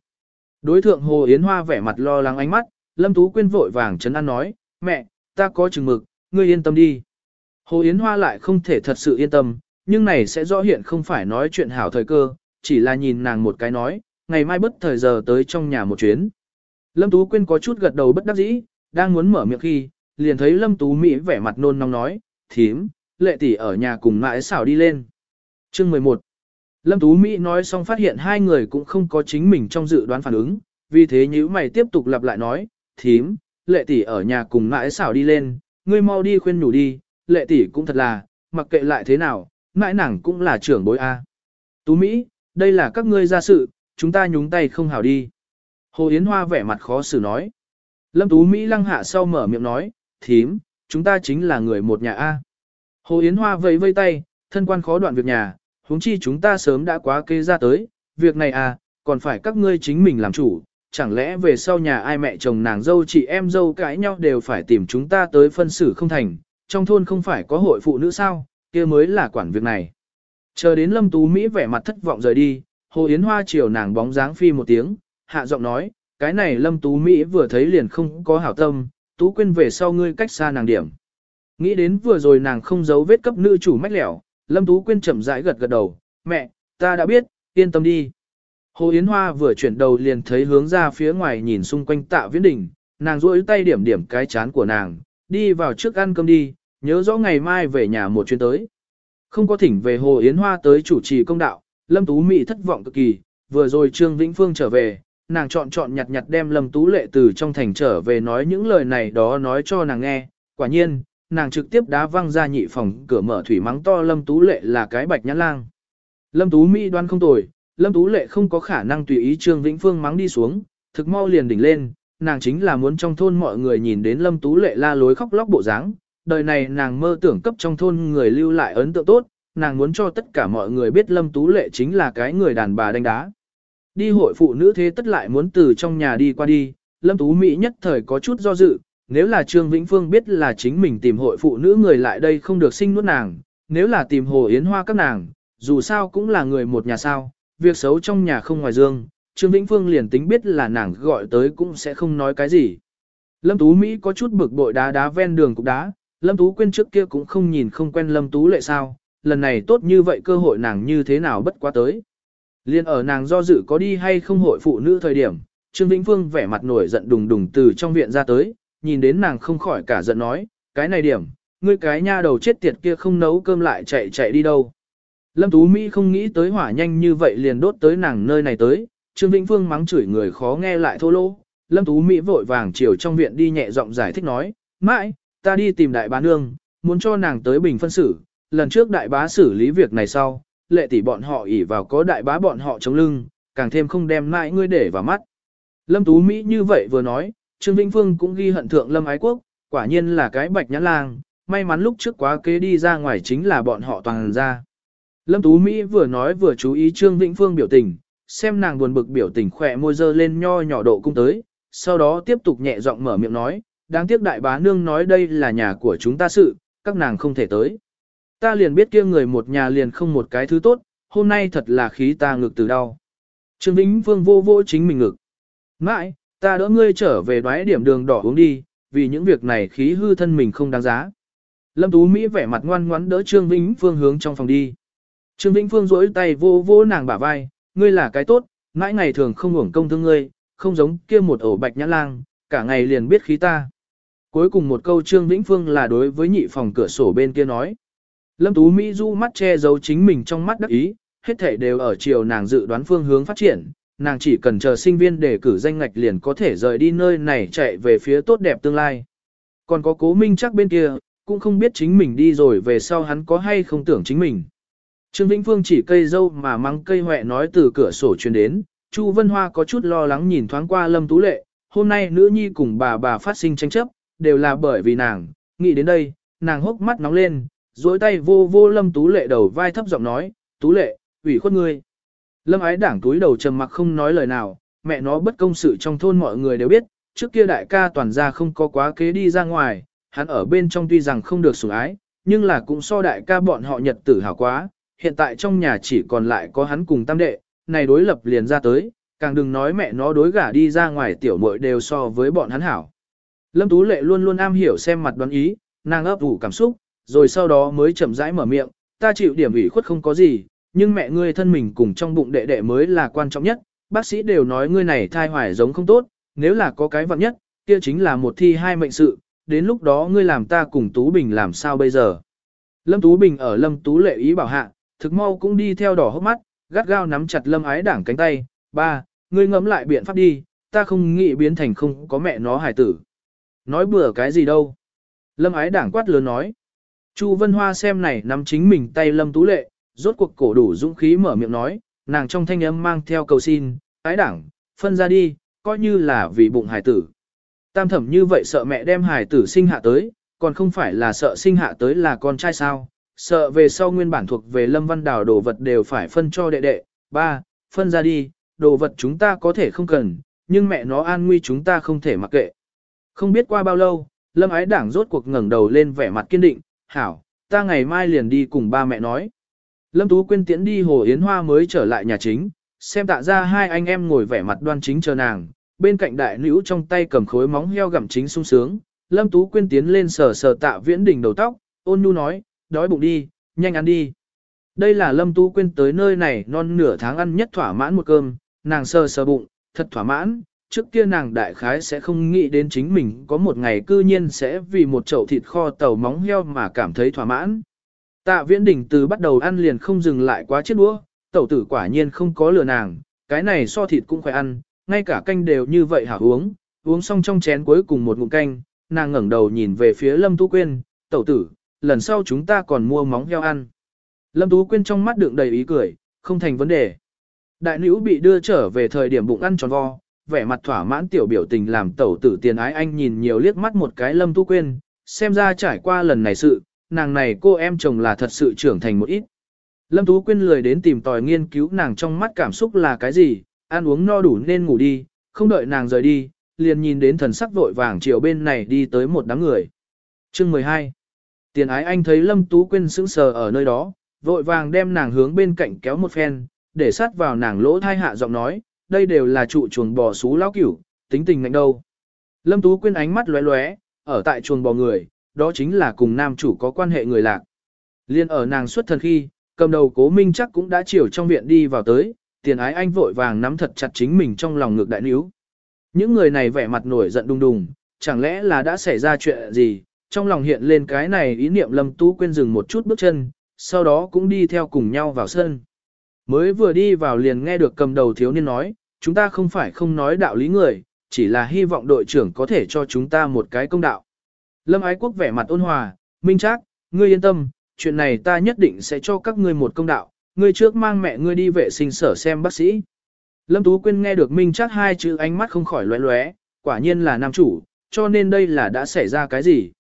Đối thượng Hồ Yến Hoa vẻ mặt lo lắng ánh mắt, Lâm Tú Quyên vội vàng chấn an nói, mẹ, ta có chừng mực, ngươi yên tâm đi. Hồ Yến Hoa lại không thể thật sự yên tâm, nhưng này sẽ rõ hiện không phải nói chuyện hảo thời cơ, chỉ là nhìn nàng một cái nói, ngày mai bất thời giờ tới trong nhà một chuyến. Lâm Tú Quyên có chút gật đầu bất đắc dĩ, đang muốn mở miệng khi, liền thấy Lâm Tú Mỹ vẻ mặt nôn nóng nói, thím, lệ tỷ ở nhà cùng mãi xảo đi lên. Chương 11 Lâm Tú Mỹ nói xong phát hiện hai người cũng không có chính mình trong dự đoán phản ứng, vì thế nhíu mày tiếp tục lặp lại nói, thím, lệ tỷ ở nhà cùng mãi xảo đi lên, ngươi mau đi khuyên nhủ đi, lệ tỷ cũng thật là, mặc kệ lại thế nào, mãi nàng cũng là trưởng bối A. Tú Mỹ, đây là các ngươi ra sự, chúng ta nhúng tay không hảo đi. Hồ Yến Hoa vẻ mặt khó xử nói. Lâm Tú Mỹ lăng hạ sau mở miệng nói, thím, chúng ta chính là người một nhà A. Hồ Yến Hoa vẫy vây tay, thân quan khó đoạn việc nhà, huống chi chúng ta sớm đã quá kê ra tới, việc này à, còn phải các ngươi chính mình làm chủ, chẳng lẽ về sau nhà ai mẹ chồng nàng dâu chị em dâu cãi nhau đều phải tìm chúng ta tới phân xử không thành, trong thôn không phải có hội phụ nữ sao, kia mới là quản việc này. Chờ đến Lâm Tú Mỹ vẻ mặt thất vọng rời đi, Hồ Yến Hoa chiều nàng bóng dáng phi một tiếng, hạ giọng nói, cái này Lâm Tú Mỹ vừa thấy liền không có hảo tâm, Tú quên về sau ngươi cách xa nàng điểm. Nghĩ đến vừa rồi nàng không giấu vết cấp nữ chủ mách lẻo, Lâm Tú Quyên chậm rãi gật gật đầu, mẹ, ta đã biết, yên tâm đi. Hồ Yến Hoa vừa chuyển đầu liền thấy hướng ra phía ngoài nhìn xung quanh tạ viễn đỉnh, nàng duỗi tay điểm điểm cái chán của nàng, đi vào trước ăn cơm đi, nhớ rõ ngày mai về nhà một chuyến tới. Không có thỉnh về Hồ Yến Hoa tới chủ trì công đạo, Lâm Tú Mị thất vọng cực kỳ, vừa rồi Trương Vĩnh Phương trở về, nàng chọn chọn nhặt nhặt đem Lâm Tú Lệ từ trong thành trở về nói những lời này đó nói cho nàng nghe, quả nhiên, nàng trực tiếp đá văng ra nhị phòng cửa mở thủy mắng to Lâm Tú Lệ là cái bạch nhãn lang. Lâm Tú Mỹ đoan không tồi, Lâm Tú Lệ không có khả năng tùy ý Trương Vĩnh Phương mắng đi xuống, thực mau liền đỉnh lên, nàng chính là muốn trong thôn mọi người nhìn đến Lâm Tú Lệ la lối khóc lóc bộ dáng. Đời này nàng mơ tưởng cấp trong thôn người lưu lại ấn tượng tốt, nàng muốn cho tất cả mọi người biết Lâm Tú Lệ chính là cái người đàn bà đánh đá. Đi hội phụ nữ thế tất lại muốn từ trong nhà đi qua đi, Lâm Tú Mỹ nhất thời có chút do dự, nếu là Trương Vĩnh Phương biết là chính mình tìm hội phụ nữ người lại đây không được sinh nuốt nàng, nếu là tìm Hồ Yến Hoa các nàng, dù sao cũng là người một nhà sao, việc xấu trong nhà không ngoài dương, Trương Vĩnh Phương liền tính biết là nàng gọi tới cũng sẽ không nói cái gì. Lâm Tú Mỹ có chút bực bội đá đá ven đường cục đá, Lâm Tú quên trước kia cũng không nhìn không quen Lâm Tú lệ sao, lần này tốt như vậy cơ hội nàng như thế nào bất quá tới. Liên ở nàng do dự có đi hay không hội phụ nữ thời điểm, Trương Vĩnh Phương vẻ mặt nổi giận đùng đùng từ trong viện ra tới, nhìn đến nàng không khỏi cả giận nói, cái này điểm, ngươi cái nha đầu chết tiệt kia không nấu cơm lại chạy chạy đi đâu. Lâm Tú Mỹ không nghĩ tới hỏa nhanh như vậy liền đốt tới nàng nơi này tới, Trương Vĩnh Phương mắng chửi người khó nghe lại thô lỗ. Lâm Tú Mỹ vội vàng chiều trong viện đi nhẹ giọng giải thích nói, mãi, ta đi tìm đại bá nương, muốn cho nàng tới bình phân xử, lần trước đại bá xử lý việc này sau, lệ tỷ bọn họ ỉ vào có đại bá bọn họ chống lưng, càng thêm không đem mãi ngươi để vào mắt. Lâm Tú Mỹ như vậy vừa nói, Trương Vĩnh Phương cũng ghi hận thượng Lâm Ái Quốc, quả nhiên là cái bạch nhãn lang, may mắn lúc trước quá kế đi ra ngoài chính là bọn họ toàn ra. Lâm Tú Mỹ vừa nói vừa chú ý Trương Vĩnh Phương biểu tình, xem nàng buồn bực biểu tình khỏe môi dơ lên nho nhỏ độ cung tới, sau đó tiếp tục nhẹ giọng mở miệng nói, đáng tiếc đại bá nương nói đây là nhà của chúng ta sự, các nàng không thể tới. Ta liền biết kia người một nhà liền không một cái thứ tốt, hôm nay thật là khí ta ngực từ đau. Trương Vĩnh Phương vô vô chính mình ngực. Mãi, Ta đỡ ngươi trở về đoái điểm đường đỏ uống đi, vì những việc này khí hư thân mình không đáng giá. Lâm Tú Mỹ vẻ mặt ngoan ngoãn đỡ Trương Vĩnh Phương hướng trong phòng đi. Trương Vĩnh Phương rỗi tay vô vô nàng bả vai, ngươi là cái tốt, mãi ngày thường không hưởng công thương ngươi, không giống kia một ổ bạch nhã lang, cả ngày liền biết khí ta. Cuối cùng một câu Trương Vĩnh Phương là đối với nhị phòng cửa sổ bên kia nói. Lâm Tú Mỹ du mắt che giấu chính mình trong mắt đắc ý, hết thể đều ở chiều nàng dự đoán phương hướng phát triển, nàng chỉ cần chờ sinh viên để cử danh ngạch liền có thể rời đi nơi này chạy về phía tốt đẹp tương lai. Còn có cố minh chắc bên kia, cũng không biết chính mình đi rồi về sau hắn có hay không tưởng chính mình. Trương Vĩnh Phương chỉ cây dâu mà mắng cây hoẹ nói từ cửa sổ truyền đến, Chu Vân Hoa có chút lo lắng nhìn thoáng qua Lâm Tú Lệ, hôm nay nữ nhi cùng bà bà phát sinh tranh chấp, đều là bởi vì nàng, nghĩ đến đây, nàng hốc mắt nóng lên, duỗi tay vô vô Lâm Tú Lệ đầu vai thấp giọng nói, Tú Lệ, ủy khuất ngươi. Lâm ái đảng túi đầu trầm mặc không nói lời nào, mẹ nó bất công sự trong thôn mọi người đều biết, trước kia đại ca toàn gia không có quá kế đi ra ngoài, hắn ở bên trong tuy rằng không được sủng ái, nhưng là cũng so đại ca bọn họ nhật tử hảo quá, hiện tại trong nhà chỉ còn lại có hắn cùng tam đệ, này đối lập liền ra tới, càng đừng nói mẹ nó đối gả đi ra ngoài tiểu muội đều so với bọn hắn hảo. Lâm Tú Lệ luôn luôn am hiểu xem mặt đoán ý, nàng ấp ủ cảm xúc, rồi sau đó mới chậm rãi mở miệng, ta chịu điểm ủy khuất không có gì, nhưng mẹ ngươi thân mình cùng trong bụng đệ đệ mới là quan trọng nhất, bác sĩ đều nói ngươi này thai hoài giống không tốt, nếu là có cái vặn nhất, kia chính là một thi hai mệnh sự, đến lúc đó ngươi làm ta cùng Tú Bình làm sao bây giờ. Lâm Tú Bình ở Lâm Tú Lệ ý bảo hạ, thực mau cũng đi theo đỏ hốc mắt, gắt gao nắm chặt Lâm ái đảng cánh tay, ba, ngươi ngẫm lại biện pháp đi, ta không nghĩ biến thành không có mẹ nó hài tử. Nói bừa cái gì đâu. Lâm ái đảng quát lớn nói. Chu Vân Hoa xem này nắm chính mình tay Lâm Tú Lệ, rốt cuộc cổ đủ dũng khí mở miệng nói, nàng trong thanh âm mang theo cầu xin, ái đảng, phân ra đi, coi như là vì bụng hài tử. Tam thẩm như vậy sợ mẹ đem hài tử sinh hạ tới, còn không phải là sợ sinh hạ tới là con trai sao, sợ về sau nguyên bản thuộc về Lâm Văn Đào đồ vật đều phải phân cho đệ đệ, ba, phân ra đi, đồ vật chúng ta có thể không cần, nhưng mẹ nó an nguy chúng ta không thể mặc kệ. Không biết qua bao lâu, Lâm Ái Đảng rốt cuộc ngẩng đầu lên vẻ mặt kiên định, hảo, ta ngày mai liền đi cùng ba mẹ nói. Lâm Tú Quyên tiễn đi Hồ Yến Hoa mới trở lại nhà chính, xem tạ ra hai anh em ngồi vẻ mặt đoan chính chờ nàng, bên cạnh đại nữ trong tay cầm khối móng heo gặm chính sung sướng. Lâm Tú Quyên tiến lên sờ sờ tạ viễn đỉnh đầu tóc, ôn nhu nói, đói bụng đi, nhanh ăn đi. Đây là Lâm Tú Quyên tới nơi này non nửa tháng ăn nhất thỏa mãn một cơm, nàng sờ sờ bụng, thật thỏa mãn, trước kia nàng đại khái sẽ không nghĩ đến chính mình có một ngày cư nhiên sẽ vì một chậu thịt kho tàu móng heo mà cảm thấy thỏa mãn. Tạ viễn đỉnh từ bắt đầu ăn liền không dừng lại quá chiếc đũa, tẩu tử quả nhiên không có lừa nàng, cái này so thịt cũng phải ăn, ngay cả canh đều như vậy hả uống, uống xong trong chén cuối cùng một ngụm canh, nàng ngẩng đầu nhìn về phía Lâm Tú Quyên, tẩu tử, lần sau chúng ta còn mua móng heo ăn. Lâm Tú Quyên trong mắt đựng đầy ý cười, không thành vấn đề. Đại nữ bị đưa trở về thời điểm bụng ăn tròn vo, vẻ mặt thỏa mãn tiểu biểu tình làm tẩu tử tiền ái anh nhìn nhiều liếc mắt một cái Lâm Tú Quyên, xem ra trải qua lần này sự, nàng này cô em chồng là thật sự trưởng thành một ít. Lâm Tú Quyên lười đến tìm tòi nghiên cứu nàng trong mắt cảm xúc là cái gì, ăn uống no đủ nên ngủ đi, không đợi nàng rời đi, liền nhìn đến thần sắc vội vàng chiều bên này đi tới một đám người. Chương 12 Tiền ái anh thấy Lâm Tú Quyên sững sờ ở nơi đó, vội vàng đem nàng hướng bên cạnh kéo một phen, để sát vào nàng lỗ thai hạ giọng nói, đây đều là trụ chuồng bò xú lão cửu, tính tình ngạnh đâu. Lâm Tú Quyên ánh mắt lóe lóe, ở tại chuồng bò người, đó chính là cùng nam chủ có quan hệ người lạc. Liên ở nàng xuất thần khi, cầm đầu cố minh chắc cũng đã chiều trong viện đi vào tới, tiền ái anh vội vàng nắm thật chặt chính mình trong lòng ngược đại níu. Những người này vẻ mặt nổi giận đùng đùng, chẳng lẽ là đã xảy ra chuyện gì, trong lòng hiện lên cái này ý niệm lâm tú quên dừng một chút bước chân, sau đó cũng đi theo cùng nhau vào sân. Mới vừa đi vào liền nghe được cầm đầu thiếu niên nói, chúng ta không phải không nói đạo lý người, chỉ là hy vọng đội trưởng có thể cho chúng ta một cái công đạo. Lâm Ái Quốc vẻ mặt ôn hòa, minh chắc, ngươi yên tâm, chuyện này ta nhất định sẽ cho các ngươi một công đạo, ngươi trước mang mẹ ngươi đi vệ sinh sở xem bác sĩ. Lâm Tú Quyên nghe được minh chắc hai chữ ánh mắt không khỏi lóe lóe, quả nhiên là nam chủ, cho nên đây là đã xảy ra cái gì.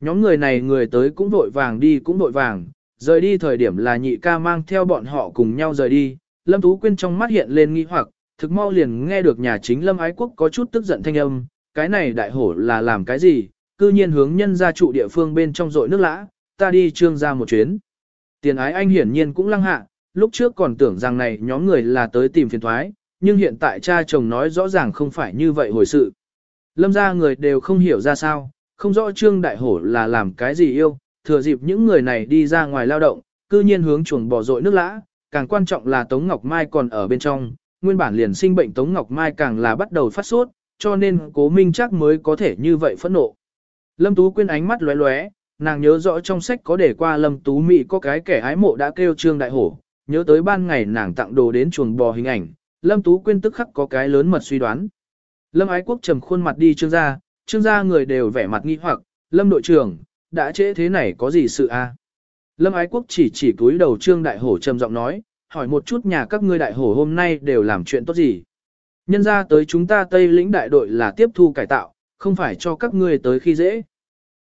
Nhóm người này người tới cũng vội vàng đi cũng vội vàng, rời đi thời điểm là nhị ca mang theo bọn họ cùng nhau rời đi. Lâm Tú Quyên trong mắt hiện lên nghi hoặc, thực mau liền nghe được nhà chính Lâm Ái Quốc có chút tức giận thanh âm, cái này đại hổ là làm cái gì, cư nhiên hướng nhân ra trụ địa phương bên trong rội nước lã, ta đi trương ra một chuyến. Tiền ái anh hiển nhiên cũng lăng hạ, lúc trước còn tưởng rằng này nhóm người là tới tìm phiền thoái, nhưng hiện tại cha chồng nói rõ ràng không phải như vậy hồi sự. Lâm ra người đều không hiểu ra sao, không rõ trương đại hổ là làm cái gì yêu, thừa dịp những người này đi ra ngoài lao động, cư nhiên hướng chuồng bỏ rội nước lã, càng quan trọng là Tống Ngọc Mai còn ở bên trong, nguyên bản liền sinh bệnh Tống Ngọc Mai càng là bắt đầu phát sốt, cho nên cố minh chắc mới có thể như vậy phẫn nộ. Lâm Tú Quyên ánh mắt lóe lóe, nàng nhớ rõ trong sách có để qua Lâm Tú Mỹ có cái kẻ ái mộ đã kêu trương đại hổ, nhớ tới ban ngày nàng tặng đồ đến chuồng bò hình ảnh, Lâm Tú Quyên tức khắc có cái lớn mật suy đoán. Lâm Ái Quốc trầm khuôn mặt đi trương gia, trương gia người đều vẻ mặt nghi hoặc, Lâm đội trưởng, đã trễ thế này có gì sự a? Lâm Ái Quốc chỉ chỉ túi đầu trương đại hổ trầm giọng nói, hỏi một chút nhà các ngươi đại hổ hôm nay đều làm chuyện tốt gì. Nhân ra tới chúng ta Tây lĩnh đại đội là tiếp thu cải tạo, không phải cho các ngươi tới khi dễ.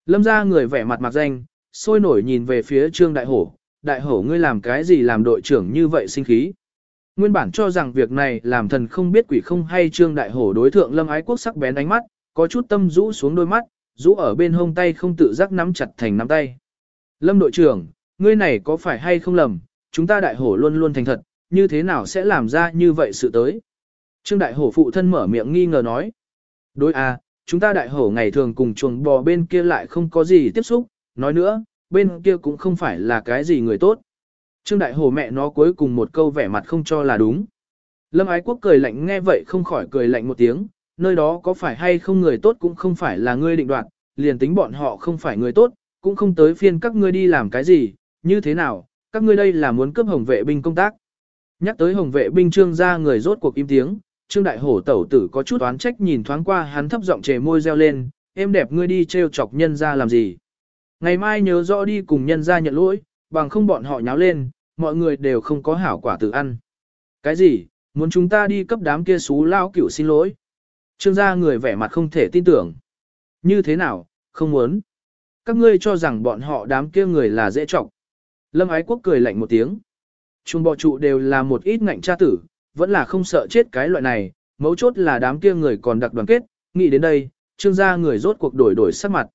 Lâm gia người vẻ mặt mặt danh, sôi nổi nhìn về phía trương đại hổ, đại hổ ngươi làm cái gì làm đội trưởng như vậy sinh khí. Nguyên bản cho rằng việc này làm thần không biết quỷ không hay trương đại hổ đối thượng lâm ái quốc sắc bén ánh mắt, có chút tâm rũ xuống đôi mắt, rũ ở bên hông tay không tự giác nắm chặt thành nắm tay. Lâm đội trưởng, ngươi này có phải hay không lầm, chúng ta đại hổ luôn luôn thành thật, như thế nào sẽ làm ra như vậy sự tới. Trương đại hổ phụ thân mở miệng nghi ngờ nói. Đối à, chúng ta đại hổ ngày thường cùng chuồng bò bên kia lại không có gì tiếp xúc, nói nữa, bên kia cũng không phải là cái gì người tốt. Trương đại hổ mẹ nó cuối cùng một câu vẻ mặt không cho là đúng. Lâm ái quốc cười lạnh nghe vậy không khỏi cười lạnh một tiếng, nơi đó có phải hay không người tốt cũng không phải là ngươi định đoạt, liền tính bọn họ không phải người tốt, cũng không tới phiên các ngươi đi làm cái gì, như thế nào, các ngươi đây là muốn cướp hồng vệ binh công tác. Nhắc tới hồng vệ binh trương ra người rốt cuộc im tiếng, trương đại hổ tẩu tử có chút oán trách nhìn thoáng qua hắn thấp giọng chề môi reo lên, em đẹp ngươi đi trêu chọc nhân ra làm gì. Ngày mai nhớ rõ đi cùng nhân ra nhận lỗi, bằng không bọn họ nháo lên, mọi người đều không có hảo quả tự ăn. Cái gì, muốn chúng ta đi cấp đám kia xú lao cửu xin lỗi. Trương gia người vẻ mặt không thể tin tưởng. Như thế nào, không muốn. Các ngươi cho rằng bọn họ đám kia người là dễ trọng. Lâm Ái Quốc cười lạnh một tiếng. Trung bọ trụ đều là một ít ngạnh cha tử, vẫn là không sợ chết cái loại này, mấu chốt là đám kia người còn đặc đoàn kết, nghĩ đến đây, trương gia người rốt cuộc đổi đổi sắc mặt.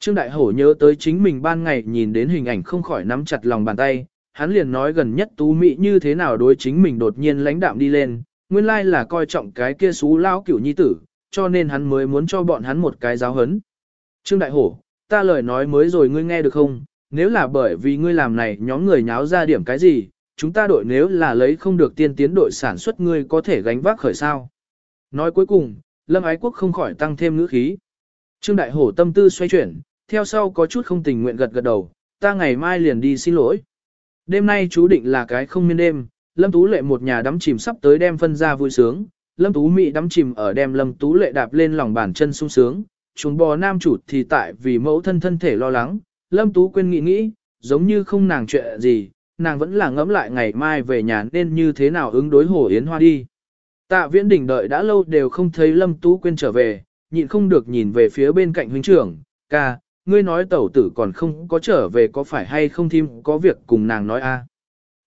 Trương Đại Hổ nhớ tới chính mình ban ngày nhìn đến hình ảnh không khỏi nắm chặt lòng bàn tay, hắn liền nói gần nhất tú mỹ như thế nào đối chính mình đột nhiên lãnh đạm đi lên, nguyên lai là coi trọng cái kia xú lao cửu nhi tử, cho nên hắn mới muốn cho bọn hắn một cái giáo hấn. Trương Đại Hổ, ta lời nói mới rồi ngươi nghe được không, nếu là bởi vì ngươi làm này nhóm người nháo ra điểm cái gì, chúng ta đội nếu là lấy không được tiên tiến đội sản xuất ngươi có thể gánh vác khởi sao. Nói cuối cùng, Lâm Ái Quốc không khỏi tăng thêm ngữ khí. Trương Đại Hổ tâm tư xoay chuyển, theo sau có chút không tình nguyện gật gật đầu, ta ngày mai liền đi xin lỗi. Đêm nay chú định là cái không miên đêm, Lâm Tú Lệ một nhà đắm chìm sắp tới đem phân ra vui sướng, Lâm Tú Mỹ đắm chìm ở đem Lâm Tú Lệ đạp lên lòng bàn chân sung sướng, chúng bò nam chủ thì tại vì mẫu thân thân thể lo lắng, Lâm Tú quên nghĩ nghĩ, giống như không nàng chuyện gì, nàng vẫn là ngẫm lại ngày mai về nhà nên như thế nào ứng đối Hồ Yến Hoa đi. Tạ viễn đỉnh đợi đã lâu đều không thấy Lâm Tú quên trở về, nhịn không được nhìn về phía bên cạnh huynh trưởng, ca, ngươi nói tẩu tử còn không có trở về có phải hay không thêm có việc cùng nàng nói a?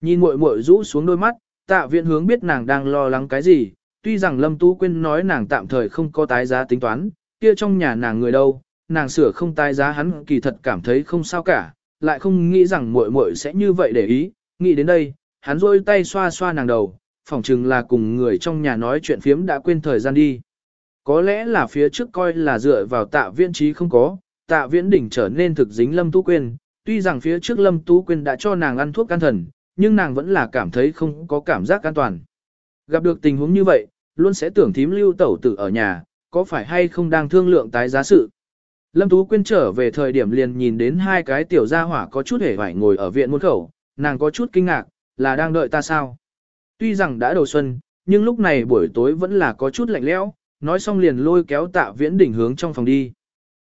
Nhìn muội muội rũ xuống đôi mắt, tạ viễn hướng biết nàng đang lo lắng cái gì, tuy rằng Lâm Tú Quyên nói nàng tạm thời không có tái giá tính toán, kia trong nhà nàng người đâu, nàng sửa không tái giá hắn kỳ thật cảm thấy không sao cả, lại không nghĩ rằng muội muội sẽ như vậy để ý, nghĩ đến đây, hắn rôi tay xoa xoa nàng đầu, phỏng chừng là cùng người trong nhà nói chuyện phiếm đã quên thời gian đi. Có lẽ là phía trước coi là dựa vào tạ viễn trí không có, tạ viễn đỉnh trở nên thực dính Lâm Tú Quyên, tuy rằng phía trước Lâm Tú Quyên đã cho nàng ăn thuốc can thần, nhưng nàng vẫn là cảm thấy không có cảm giác an toàn. Gặp được tình huống như vậy, luôn sẽ tưởng thím lưu tẩu tử ở nhà, có phải hay không đang thương lượng tái giá sự. Lâm Tú Quyên trở về thời điểm liền nhìn đến hai cái tiểu gia hỏa có chút hề hoài ngồi ở viện môn khẩu, nàng có chút kinh ngạc, là đang đợi ta sao. Tuy rằng đã đầu xuân, nhưng lúc này buổi tối vẫn là có chút lạnh lẽo, nói xong liền lôi kéo tạ viễn đỉnh hướng trong phòng đi.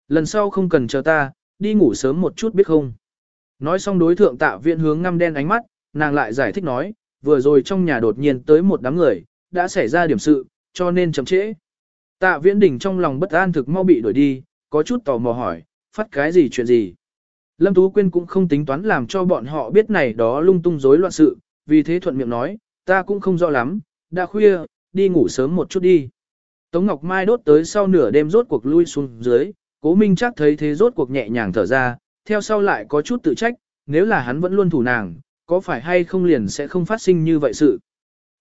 Lần sau không cần chờ ta, đi ngủ sớm một chút biết không. Nói xong đối thượng tạ viễn hướng ngăm đen ánh mắt, nàng lại giải thích nói, vừa rồi trong nhà đột nhiên tới một đám người, đã xảy ra điểm sự, cho nên chậm trễ. Tạ viễn đỉnh trong lòng bất an thực mau bị đuổi đi, có chút tò mò hỏi, phát cái gì chuyện gì. Lâm Tú Quyên cũng không tính toán làm cho bọn họ biết này đó lung tung rối loạn sự, vì thế thuận miệng nói, ta cũng không rõ lắm, đã khuya, đi ngủ sớm một chút đi. Tống Ngọc Mai đốt tới sau nửa đêm rốt cuộc lui xuống dưới, cố minh chắc thấy thế rốt cuộc nhẹ nhàng thở ra, theo sau lại có chút tự trách, nếu là hắn vẫn luôn thủ nàng, có phải hay không liền sẽ không phát sinh như vậy sự.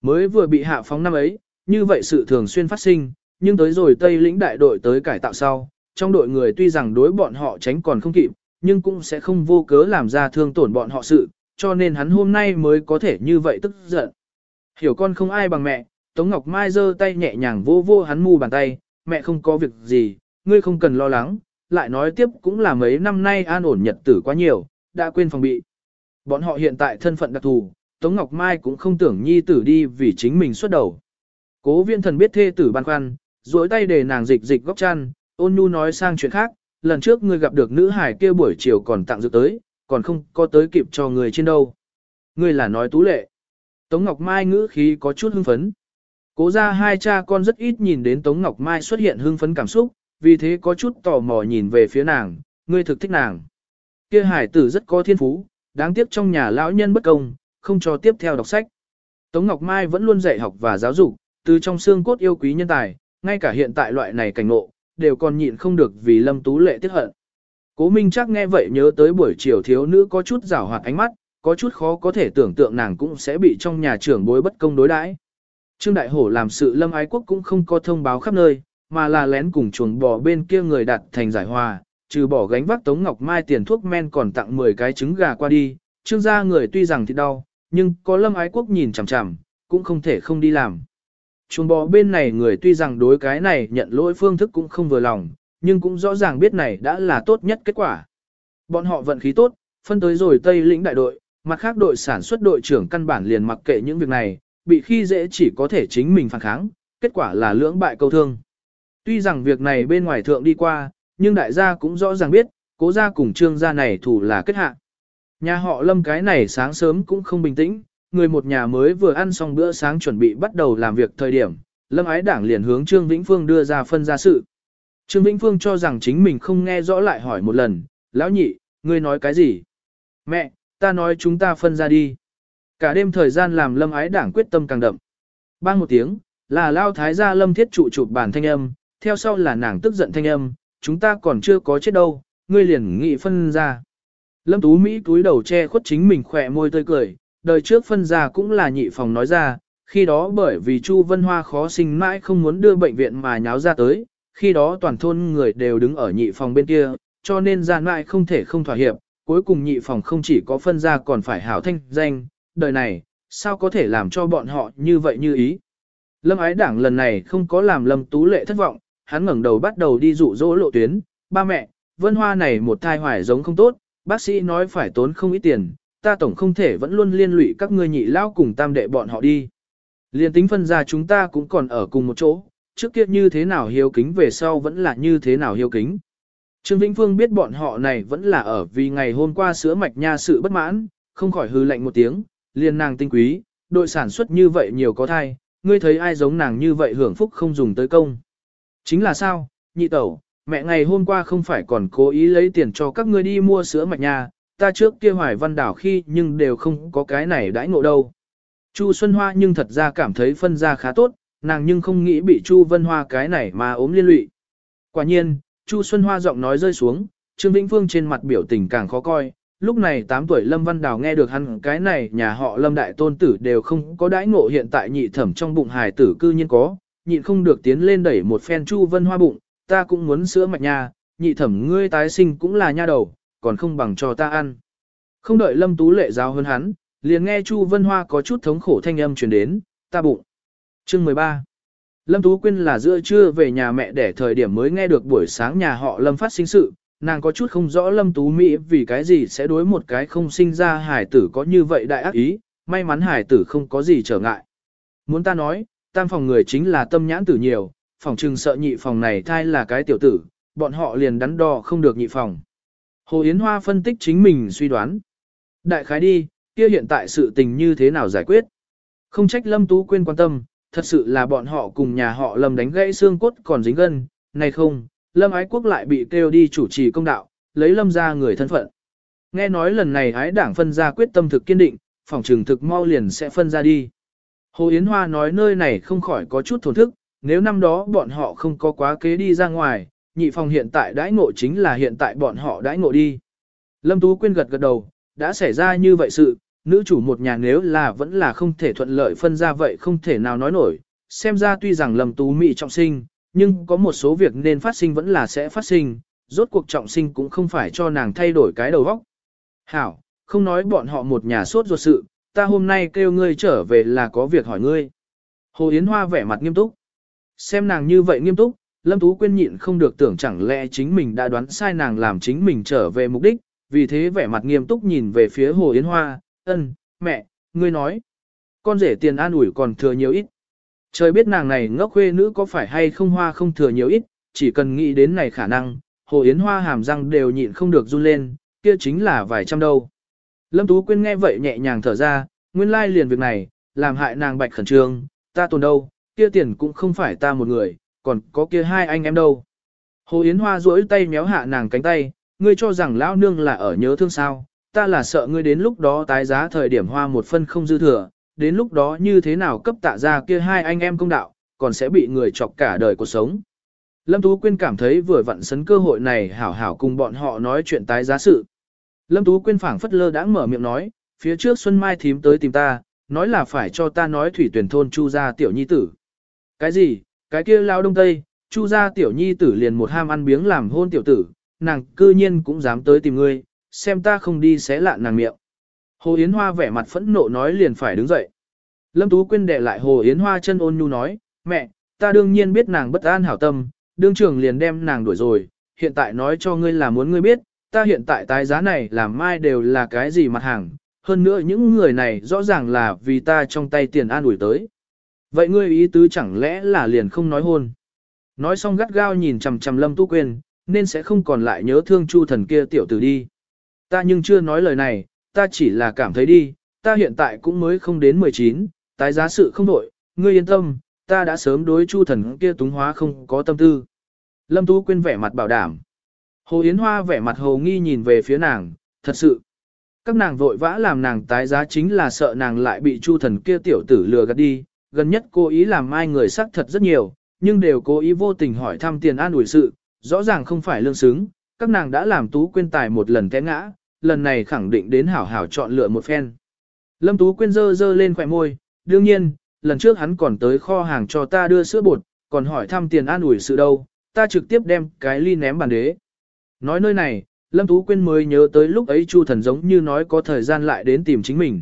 Mới vừa bị hạ phóng năm ấy, như vậy sự thường xuyên phát sinh, nhưng tới rồi Tây lĩnh đại đội tới cải tạo sau, trong đội người tuy rằng đối bọn họ tránh còn không kịp, nhưng cũng sẽ không vô cớ làm ra thương tổn bọn họ sự, cho nên hắn hôm nay mới có thể như vậy tức giận. Hiểu con không ai bằng mẹ, Tống Ngọc Mai giơ tay nhẹ nhàng vô vô hắn mu bàn tay, mẹ không có việc gì, ngươi không cần lo lắng, lại nói tiếp cũng là mấy năm nay an ổn nhật tử quá nhiều, đã quên phòng bị. Bọn họ hiện tại thân phận đặc thù, Tống Ngọc Mai cũng không tưởng nhi tử đi vì chính mình xuất đầu. Cố viên thần biết thê tử băn khoăn, duỗi tay để nàng dịch dịch góc chăn, ôn nhu nói sang chuyện khác, lần trước ngươi gặp được nữ hải kia buổi chiều còn tặng dược tới, còn không có tới kịp cho người trên đâu. Ngươi là nói tú lệ. Tống Ngọc Mai ngữ khí có chút hưng phấn. Cố ra hai cha con rất ít nhìn đến Tống Ngọc Mai xuất hiện hưng phấn cảm xúc, vì thế có chút tò mò nhìn về phía nàng, ngươi thực thích nàng. Kia hải tử rất có thiên phú, đáng tiếc trong nhà lão nhân bất công, không cho tiếp theo đọc sách. Tống Ngọc Mai vẫn luôn dạy học và giáo dục, từ trong xương cốt yêu quý nhân tài, ngay cả hiện tại loại này cảnh ngộ, đều còn nhịn không được vì Lâm Tú Lệ tiếc hận. Cố Minh chắc nghe vậy nhớ tới buổi chiều thiếu nữ có chút rảo hoạt ánh mắt, có chút khó có thể tưởng tượng nàng cũng sẽ bị trong nhà trưởng bối bất công đối đãi. Trương Đại Hổ làm sự Lâm Ái Quốc cũng không có thông báo khắp nơi, mà là lén cùng chuồng bò bên kia người đặt thành giải hòa, trừ bỏ gánh vác Tống Ngọc Mai tiền thuốc men còn tặng 10 cái trứng gà qua đi, trương gia người tuy rằng thì đau, nhưng có Lâm Ái Quốc nhìn chằm chằm, cũng không thể không đi làm. Chuồng bò bên này người tuy rằng đối cái này nhận lỗi phương thức cũng không vừa lòng, nhưng cũng rõ ràng biết này đã là tốt nhất kết quả. Bọn họ vận khí tốt, phân tới rồi Tây lĩnh đại đội, mặt khác đội sản xuất đội trưởng căn bản liền mặc kệ những việc này, bị khi dễ chỉ có thể chính mình phản kháng, kết quả là lưỡng bại câu thương. Tuy rằng việc này bên ngoài thượng đi qua, nhưng đại gia cũng rõ ràng biết, cố gia cùng trương gia này thủ là kết hạ. Nhà họ lâm cái này sáng sớm cũng không bình tĩnh, người một nhà mới vừa ăn xong bữa sáng chuẩn bị bắt đầu làm việc thời điểm, lâm ái đảng liền hướng Trương Vĩnh Phương đưa ra phân ra sự. Trương Vĩnh Phương cho rằng chính mình không nghe rõ lại hỏi một lần, lão nhị, ngươi nói cái gì? Mẹ, ta nói chúng ta phân ra đi. Cả đêm thời gian làm lâm ái đảng quyết tâm càng đậm. Bang một tiếng, là lao thái gia lâm thiết trụ chụp bản thanh âm, theo sau là nàng tức giận thanh âm, chúng ta còn chưa có chết đâu, ngươi liền nghị phân ra. Lâm Tú Mỹ túi đầu che khuất chính mình khỏe môi tươi cười, đời trước phân ra cũng là nhị phòng nói ra, khi đó bởi vì Chu Vân Hoa khó sinh mãi không muốn đưa bệnh viện mà nháo ra tới, khi đó toàn thôn người đều đứng ở nhị phòng bên kia, cho nên ra mãi không thể không thỏa hiệp, cuối cùng nhị phòng không chỉ có phân ra còn phải hảo thanh danh, đời này, sao có thể làm cho bọn họ như vậy như ý. Lâm ái đảng lần này không có làm Lâm Tú Lệ thất vọng, hắn ngẩng đầu bắt đầu đi dụ dỗ lộ tuyến, ba mẹ, vân hoa này một thai hoài giống không tốt, bác sĩ nói phải tốn không ít tiền, ta tổng không thể vẫn luôn liên lụy các ngươi nhị lao cùng tam đệ bọn họ đi. Liên tính phân ra chúng ta cũng còn ở cùng một chỗ, trước kia như thế nào hiếu kính về sau vẫn là như thế nào hiếu kính. Trương Vĩnh Phương biết bọn họ này vẫn là ở vì ngày hôm qua sữa mạch nha sự bất mãn, không khỏi hư lạnh một tiếng, liền nàng tinh quý, đội sản xuất như vậy nhiều có thai, ngươi thấy ai giống nàng như vậy hưởng phúc không dùng tới công. Chính là sao, nhị tẩu, mẹ ngày hôm qua không phải còn cố ý lấy tiền cho các ngươi đi mua sữa mạch nha, ta trước kia hoài văn đảo khi nhưng đều không có cái này đãi ngộ đâu. Chu Xuân Hoa nhưng thật ra cảm thấy phân ra khá tốt, nàng nhưng không nghĩ bị Chu Vân Hoa cái này mà ốm liên lụy. Quả nhiên, Chu Xuân Hoa giọng nói rơi xuống, Trương Vĩnh Phương trên mặt biểu tình càng khó coi. Lúc này 8 tuổi Lâm Văn Đào nghe được hắn cái này nhà họ Lâm Đại Tôn Tử đều không có đãi ngộ hiện tại nhị thẩm trong bụng hài tử cư nhiên có, nhịn không được tiến lên đẩy một phen Chu Vân Hoa bụng, ta cũng muốn sữa mạch nha, nhị thẩm ngươi tái sinh cũng là nha đầu, còn không bằng cho ta ăn. Không đợi Lâm Tú Lệ giáo hơn hắn, liền nghe Chu Vân Hoa có chút thống khổ thanh âm truyền đến, ta bụng. Chương 13 Lâm Tú Quyên là giữa trưa về nhà mẹ để thời điểm mới nghe được buổi sáng nhà họ Lâm phát sinh sự, nàng có chút không rõ Lâm Tú Mỹ vì cái gì sẽ đối một cái không sinh ra hải tử có như vậy đại ác ý, may mắn hải tử không có gì trở ngại. Muốn ta nói, tam phòng người chính là tâm nhãn tử nhiều, phòng trừng sợ nhị phòng này thai là cái tiểu tử, bọn họ liền đắn đo không được nhị phòng. Hồ Yến Hoa phân tích chính mình suy đoán. Đại khái đi, kia hiện tại sự tình như thế nào giải quyết? Không trách Lâm Tú quên quan tâm, thật sự là bọn họ cùng nhà họ Lâm đánh gãy xương cốt còn dính gân, này không, Lâm Ái Quốc lại bị kêu đi chủ trì công đạo, lấy Lâm ra người thân phận. Nghe nói lần này ái đảng phân ra quyết tâm thực kiên định, phòng trừng thực mau liền sẽ phân ra đi. Hồ Yến Hoa nói nơi này không khỏi có chút thổn thức, nếu năm đó bọn họ không có quá kế đi ra ngoài, nhị phòng hiện tại đãi ngộ chính là hiện tại bọn họ đãi ngộ đi. Lâm Tú Quyên gật gật đầu, đã xảy ra như vậy sự, nữ chủ một nhà nếu là vẫn là không thể thuận lợi phân ra vậy không thể nào nói nổi, xem ra tuy rằng Lâm Tú Mỹ trọng sinh, nhưng có một số việc nên phát sinh vẫn là sẽ phát sinh, rốt cuộc trọng sinh cũng không phải cho nàng thay đổi cái đầu óc. Hảo, không nói bọn họ một nhà sốt ruột sự, ta hôm nay kêu ngươi trở về là có việc hỏi ngươi. Hồ Yến Hoa vẻ mặt nghiêm túc. Xem nàng như vậy nghiêm túc, Lâm Tú Quyên nhịn không được tưởng chẳng lẽ chính mình đã đoán sai nàng làm chính mình trở về mục đích, vì thế vẻ mặt nghiêm túc nhìn về phía Hồ Yến Hoa, ân, mẹ, ngươi nói. Con rể tiền an ủi còn thừa nhiều ít. Trời biết nàng này ngốc khuê nữ có phải hay không hoa không thừa nhiều ít, chỉ cần nghĩ đến này khả năng, Hồ Yến Hoa hàm răng đều nhịn không được run lên, kia chính là vài trăm đâu. Lâm Tú Quyên nghe vậy nhẹ nhàng thở ra, nguyên lai liền việc này, làm hại nàng bạch khẩn trương, ta tồn đâu, kia tiền cũng không phải ta một người, còn có kia hai anh em đâu. Hồ Yến Hoa duỗi tay méo hạ nàng cánh tay, ngươi cho rằng lão nương là ở nhớ thương sao, ta là sợ ngươi đến lúc đó tái giá thời điểm hoa một phân không dư thừa, đến lúc đó như thế nào cấp tạ ra kia hai anh em công đạo, còn sẽ bị người chọc cả đời cuộc sống. Lâm Tú Quyên cảm thấy vừa vặn sấn cơ hội này hảo hảo cùng bọn họ nói chuyện tái giá sự. Lâm Tú Quyên phảng phất lơ đãng mở miệng nói, phía trước Xuân Mai thím tới tìm ta, nói là phải cho ta nói thủy tuyển thôn Chu gia tiểu nhi tử. Cái gì, cái kia lao đông tây, Chu gia tiểu nhi tử liền một ham ăn biếng làm hôn tiểu tử, nàng cư nhiên cũng dám tới tìm ngươi, xem ta không đi xé lạ nàng miệng. Hồ Yến Hoa vẻ mặt phẫn nộ nói liền phải đứng dậy. Lâm Tú Quyên đệ lại Hồ Yến Hoa chân ôn nhu nói, mẹ, ta đương nhiên biết nàng bất an hảo tâm, đương trưởng liền đem nàng đuổi rồi, hiện tại nói cho ngươi là muốn ngươi biết, ta hiện tại tái giá này làm mai đều là cái gì mặt hàng, hơn nữa những người này rõ ràng là vì ta trong tay tiền an ủi tới. Vậy ngươi ý tứ chẳng lẽ là liền không nói hôn? Nói xong gắt gao nhìn chằm chằm Lâm Tú Quyên, nên sẽ không còn lại nhớ thương Chu thần kia tiểu tử đi. Ta nhưng chưa nói lời này, ta chỉ là cảm thấy đi, ta hiện tại cũng mới không đến 19, tái giá sự không đổi, ngươi yên tâm, ta đã sớm đối Chu thần kia túng hóa không có tâm tư. Lâm Tú Quyên vẻ mặt bảo đảm. Hồ Yến Hoa vẻ mặt hồ nghi nhìn về phía nàng, thật sự. Các nàng vội vã làm nàng tái giá chính là sợ nàng lại bị chu thần kia tiểu tử lừa gạt đi, gần nhất cố ý làm mai người sắc thật rất nhiều, nhưng đều cố ý vô tình hỏi thăm tiền an ủi sự, rõ ràng không phải lương xứng, các nàng đã làm Tú Quyên tài một lần té ngã, lần này khẳng định đến hảo hảo chọn lựa một phen. Lâm Tú Quyên dơ dơ lên khỏe môi, đương nhiên, lần trước hắn còn tới kho hàng cho ta đưa sữa bột, còn hỏi thăm tiền an ủi sự đâu, ta trực tiếp đem cái ly ném bàn đế. Nói nơi này, Lâm Tú Quyên mới nhớ tới lúc ấy Chu thần giống như nói có thời gian lại đến tìm chính mình.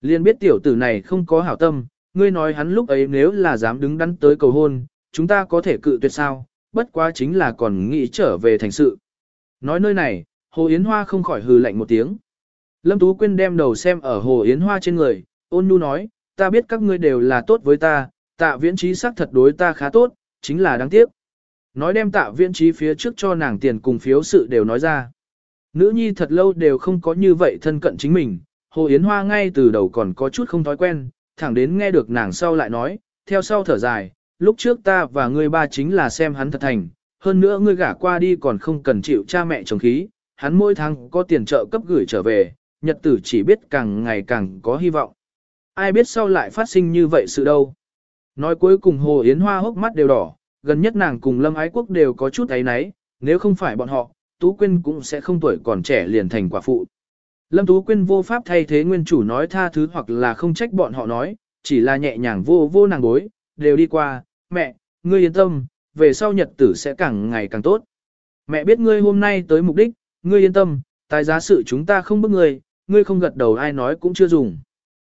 Liên biết tiểu tử này không có hảo tâm, ngươi nói hắn lúc ấy nếu là dám đứng đắn tới cầu hôn, chúng ta có thể cự tuyệt sao, bất quá chính là còn nghĩ trở về thành sự. Nói nơi này, Hồ Yến Hoa không khỏi hừ lạnh một tiếng. Lâm Tú Quyên đem đầu xem ở Hồ Yến Hoa trên người, ôn nhu nói, ta biết các ngươi đều là tốt với ta, tạ viễn trí sắc thật đối ta khá tốt, chính là đáng tiếc. Nói đem tạ viễn trí phía trước cho nàng tiền cùng phiếu sự đều nói ra. Nữ nhi thật lâu đều không có như vậy thân cận chính mình, Hồ Yến Hoa ngay từ đầu còn có chút không thói quen, thẳng đến nghe được nàng sau lại nói, theo sau thở dài, lúc trước ta và ngươi ba chính là xem hắn thật thành, hơn nữa ngươi gả qua đi còn không cần chịu cha mẹ chồng khí, hắn mỗi tháng có tiền trợ cấp gửi trở về, nhật tử chỉ biết càng ngày càng có hy vọng. Ai biết sau lại phát sinh như vậy sự đâu. Nói cuối cùng Hồ Yến Hoa hốc mắt đều đỏ, gần nhất nàng cùng Lâm Ái Quốc đều có chút ấy náy, nếu không phải bọn họ, Tú Quyên cũng sẽ không tuổi còn trẻ liền thành quả phụ. Lâm Tú Quyên vô pháp thay thế nguyên chủ nói tha thứ hoặc là không trách bọn họ nói, chỉ là nhẹ nhàng vô vô nàng bối, đều đi qua, mẹ, ngươi yên tâm, về sau nhật tử sẽ càng ngày càng tốt. Mẹ biết ngươi hôm nay tới mục đích, ngươi yên tâm, tài giá sự chúng ta không bức ngươi, ngươi không gật đầu ai nói cũng chưa dùng.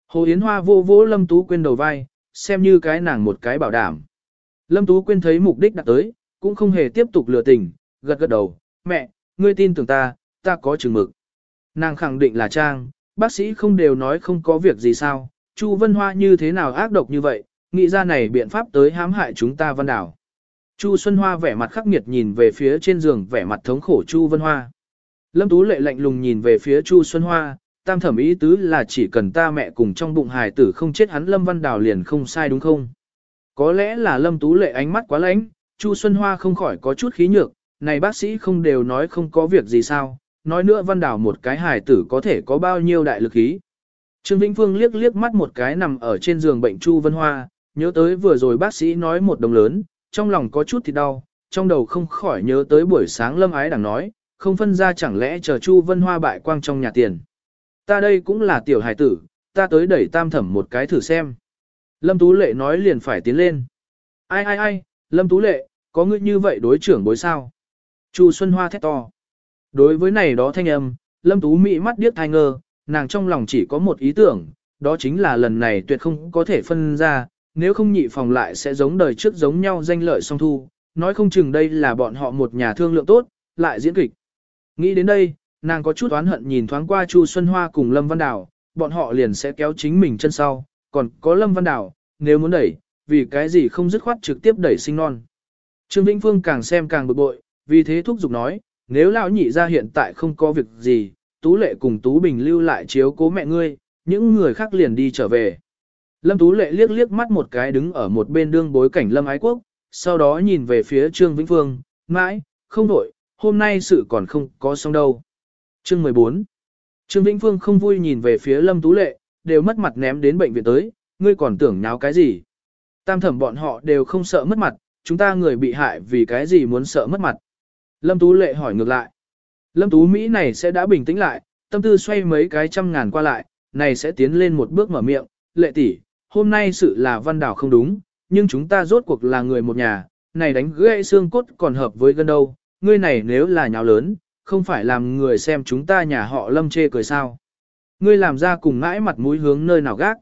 Hồ Yến Hoa vô vô Lâm Tú Quyên đầu vai, xem như cái nàng một cái bảo đảm. Lâm Tú Quyên thấy mục đích đã tới, cũng không hề tiếp tục lừa tình, gật gật đầu, mẹ, ngươi tin tưởng ta, ta có chừng mực. Nàng khẳng định là Trang, bác sĩ không đều nói không có việc gì sao, Chu Vân Hoa như thế nào ác độc như vậy, nghĩ ra này biện pháp tới hãm hại chúng ta văn đảo. Chu Xuân Hoa vẻ mặt khắc nghiệt nhìn về phía trên giường vẻ mặt thống khổ Chu Vân Hoa. Lâm Tú lệ lạnh lùng nhìn về phía Chu Xuân Hoa, tam thẩm ý tứ là chỉ cần ta mẹ cùng trong bụng hài tử không chết hắn Lâm Văn Đào liền không sai đúng không? Có lẽ là Lâm Tú lệ ánh mắt quá lãnh, Chu Xuân Hoa không khỏi có chút khí nhược, này bác sĩ không đều nói không có việc gì sao, nói nữa Văn Đào một cái hài tử có thể có bao nhiêu đại lực khí. Trương Vĩnh Phương liếc liếc mắt một cái nằm ở trên giường bệnh Chu Vân Hoa, nhớ tới vừa rồi bác sĩ nói một đồng lớn, trong lòng có chút thì đau, trong đầu không khỏi nhớ tới buổi sáng Lâm Ái đang nói, không phân ra chẳng lẽ chờ Chu Vân Hoa bại quang trong nhà tiền. Ta đây cũng là tiểu hài tử, ta tới đẩy tam thẩm một cái thử xem. Lâm Tú Lệ nói liền phải tiến lên. Ai ai ai, Lâm Tú Lệ, có ngươi như vậy đối trưởng bối sao? Chu Xuân Hoa thét to. Đối với này đó thanh âm, Lâm Tú Mỹ mắt điếc thai ngơ, nàng trong lòng chỉ có một ý tưởng, đó chính là lần này tuyệt không có thể phân ra, nếu không nhị phòng lại sẽ giống đời trước giống nhau danh lợi song thu, nói không chừng đây là bọn họ một nhà thương lượng tốt, lại diễn kịch. Nghĩ đến đây, nàng có chút oán hận nhìn thoáng qua Chu Xuân Hoa cùng Lâm Văn Đào, bọn họ liền sẽ kéo chính mình chân sau, còn có Lâm Văn Đào, nếu muốn đẩy, vì cái gì không dứt khoát trực tiếp đẩy sinh non. Trương Vĩnh Phương càng xem càng bực bội, vì thế thúc giục nói, nếu lão nhị ra hiện tại không có việc gì, Tú Lệ cùng Tú Bình lưu lại chiếu cố mẹ ngươi, những người khác liền đi trở về. Lâm Tú Lệ liếc liếc mắt một cái đứng ở một bên đương bối cảnh Lâm Ái Quốc, sau đó nhìn về phía Trương Vĩnh Phương, mãi, không đổi, hôm nay sự còn không có xong đâu. Chương 14 Trương Vĩnh Phương không vui nhìn về phía Lâm Tú Lệ, đều mất mặt ném đến bệnh viện tới, ngươi còn tưởng nháo cái gì. Tam thẩm bọn họ đều không sợ mất mặt, chúng ta người bị hại vì cái gì muốn sợ mất mặt. Lâm Tú Lệ hỏi ngược lại. Lâm Tú Mỹ này sẽ đã bình tĩnh lại, tâm tư xoay mấy cái trăm ngàn qua lại, này sẽ tiến lên một bước mở miệng, lệ tỷ, hôm nay sự là văn đảo không đúng, nhưng chúng ta rốt cuộc là người một nhà, này đánh gãy xương cốt còn hợp với gân đâu, ngươi này nếu là nháo lớn, không phải làm người xem chúng ta nhà họ lâm chê cười sao. Ngươi làm ra cùng ngãi mặt mũi hướng nơi nào gác.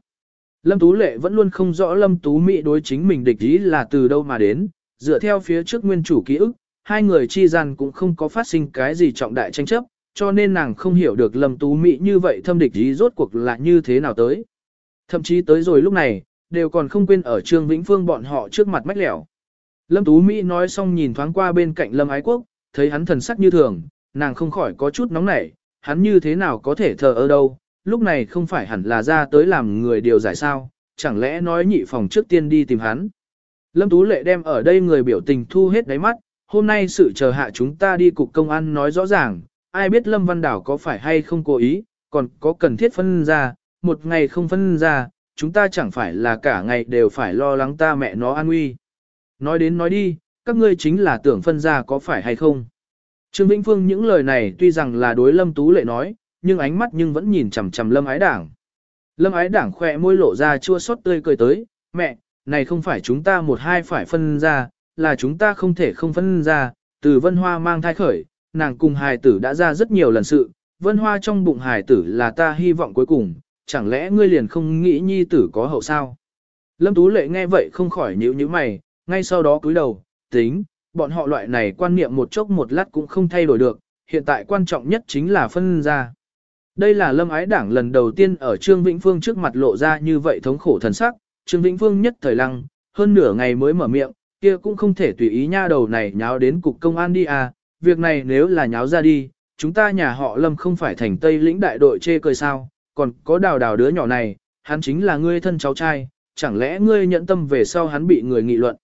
Lâm Tú Lệ vẫn luôn không rõ Lâm Tú Mỹ đối chính mình địch ý là từ đâu mà đến, dựa theo phía trước nguyên chủ ký ức, hai người chi gian cũng không có phát sinh cái gì trọng đại tranh chấp, cho nên nàng không hiểu được Lâm Tú Mỹ như vậy thâm địch ý rốt cuộc là như thế nào tới. Thậm chí tới rồi lúc này, đều còn không quên ở Trương Vĩnh Phương bọn họ trước mặt mách lẻo. Lâm Tú Mỹ nói xong nhìn thoáng qua bên cạnh Lâm Ái Quốc, thấy hắn thần sắc như thường, nàng không khỏi có chút nóng nảy, hắn như thế nào có thể thờ ở đâu, lúc này không phải hẳn là ra tới làm người điều giải sao, chẳng lẽ nói nhị phòng trước tiên đi tìm hắn. Lâm Tú Lệ đem ở đây người biểu tình thu hết đáy mắt, hôm nay sự chờ hạ chúng ta đi cục công an nói rõ ràng, ai biết Lâm Văn Đảo có phải hay không cố ý, còn có cần thiết phân ra, một ngày không phân ra, chúng ta chẳng phải là cả ngày đều phải lo lắng ta mẹ nó an nguy. Nói đến nói đi, các ngươi chính là tưởng phân ra có phải hay không. Trương Vĩnh Phương những lời này tuy rằng là đối Lâm Tú Lệ nói, nhưng ánh mắt nhưng vẫn nhìn chằm chằm Lâm Ái Đảng. Lâm Ái Đảng khỏe môi lộ ra chua xót tươi cười tới, mẹ, này không phải chúng ta một hai phải phân ra, là chúng ta không thể không phân ra, từ Vân Hoa mang thai khởi, nàng cùng hài tử đã ra rất nhiều lần sự, Vân Hoa trong bụng hài tử là ta hy vọng cuối cùng, chẳng lẽ ngươi liền không nghĩ nhi tử có hậu sao? Lâm Tú Lệ nghe vậy không khỏi nhíu nhíu mày, ngay sau đó cúi đầu, tính, bọn họ loại này quan niệm một chốc một lát cũng không thay đổi được, hiện tại quan trọng nhất chính là phân ra. Đây là lâm ái đảng lần đầu tiên ở Trương Vĩnh Phương trước mặt lộ ra như vậy thống khổ thần sắc, Trương Vĩnh Phương nhất thời lăng, hơn nửa ngày mới mở miệng, kia cũng không thể tùy ý nha đầu này nháo đến cục công an đi à, việc này nếu là nháo ra đi, chúng ta nhà họ lâm không phải thành Tây lĩnh đại đội chê cười sao, còn có đào đào đứa nhỏ này, hắn chính là ngươi thân cháu trai, chẳng lẽ ngươi nhận tâm về sau hắn bị người nghị luận.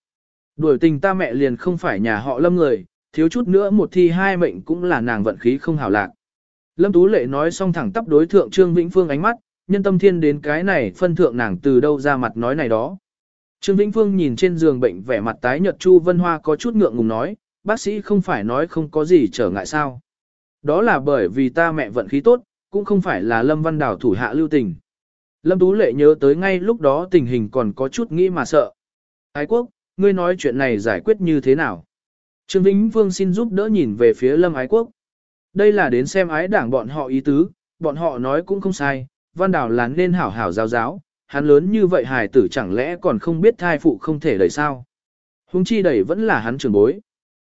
Đuổi tình ta mẹ liền không phải nhà họ lâm người, thiếu chút nữa một thi hai mệnh cũng là nàng vận khí không hảo lạc. Lâm Tú Lệ nói xong thẳng tắp đối thượng Trương Vĩnh Phương ánh mắt, nhân tâm thiên đến cái này phân thượng nàng từ đâu ra mặt nói này đó. Trương Vĩnh Phương nhìn trên giường bệnh vẻ mặt tái nhợt Chu Vân Hoa có chút ngượng ngùng nói, bác sĩ không phải nói không có gì trở ngại sao. Đó là bởi vì ta mẹ vận khí tốt, cũng không phải là Lâm Văn Đào thủ hạ lưu tình. Lâm Tú Lệ nhớ tới ngay lúc đó tình hình còn có chút nghĩ mà sợ. Ái quốc, ngươi nói chuyện này giải quyết như thế nào? Trương Vĩnh Vương xin giúp đỡ nhìn về phía Lâm Ái Quốc. Đây là đến xem ái đảng bọn họ ý tứ, bọn họ nói cũng không sai, Văn đảo là nên hảo hảo giáo giáo, hắn lớn như vậy hài tử chẳng lẽ còn không biết thai phụ không thể đẩy sao. Hùng chi đẩy vẫn là hắn trưởng bối.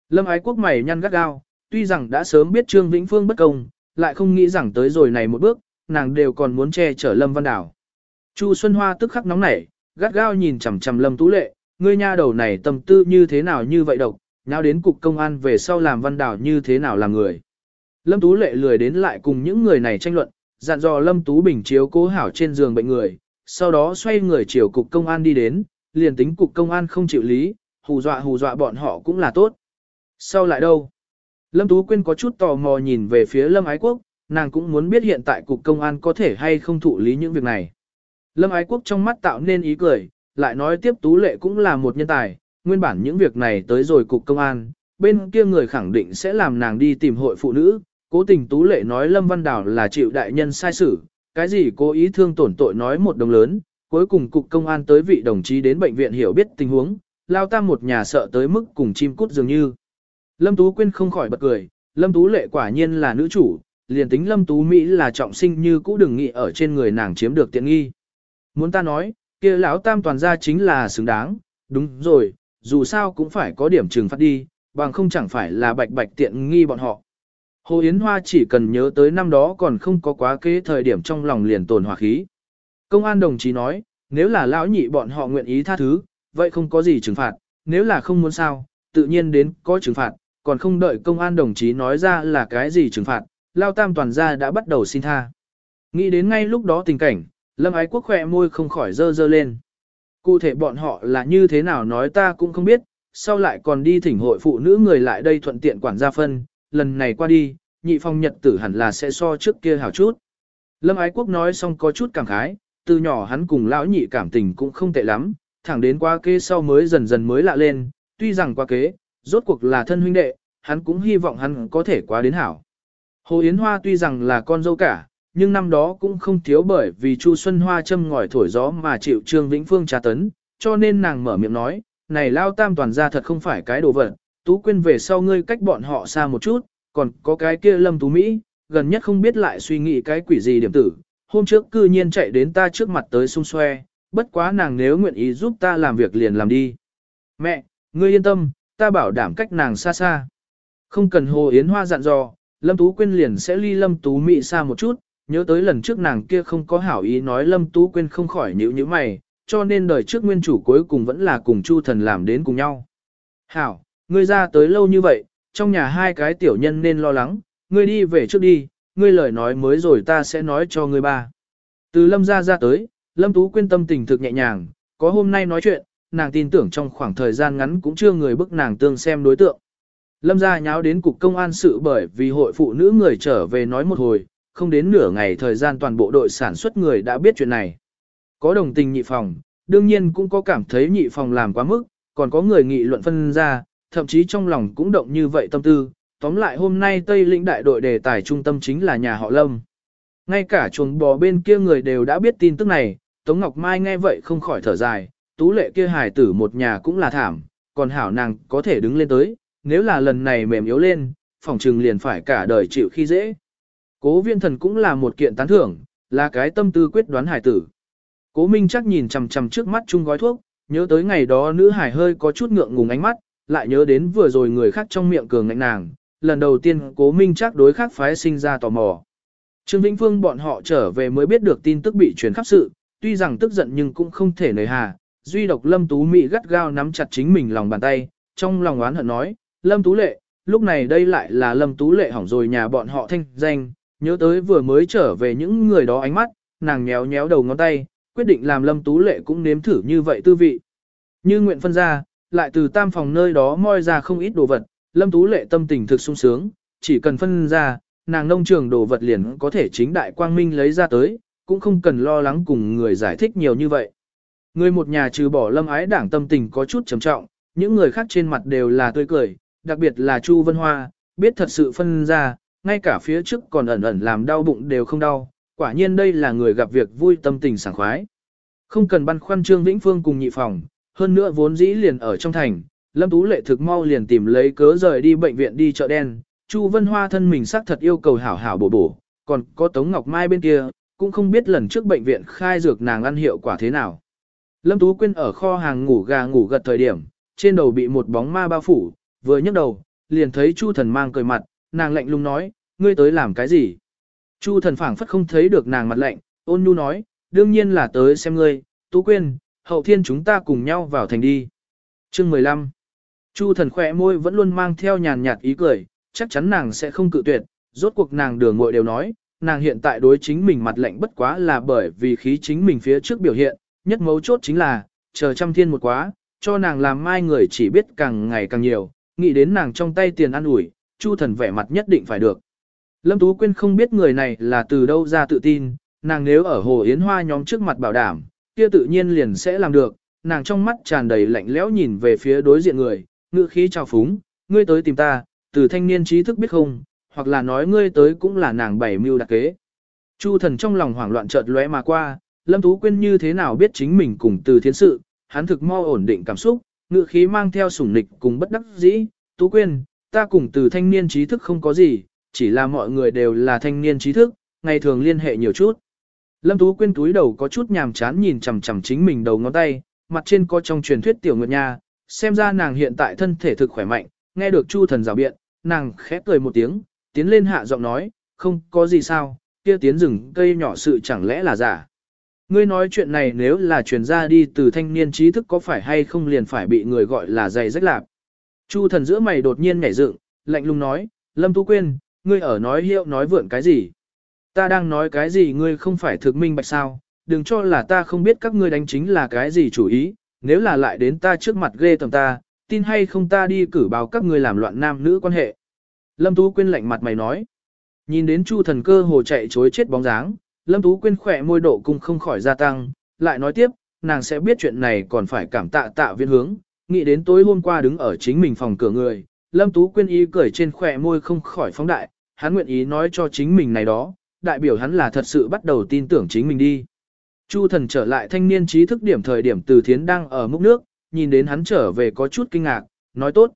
Lâm Ái Quốc mày nhăn gắt gao, tuy rằng đã sớm biết Trương Vĩnh Phương bất công, lại không nghĩ rằng tới rồi này một bước, nàng đều còn muốn che chở Lâm Văn đảo, Chu Xuân Hoa tức khắc nóng nảy, gắt gao nhìn chằm chằm Lâm Tú Lệ, ngươi nha đầu này tâm tư như thế nào như vậy độc, nhau đến cục công an về sau làm Văn đảo như thế nào làm người. Lâm Tú Lệ lười đến lại cùng những người này tranh luận, dặn dò Lâm Tú Bình chiếu cố hảo trên giường bệnh người, sau đó xoay người chiều cục công an đi đến, liền tính cục công an không chịu lý, hù dọa hù dọa bọn họ cũng là tốt. Sau lại đâu? Lâm Tú Quyên có chút tò mò nhìn về phía Lâm Ái Quốc, nàng cũng muốn biết hiện tại cục công an có thể hay không thụ lý những việc này. Lâm Ái Quốc trong mắt tạo nên ý cười, lại nói tiếp Tú Lệ cũng là một nhân tài, nguyên bản những việc này tới rồi cục công an, bên kia người khẳng định sẽ làm nàng đi tìm hội phụ nữ, cố tình Tú Lệ nói Lâm Văn Đào là chịu đại nhân sai xử, cái gì cố ý thương tổn tội nói một đồng lớn, cuối cùng cục công an tới vị đồng chí đến bệnh viện hiểu biết tình huống, lao tam một nhà sợ tới mức cùng chim cút dường như. Lâm Tú Quyên không khỏi bật cười, Lâm Tú Lệ quả nhiên là nữ chủ, liền tính Lâm Tú Mỹ là trọng sinh như cũ đừng nghĩ ở trên người nàng chiếm được tiện nghi. Muốn ta nói, kia lão tam toàn gia chính là xứng đáng, đúng rồi, dù sao cũng phải có điểm trừng phạt đi, bằng không chẳng phải là bạch bạch tiện nghi bọn họ. Hồ Yến Hoa chỉ cần nhớ tới năm đó còn không có quá kế thời điểm trong lòng liền tồn hòa khí. Công an đồng chí nói, nếu là lão nhị bọn họ nguyện ý tha thứ, vậy không có gì trừng phạt, nếu là không muốn sao, tự nhiên đến có trừng phạt, còn không đợi công an đồng chí nói ra là cái gì trừng phạt, lao tam toàn gia đã bắt đầu xin tha. Nghĩ đến ngay lúc đó tình cảnh, Lâm Ái Quốc khỏe môi không khỏi dơ dơ lên. Cụ thể bọn họ là như thế nào nói ta cũng không biết, sau lại còn đi thỉnh hội phụ nữ người lại đây thuận tiện quản gia phân, lần này qua đi, nhị phong nhật tử hẳn là sẽ so trước kia hảo chút. Lâm Ái Quốc nói xong có chút cảm khái, từ nhỏ hắn cùng lão nhị cảm tình cũng không tệ lắm, thẳng đến qua kế sau mới dần dần mới lạ lên, tuy rằng qua kế, rốt cuộc là thân huynh đệ, hắn cũng hy vọng hắn có thể qua đến hảo. Hồ Yến Hoa tuy rằng là con dâu cả, nhưng năm đó cũng không thiếu bởi vì Chu Xuân Hoa châm ngòi thổi gió mà chịu Trương Vĩnh Phương tra tấn, cho nên nàng mở miệng nói, này lao tam toàn ra thật không phải cái đồ vật, tú Quyên về sau ngươi cách bọn họ xa một chút, còn có cái kia lâm tú Mỹ, gần nhất không biết lại suy nghĩ cái quỷ gì điểm tử, hôm trước cư nhiên chạy đến ta trước mặt tới xung xoe, bất quá nàng nếu nguyện ý giúp ta làm việc liền làm đi. Mẹ, ngươi yên tâm, ta bảo đảm cách nàng xa xa. Không cần Hồ Yến Hoa dặn dò, Lâm Tú Quyên liền sẽ ly Lâm Tú Mỹ xa một chút, nhớ tới lần trước nàng kia không có hảo ý nói Lâm Tú Quyên không khỏi nhíu như mày, cho nên đời trước nguyên chủ cuối cùng vẫn là cùng Chu Thần làm đến cùng nhau. Hảo, ngươi ra tới lâu như vậy, trong nhà hai cái tiểu nhân nên lo lắng, ngươi đi về trước đi, ngươi lời nói mới rồi ta sẽ nói cho ngươi ba. Từ Lâm ra ra tới, Lâm Tú Quyên tâm tình thực nhẹ nhàng, có hôm nay nói chuyện, nàng tin tưởng trong khoảng thời gian ngắn cũng chưa người bức nàng tương xem đối tượng. Lâm ra nháo đến cục công an sự bởi vì hội phụ nữ người trở về nói một hồi, không đến nửa ngày thời gian toàn bộ đội sản xuất người đã biết chuyện này. Có đồng tình nhị phòng, đương nhiên cũng có cảm thấy nhị phòng làm quá mức, còn có người nghị luận phân ra, thậm chí trong lòng cũng động như vậy tâm tư. Tóm lại hôm nay Tây lĩnh đại đội đề tài trung tâm chính là nhà họ Lâm. Ngay cả chuồng bò bên kia người đều đã biết tin tức này, Tống Ngọc Mai nghe vậy không khỏi thở dài, tú lệ kia hài tử một nhà cũng là thảm, còn hảo nàng có thể đứng lên tới, nếu là lần này mềm yếu lên, phòng trừng liền phải cả đời chịu khi dễ. Cố viên thần cũng là một kiện tán thưởng, là cái tâm tư quyết đoán hải tử. Cố Minh chắc nhìn chằm chằm trước mắt chung gói thuốc, nhớ tới ngày đó nữ hải hơi có chút ngượng ngùng ánh mắt, lại nhớ đến vừa rồi người khác trong miệng cường ngạnh nàng, lần đầu tiên cố Minh chắc đối khác phái sinh ra tò mò. Trương Vĩnh Phương bọn họ trở về mới biết được tin tức bị truyền khắp sự, tuy rằng tức giận nhưng cũng không thể nời hà, duy độc Lâm Tú Mỹ gắt gao nắm chặt chính mình lòng bàn tay, trong lòng oán hận nói, Lâm Tú Lệ, lúc này đây lại là Lâm Tú Lệ hỏng rồi nhà bọn họ thanh danh, nhớ tới vừa mới trở về những người đó ánh mắt, nàng nhéo nhéo đầu ngón tay, quyết định làm Lâm Tú Lệ cũng nếm thử như vậy tư vị. Như nguyện phân ra, lại từ tam phòng nơi đó moi ra không ít đồ vật, Lâm Tú Lệ tâm tình thực sung sướng, chỉ cần phân ra, nàng nông trường đồ vật liền có thể chính đại quang minh lấy ra tới, cũng không cần lo lắng cùng người giải thích nhiều như vậy. Người một nhà trừ bỏ lâm ái đảng tâm tình có chút trầm trọng, những người khác trên mặt đều là tươi cười, đặc biệt là Chu Vân Hoa, biết thật sự phân ra, ngay cả phía trước còn ẩn ẩn làm đau bụng đều không đau, quả nhiên đây là người gặp việc vui tâm tình sảng khoái. Không cần băn khoăn Trương Vĩnh Phương cùng nhị phòng, hơn nữa vốn dĩ liền ở trong thành, Lâm Tú Lệ thực mau liền tìm lấy cớ rời đi bệnh viện đi chợ đen, Chu Vân Hoa thân mình xác thật yêu cầu hảo hảo bổ bổ, còn có Tống Ngọc Mai bên kia, cũng không biết lần trước bệnh viện khai dược nàng ăn hiệu quả thế nào. Lâm Tú Quyên ở kho hàng ngủ gà ngủ gật thời điểm, trên đầu bị một bóng ma bao phủ, vừa nhấc đầu, liền thấy Chu Thần mang cười mặt, nàng lạnh lùng nói, ngươi tới làm cái gì? Chu Thần phảng phất không thấy được nàng mặt lạnh, ôn nhu nói, đương nhiên là tới xem ngươi, Tú Quyên, hậu thiên chúng ta cùng nhau vào thành đi. Chương 15 Chu Thần khỏe môi vẫn luôn mang theo nhàn nhạt ý cười, chắc chắn nàng sẽ không cự tuyệt, rốt cuộc nàng đường muội đều nói, nàng hiện tại đối chính mình mặt lạnh bất quá là bởi vì khí chính mình phía trước biểu hiện, nhất mấu chốt chính là, chờ trăm thiên một quá, cho nàng làm mai người chỉ biết càng ngày càng nhiều, nghĩ đến nàng trong tay tiền ăn ủi, Chu thần vẻ mặt nhất định phải được. Lâm Tú Quyên không biết người này là từ đâu ra tự tin, nàng nếu ở Hồ Yến Hoa nhóm trước mặt bảo đảm, kia tự nhiên liền sẽ làm được, nàng trong mắt tràn đầy lạnh lẽo nhìn về phía đối diện người, ngữ khí trào phúng, ngươi tới tìm ta, từ thanh niên trí thức biết không, hoặc là nói ngươi tới cũng là nàng bảy mưu đặc kế. Chu thần trong lòng hoảng loạn chợt lóe mà qua, Lâm Tú Quyên như thế nào biết chính mình cùng từ thiên sự, hắn thực mo ổn định cảm xúc, ngữ khí mang theo sủng nịch cùng bất đắc dĩ, Tú Quyên, ta cùng từ thanh niên trí thức không có gì, chỉ là mọi người đều là thanh niên trí thức, ngày thường liên hệ nhiều chút. Lâm Tú Quyên túi đầu có chút nhàm chán nhìn chằm chằm chính mình đầu ngón tay, mặt trên có trong truyền thuyết tiểu nguyệt nha, xem ra nàng hiện tại thân thể thực khỏe mạnh, nghe được Chu thần rào biện, nàng khẽ cười một tiếng, tiến lên hạ giọng nói, không có gì sao, kia tiến rừng cây nhỏ sự chẳng lẽ là giả. Ngươi nói chuyện này nếu là truyền ra đi từ thanh niên trí thức có phải hay không liền phải bị người gọi là dày rách lạp. Chu thần giữa mày đột nhiên nhảy dựng, lạnh lùng nói, Lâm Tú Quyên, ngươi ở nói hiệu nói vượn cái gì? Ta đang nói cái gì ngươi không phải thực minh bạch sao? đừng cho là ta không biết các ngươi đánh chính là cái gì chủ ý, nếu là lại đến ta trước mặt ghê tầm ta, tin hay không ta đi cử báo các ngươi làm loạn nam nữ quan hệ. Lâm Tú Quyên lạnh mặt mày nói. Nhìn đến Chu thần cơ hồ chạy chối chết bóng dáng, Lâm Tú Quyên khỏe môi độ cung không khỏi gia tăng, lại nói tiếp, nàng sẽ biết chuyện này còn phải cảm tạ tạ viên hướng, nghĩ đến tối hôm qua đứng ở chính mình phòng cửa người, Lâm Tú Quyên ý cười trên khỏe môi không khỏi phóng đại, hắn nguyện ý nói cho chính mình này đó, đại biểu hắn là thật sự bắt đầu tin tưởng chính mình đi. Chu thần trở lại thanh niên trí thức điểm thời điểm từ thiến đang ở múc nước, nhìn đến hắn trở về có chút kinh ngạc, nói tốt.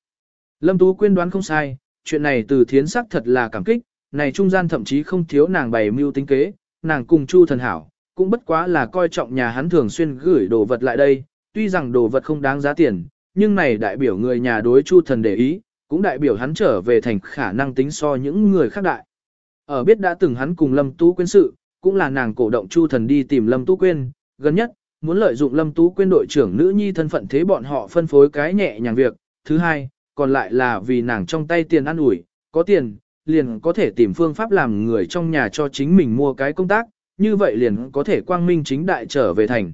Lâm Tú Quyên đoán không sai, chuyện này từ thiến sắc thật là cảm kích, này trung gian thậm chí không thiếu nàng bày mưu tính kế, nàng cùng Chu thần hảo, cũng bất quá là coi trọng nhà hắn thường xuyên gửi đồ vật lại đây, tuy rằng đồ vật không đáng giá tiền, nhưng này đại biểu người nhà đối Chu thần để ý, cũng đại biểu hắn trở về thành khả năng tính so những người khác đại. Ở biết đã từng hắn cùng Lâm Tú Quyên sự, cũng là nàng cổ động Chu thần đi tìm Lâm Tú Quyên, gần nhất, muốn lợi dụng Lâm Tú Quyên đội trưởng nữ nhi thân phận thế bọn họ phân phối cái nhẹ nhàng việc. Thứ hai, còn lại là vì nàng trong tay tiền ăn ủi, có tiền, liền có thể tìm phương pháp làm người trong nhà cho chính mình mua cái công tác, như vậy liền có thể quang minh chính đại trở về thành.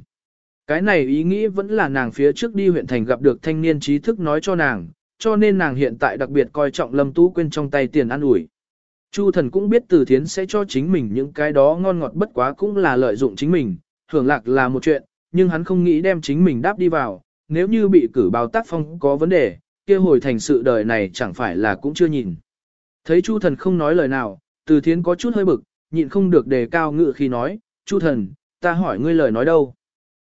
Cái này ý nghĩ vẫn là nàng phía trước đi huyện thành gặp được thanh niên trí thức nói cho nàng, cho nên nàng hiện tại đặc biệt coi trọng Lâm Tú Quyên trong tay tiền ăn ủi. Chu thần cũng biết từ thiến sẽ cho chính mình những cái đó ngon ngọt bất quá cũng là lợi dụng chính mình, hưởng lạc là một chuyện, nhưng hắn không nghĩ đem chính mình đáp đi vào, nếu như bị cử báo tác phong có vấn đề, kia hồi thành sự đời này chẳng phải là cũng chưa nhìn. Thấy Chu thần không nói lời nào, từ thiến có chút hơi bực, nhịn không được đề cao ngự khi nói, Chu thần, ta hỏi ngươi lời nói đâu.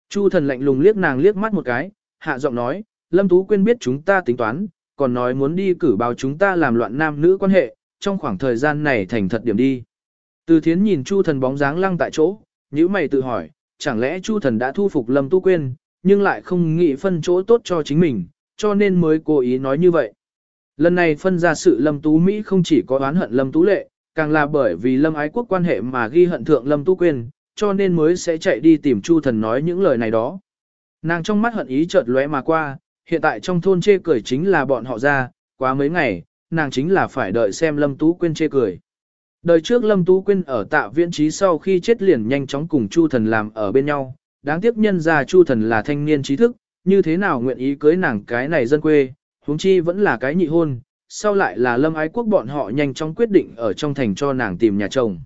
Chu thần lạnh lùng liếc nàng liếc mắt một cái, hạ giọng nói, Lâm Tú Quyên biết chúng ta tính toán, còn nói muốn đi cử báo chúng ta làm loạn nam nữ quan hệ, trong khoảng thời gian này thành thật điểm đi. Từ thiến nhìn Chu thần bóng dáng lăng tại chỗ, nhữ mày tự hỏi, chẳng lẽ Chu thần đã thu phục Lâm Tu Quyên, nhưng lại không nghĩ phân chỗ tốt cho chính mình, cho nên mới cố ý nói như vậy. Lần này phân ra sự Lâm Tú Mỹ không chỉ có oán hận Lâm Tú Lệ, càng là bởi vì Lâm Ái Quốc quan hệ mà ghi hận thượng Lâm Tu Quyên, cho nên mới sẽ chạy đi tìm Chu thần nói những lời này đó. Nàng trong mắt hận ý chợt lóe mà qua, hiện tại trong thôn chê cười chính là bọn họ ra, quá mấy ngày, nàng chính là phải đợi xem Lâm Tú Quyên chê cười. Đời trước Lâm Tú Quyên ở tạ viễn trí sau khi chết liền nhanh chóng cùng Chu Thần làm ở bên nhau, đáng tiếc nhân ra Chu Thần là thanh niên trí thức, như thế nào nguyện ý cưới nàng cái này dân quê, huống chi vẫn là cái nhị hôn, sau lại là Lâm Ái Quốc bọn họ nhanh chóng quyết định ở trong thành cho nàng tìm nhà chồng.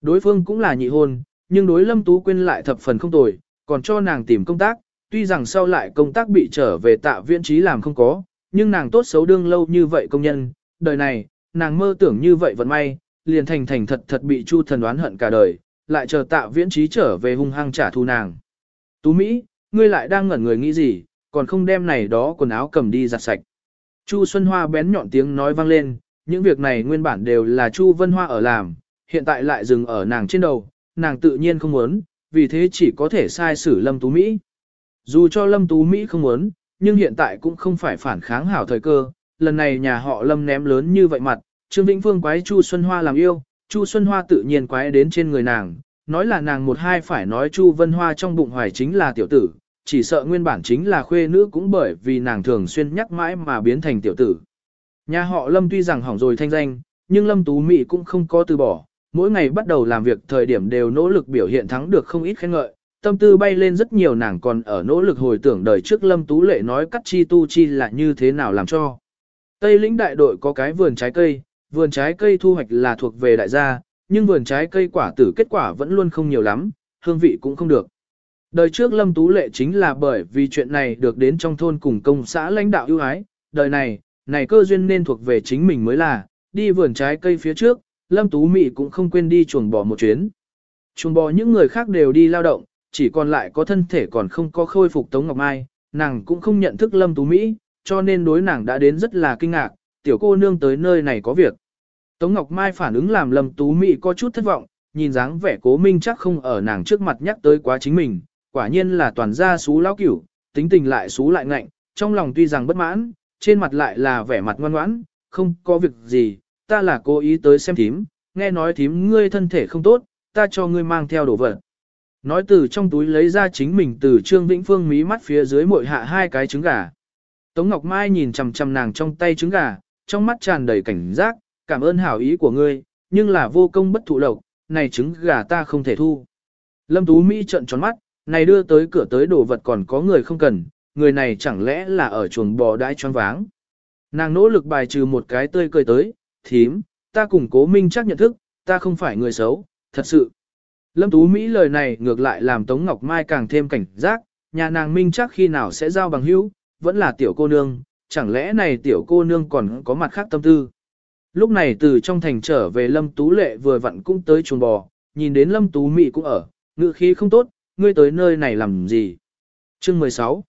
Đối phương cũng là nhị hôn, nhưng đối Lâm Tú Quyên lại thập phần không tồi, còn cho nàng tìm công tác, tuy rằng sau lại công tác bị trở về tạ viễn trí làm không có, nhưng nàng tốt xấu đương lâu như vậy công nhân, đời này, nàng mơ tưởng như vậy vẫn may, liền thành thành thật thật bị Chu thần đoán hận cả đời, lại chờ tạ viễn trí trở về hung hăng trả thù nàng. Tú Mỹ, ngươi lại đang ngẩn người nghĩ gì, còn không đem này đó quần áo cầm đi giặt sạch. Chu Xuân Hoa bén nhọn tiếng nói vang lên, những việc này nguyên bản đều là Chu Vân Hoa ở làm, hiện tại lại dừng ở nàng trên đầu, nàng tự nhiên không muốn, vì thế chỉ có thể sai xử Lâm Tú Mỹ. Dù cho Lâm Tú Mỹ không muốn, nhưng hiện tại cũng không phải phản kháng hảo thời cơ, lần này nhà họ Lâm ném lớn như vậy mặt, Trương Vĩnh Phương quái Chu Xuân Hoa làm yêu, Chu Xuân Hoa tự nhiên quái đến trên người nàng, nói là nàng một hai phải nói Chu Vân Hoa trong bụng hoài chính là tiểu tử, chỉ sợ nguyên bản chính là khuê nữ cũng bởi vì nàng thường xuyên nhắc mãi mà biến thành tiểu tử. Nhà họ Lâm tuy rằng hỏng rồi thanh danh, nhưng Lâm Tú Mỹ cũng không có từ bỏ, mỗi ngày bắt đầu làm việc thời điểm đều nỗ lực biểu hiện thắng được không ít khen ngợi, tâm tư bay lên rất nhiều nàng còn ở nỗ lực hồi tưởng đời trước Lâm Tú Lệ nói cắt chi tu chi là như thế nào làm cho. Tây lĩnh đại đội có cái vườn trái cây, vườn trái cây thu hoạch là thuộc về đại gia, nhưng vườn trái cây quả tử kết quả vẫn luôn không nhiều lắm, hương vị cũng không được. Đời trước Lâm Tú Lệ chính là bởi vì chuyện này được đến trong thôn cùng công xã lãnh đạo ưu ái, đời này, này cơ duyên nên thuộc về chính mình mới là, đi vườn trái cây phía trước, Lâm Tú Mị cũng không quên đi chuồng bò một chuyến. Chuồng bò những người khác đều đi lao động, chỉ còn lại có thân thể còn không có khôi phục Tống Ngọc Mai, nàng cũng không nhận thức Lâm Tú Mỹ, cho nên đối nàng đã đến rất là kinh ngạc, tiểu cô nương tới nơi này có việc. Tống Ngọc Mai phản ứng làm Lâm Tú Mỹ có chút thất vọng, nhìn dáng vẻ cố minh chắc không ở nàng trước mặt nhắc tới quá chính mình, quả nhiên là toàn gia xú lão cửu, tính tình lại xú lại ngạnh, trong lòng tuy rằng bất mãn, trên mặt lại là vẻ mặt ngoan ngoãn, không có việc gì, ta là cố ý tới xem thím, nghe nói thím ngươi thân thể không tốt, ta cho ngươi mang theo đồ vật. Nói từ trong túi lấy ra chính mình từ Trương Vĩnh Phương mí mắt phía dưới mội hạ hai cái trứng gà. Tống Ngọc Mai nhìn chằm chằm nàng trong tay trứng gà, trong mắt tràn đầy cảnh giác, cảm ơn hảo ý của ngươi, nhưng là vô công bất thụ lộc, này trứng gà ta không thể thu. Lâm Tú Mỹ trợn tròn mắt, này đưa tới cửa tới đồ vật còn có người không cần, người này chẳng lẽ là ở chuồng bò đãi choáng váng. Nàng nỗ lực bài trừ một cái tươi cười tới, thím, ta cùng cố minh chắc nhận thức, ta không phải người xấu, thật sự. Lâm Tú Mỹ lời này ngược lại làm Tống Ngọc Mai càng thêm cảnh giác, nhà nàng minh chắc khi nào sẽ giao bằng hữu, vẫn là tiểu cô nương, chẳng lẽ này tiểu cô nương còn có mặt khác tâm tư. Lúc này từ trong thành trở về Lâm Tú Lệ vừa vặn cũng tới chuồng bò, nhìn đến Lâm Tú Mỹ cũng ở, ngự khí không tốt, ngươi tới nơi này làm gì. Chương 16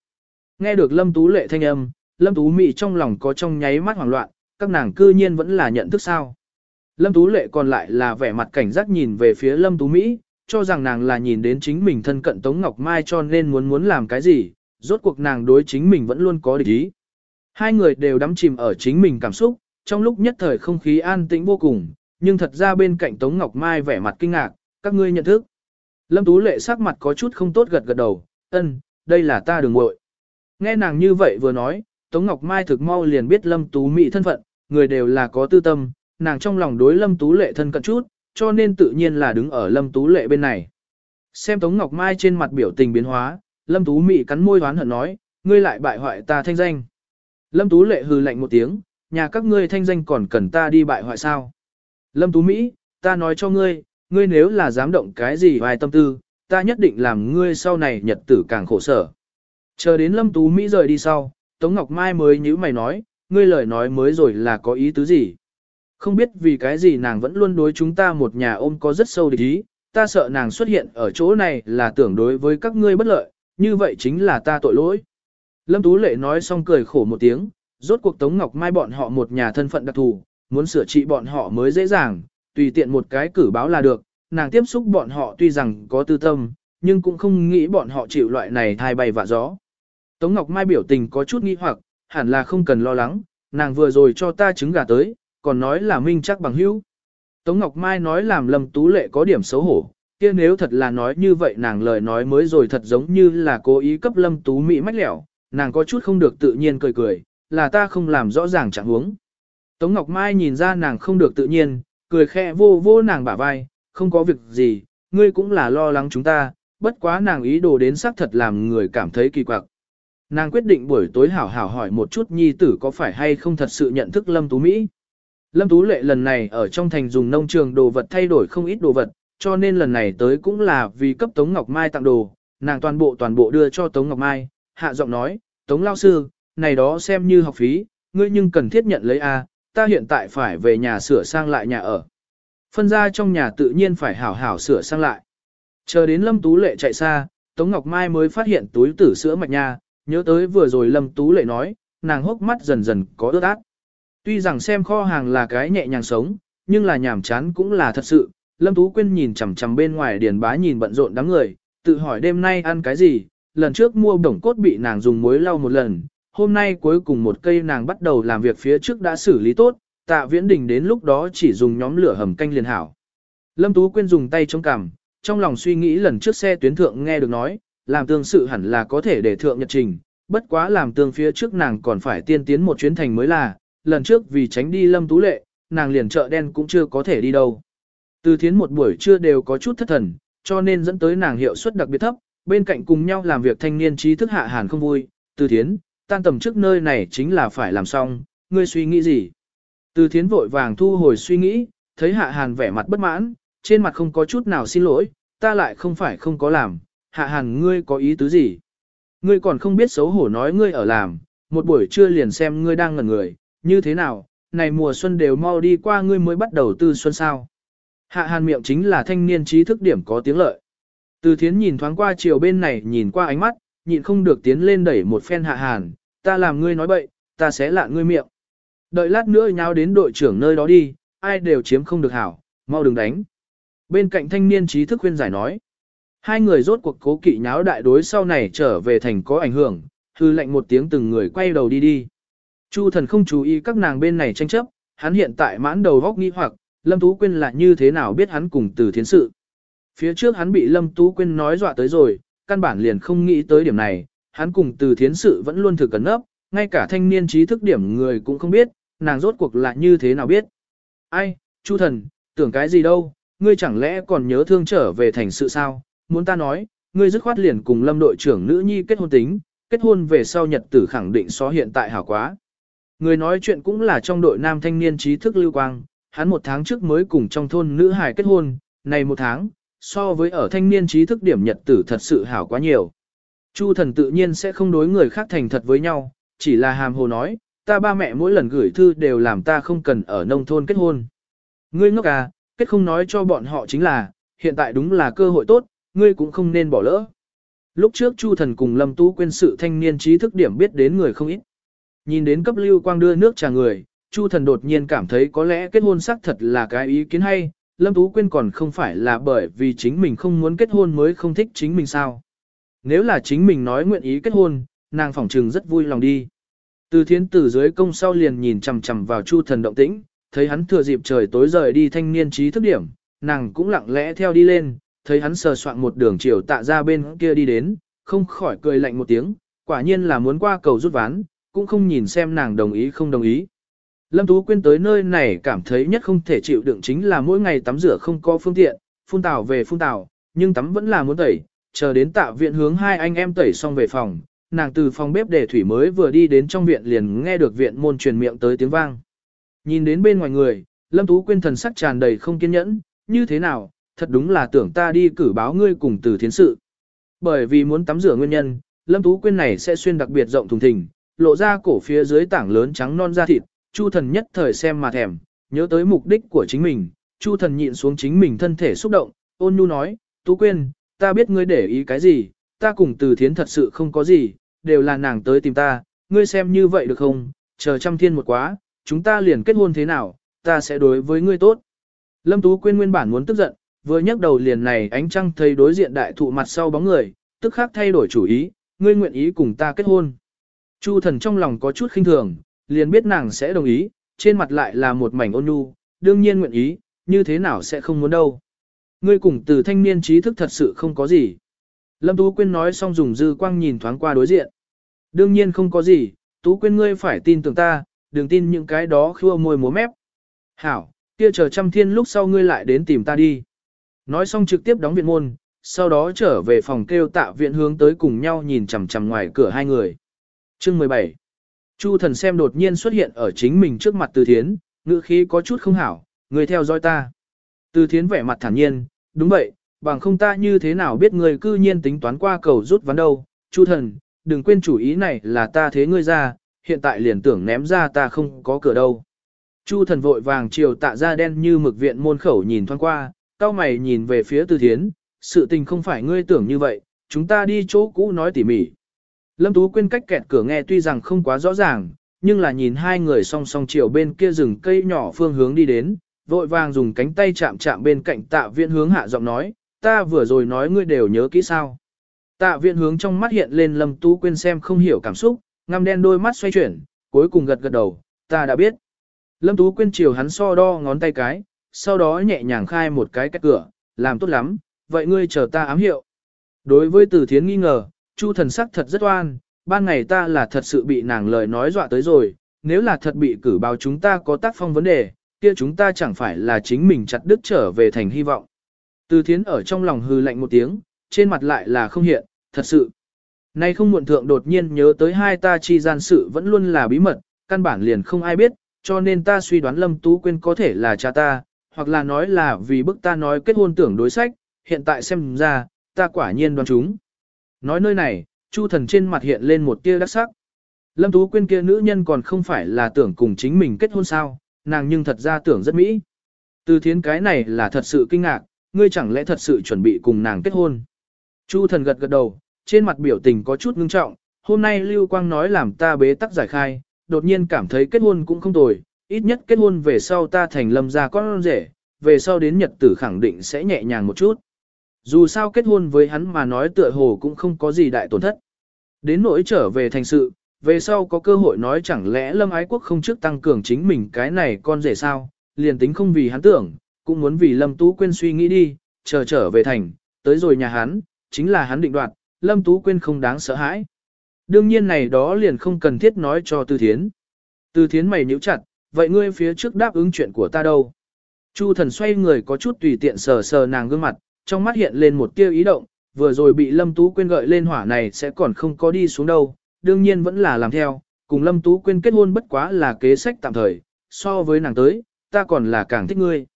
Nghe được Lâm Tú Lệ thanh âm, Lâm Tú Mỹ trong lòng có trong nháy mắt hoảng loạn, các nàng cư nhiên vẫn là nhận thức sao. Lâm Tú Lệ còn lại là vẻ mặt cảnh giác nhìn về phía Lâm Tú Mỹ, cho rằng nàng là nhìn đến chính mình thân cận Tống Ngọc Mai cho nên muốn muốn làm cái gì, rốt cuộc nàng đối chính mình vẫn luôn có địch ý. Hai người đều đắm chìm ở chính mình cảm xúc, trong lúc nhất thời không khí an tĩnh vô cùng, nhưng thật ra bên cạnh Tống Ngọc Mai vẻ mặt kinh ngạc, các ngươi nhận thức. Lâm Tú Lệ sắc mặt có chút không tốt gật gật đầu, ân, đây là ta đường muội. Nghe nàng như vậy vừa nói, Tống Ngọc Mai thực mau liền biết Lâm Tú Mỹ thân phận, người đều là có tư tâm, nàng trong lòng đối Lâm Tú Lệ thân cận chút, cho nên tự nhiên là đứng ở Lâm Tú Lệ bên này. Xem Tống Ngọc Mai trên mặt biểu tình biến hóa, Lâm Tú Mỹ cắn môi hoán hận nói, ngươi lại bại hoại ta thanh danh. Lâm Tú Lệ hừ lạnh một tiếng, nhà các ngươi thanh danh còn cần ta đi bại hoại sao. Lâm Tú Mỹ, ta nói cho ngươi, ngươi nếu là dám động cái gì vài tâm tư, ta nhất định làm ngươi sau này nhật tử càng khổ sở. Chờ đến Lâm Tú Mỹ rời đi sau, Tống Ngọc Mai mới nhữ mày nói, ngươi lời nói mới rồi là có ý tứ gì. Không biết vì cái gì nàng vẫn luôn đối chúng ta một nhà ôm có rất sâu địch ý, ta sợ nàng xuất hiện ở chỗ này là tưởng đối với các ngươi bất lợi, như vậy chính là ta tội lỗi. Lâm Tú Lệ nói xong cười khổ một tiếng, rốt cuộc Tống Ngọc Mai bọn họ một nhà thân phận đặc thù, muốn sửa trị bọn họ mới dễ dàng, tùy tiện một cái cử báo là được, nàng tiếp xúc bọn họ tuy rằng có tư tâm, nhưng cũng không nghĩ bọn họ chịu loại này thai bay vạ gió. Tống Ngọc Mai biểu tình có chút nghi hoặc, hẳn là không cần lo lắng, nàng vừa rồi cho ta trứng gà tới, còn nói là minh chắc bằng hữu. Tống Ngọc Mai nói làm Lâm Tú Lệ có điểm xấu hổ, kia nếu thật là nói như vậy nàng lời nói mới rồi thật giống như là cố ý cấp Lâm Tú Mỹ mách lẻo, nàng có chút không được tự nhiên cười cười, là ta không làm rõ ràng trạng huống. Tống Ngọc Mai nhìn ra nàng không được tự nhiên, cười khẽ vô vô nàng bả vai, không có việc gì, ngươi cũng là lo lắng chúng ta, bất quá nàng ý đồ đến xác thật làm người cảm thấy kỳ quặc. Nàng quyết định buổi tối hảo hảo hỏi một chút nhi tử có phải hay không thật sự nhận thức Lâm Tú Mỹ. Lâm Tú Lệ lần này ở trong thành dùng nông trường đồ vật thay đổi không ít đồ vật, cho nên lần này tới cũng là vì cấp Tống Ngọc Mai tặng đồ, nàng toàn bộ toàn bộ đưa cho Tống Ngọc Mai, hạ giọng nói, Tống Lao Sư, này đó xem như học phí, ngươi nhưng cần thiết nhận lấy A, ta hiện tại phải về nhà sửa sang lại nhà ở. Phân ra trong nhà tự nhiên phải hảo hảo sửa sang lại. Chờ đến Lâm Tú Lệ chạy xa, Tống Ngọc Mai mới phát hiện túi tử sữa mạch nha, nhớ tới vừa rồi Lâm Tú Lệ nói, nàng hốc mắt dần dần có ướt át. Tuy rằng xem kho hàng là cái nhẹ nhàng sống, nhưng là nhàm chán cũng là thật sự. Lâm Tú Quyên nhìn chằm chằm bên ngoài điền bá nhìn bận rộn đám người, tự hỏi đêm nay ăn cái gì, lần trước mua đồng cốt bị nàng dùng muối lau một lần, hôm nay cuối cùng một cây nàng bắt đầu làm việc phía trước đã xử lý tốt, tạ viễn đình đến lúc đó chỉ dùng nhóm lửa hầm canh liền hảo. Lâm Tú Quyên dùng tay chống cằm, trong lòng suy nghĩ lần trước xe tuyến thượng nghe được nói, làm tương sự hẳn là có thể để thượng nhật trình, bất quá làm tương phía trước nàng còn phải tiên tiến một chuyến thành mới là, lần trước vì tránh đi lâm tú lệ, nàng liền chợ đen cũng chưa có thể đi đâu. Từ thiến một buổi trưa đều có chút thất thần, cho nên dẫn tới nàng hiệu suất đặc biệt thấp, bên cạnh cùng nhau làm việc thanh niên trí thức hạ hàn không vui, từ thiến, tan tầm trước nơi này chính là phải làm xong, ngươi suy nghĩ gì? Từ thiến vội vàng thu hồi suy nghĩ, thấy hạ hàn vẻ mặt bất mãn, trên mặt không có chút nào xin lỗi, ta lại không phải không có làm, hạ hàn ngươi có ý tứ gì? Ngươi còn không biết xấu hổ nói ngươi ở làm, một buổi trưa liền xem ngươi đang ngẩn người, như thế nào, này mùa xuân đều mau đi qua ngươi mới bắt đầu tư xuân sao. Hạ hàn miệng chính là thanh niên trí thức điểm có tiếng lợi. Từ thiến nhìn thoáng qua chiều bên này nhìn qua ánh mắt, nhịn không được tiến lên đẩy một phen hạ hàn, ta làm ngươi nói bậy, ta sẽ lạ ngươi miệng. Đợi lát nữa nháo đến đội trưởng nơi đó đi, ai đều chiếm không được hảo, mau đừng đánh. Bên cạnh thanh niên trí thức khuyên giải nói. Hai người rốt cuộc cố kỵ nháo đại đối sau này trở về thành có ảnh hưởng, hư lệnh một tiếng từng người quay đầu đi đi. Chu thần không chú ý các nàng bên này tranh chấp, hắn hiện tại mãn đầu góc nghi hoặc, Lâm Tú Quyên là như thế nào biết hắn cùng từ thiến sự. Phía trước hắn bị Lâm Tú Quyên nói dọa tới rồi, căn bản liền không nghĩ tới điểm này, hắn cùng từ thiến sự vẫn luôn thực cẩn nấp, ngay cả thanh niên trí thức điểm người cũng không biết, nàng rốt cuộc là như thế nào biết. Ai, Chu thần, tưởng cái gì đâu, ngươi chẳng lẽ còn nhớ thương trở về thành sự sao, muốn ta nói, ngươi dứt khoát liền cùng lâm đội trưởng nữ nhi kết hôn tính, kết hôn về sau nhật tử khẳng định so hiện tại hảo quá. Người nói chuyện cũng là trong đội nam thanh niên trí thức lưu quang, hắn một tháng trước mới cùng trong thôn nữ hài kết hôn, này một tháng, so với ở thanh niên trí thức điểm nhật tử thật sự hảo quá nhiều. Chu thần tự nhiên sẽ không đối người khác thành thật với nhau, chỉ là hàm hồ nói, ta ba mẹ mỗi lần gửi thư đều làm ta không cần ở nông thôn kết hôn. Ngươi ngốc à, kết không nói cho bọn họ chính là, hiện tại đúng là cơ hội tốt, ngươi cũng không nên bỏ lỡ. Lúc trước Chu thần cùng Lâm Tú quên sự thanh niên trí thức điểm biết đến người không ít. Nhìn đến cấp lưu quang đưa nước trà người, Chu thần đột nhiên cảm thấy có lẽ kết hôn xác thật là cái ý kiến hay, Lâm Tú Quyên còn không phải là bởi vì chính mình không muốn kết hôn mới không thích chính mình sao. Nếu là chính mình nói nguyện ý kết hôn, nàng phỏng trừng rất vui lòng đi. Từ thiến từ dưới công sau liền nhìn chằm chằm vào Chu thần động tĩnh, thấy hắn thừa dịp trời tối rời đi thanh niên trí thức điểm, nàng cũng lặng lẽ theo đi lên, thấy hắn sờ soạn một đường chiều tạ ra bên kia đi đến, không khỏi cười lạnh một tiếng, quả nhiên là muốn qua cầu rút ván, cũng không nhìn xem nàng đồng ý không đồng ý. Lâm Tú Quyên tới nơi này cảm thấy nhất không thể chịu đựng chính là mỗi ngày tắm rửa không có phương tiện, phun tảo về phun tảo, nhưng tắm vẫn là muốn tẩy, chờ đến tạ viện hướng hai anh em tẩy xong về phòng, nàng từ phòng bếp để thủy mới vừa đi đến trong viện liền nghe được viện môn truyền miệng tới tiếng vang. Nhìn đến bên ngoài người, Lâm Tú Quyên thần sắc tràn đầy không kiên nhẫn, như thế nào, thật đúng là tưởng ta đi cử báo ngươi cùng từ thiến sự. Bởi vì muốn tắm rửa nguyên nhân, Lâm Tú Quyên này sẽ xuyên đặc biệt rộng thùng thình, lộ ra cổ phía dưới tảng lớn trắng non da thịt, Chu thần nhất thời xem mà thèm, nhớ tới mục đích của chính mình, Chu thần nhịn xuống chính mình thân thể xúc động, ôn nhu nói, Tú Quyên, ta biết ngươi để ý cái gì, ta cùng từ thiến thật sự không có gì, đều là nàng tới tìm ta, ngươi xem như vậy được không, chờ trăm thiên một quá, chúng ta liền kết hôn thế nào, ta sẽ đối với ngươi tốt. Lâm Tú Quyên nguyên bản muốn tức giận, vừa nhấc đầu liền này ánh trăng thấy đối diện đại thụ mặt sau bóng người, tức khắc thay đổi chủ ý, ngươi nguyện ý cùng ta kết hôn. Chu thần trong lòng có chút khinh thường, liền biết nàng sẽ đồng ý, trên mặt lại là một mảnh ôn nhu, đương nhiên nguyện ý, như thế nào sẽ không muốn đâu. Ngươi cùng từ thanh niên trí thức thật sự không có gì. Lâm Tú Quyên nói xong dùng dư quang nhìn thoáng qua đối diện. Đương nhiên không có gì, Tú Quyên ngươi phải tin tưởng ta, đừng tin những cái đó khua môi múa mép. Hảo, kia chờ trăm thiên lúc sau ngươi lại đến tìm ta đi. Nói xong trực tiếp đóng viện môn, sau đó trở về phòng kêu tạ viện hướng tới cùng nhau nhìn chằm chằm ngoài cửa hai người. Chương 17 Chu thần xem đột nhiên xuất hiện ở chính mình trước mặt từ thiến, ngữ khí có chút không hảo, người theo dõi ta. Từ thiến vẻ mặt thản nhiên, đúng vậy, bằng không ta như thế nào biết người cư nhiên tính toán qua cầu rút ván đâu. Chu thần, đừng quên chủ ý này là ta thế ngươi ra, hiện tại liền tưởng ném ra ta không có cửa đâu. Chu thần vội vàng chiều tạ ra đen như mực viện môn khẩu nhìn thoáng qua, cao mày nhìn về phía từ thiến, sự tình không phải ngươi tưởng như vậy, chúng ta đi chỗ cũ nói tỉ mỉ. Lâm Tú Quyên cách kẹt cửa nghe tuy rằng không quá rõ ràng, nhưng là nhìn hai người song song chiều bên kia rừng cây nhỏ phương hướng đi đến, vội vàng dùng cánh tay chạm chạm bên cạnh tạ viện hướng hạ giọng nói, ta vừa rồi nói ngươi đều nhớ kỹ sao. Tạ viện hướng trong mắt hiện lên Lâm Tú Quyên xem không hiểu cảm xúc, ngăm đen đôi mắt xoay chuyển, cuối cùng gật gật đầu, ta đã biết. Lâm Tú Quyên chiều hắn so đo ngón tay cái, sau đó nhẹ nhàng khai một cái cách cửa, làm tốt lắm, vậy ngươi chờ ta ám hiệu. Đối với Từ Thiến nghi ngờ, Chu thần sắc thật rất oan, ban ngày ta là thật sự bị nàng lời nói dọa tới rồi, nếu là thật bị cử báo chúng ta có tác phong vấn đề, kia chúng ta chẳng phải là chính mình chặt đứt trở về thành hy vọng. Từ thiến ở trong lòng hư lạnh một tiếng, trên mặt lại là không hiện, thật sự. Nay không muộn thượng đột nhiên nhớ tới hai ta chi gian sự vẫn luôn là bí mật, căn bản liền không ai biết, cho nên ta suy đoán Lâm Tú Quyên có thể là cha ta, hoặc là nói là vì bức ta nói kết hôn tưởng đối sách, hiện tại xem ra, ta quả nhiên đoán chúng. Nói nơi này, Chu thần trên mặt hiện lên một tia đắc sắc. Lâm Tú Quyên kia nữ nhân còn không phải là tưởng cùng chính mình kết hôn sao, nàng nhưng thật ra tưởng rất mỹ. Từ thiến cái này là thật sự kinh ngạc, ngươi chẳng lẽ thật sự chuẩn bị cùng nàng kết hôn. Chu thần gật gật đầu, trên mặt biểu tình có chút ngưng trọng, hôm nay Lưu Quang nói làm ta bế tắc giải khai, đột nhiên cảm thấy kết hôn cũng không tồi, ít nhất kết hôn về sau ta thành lâm gia con rể, về sau đến nhật tử khẳng định sẽ nhẹ nhàng một chút. Dù sao kết hôn với hắn mà nói tựa hồ cũng không có gì đại tổn thất. Đến nỗi trở về thành sự, về sau có cơ hội nói chẳng lẽ lâm ái quốc không trước tăng cường chính mình cái này con rể sao, liền tính không vì hắn tưởng, cũng muốn vì lâm tú quên suy nghĩ đi, chờ trở về thành, tới rồi nhà hắn, chính là hắn định đoạt, lâm tú quên không đáng sợ hãi. Đương nhiên này đó liền không cần thiết nói cho Tư Thiến. Tư Thiến mày nhíu chặt, vậy ngươi phía trước đáp ứng chuyện của ta đâu? Chu thần xoay người có chút tùy tiện sờ sờ nàng gương mặt, trong mắt hiện lên một tia ý động, vừa rồi bị Lâm Tú Quyên gợi lên hỏa này sẽ còn không có đi xuống đâu, đương nhiên vẫn là làm theo, cùng Lâm Tú Quyên kết hôn bất quá là kế sách tạm thời, so với nàng tới, ta còn là càng thích ngươi.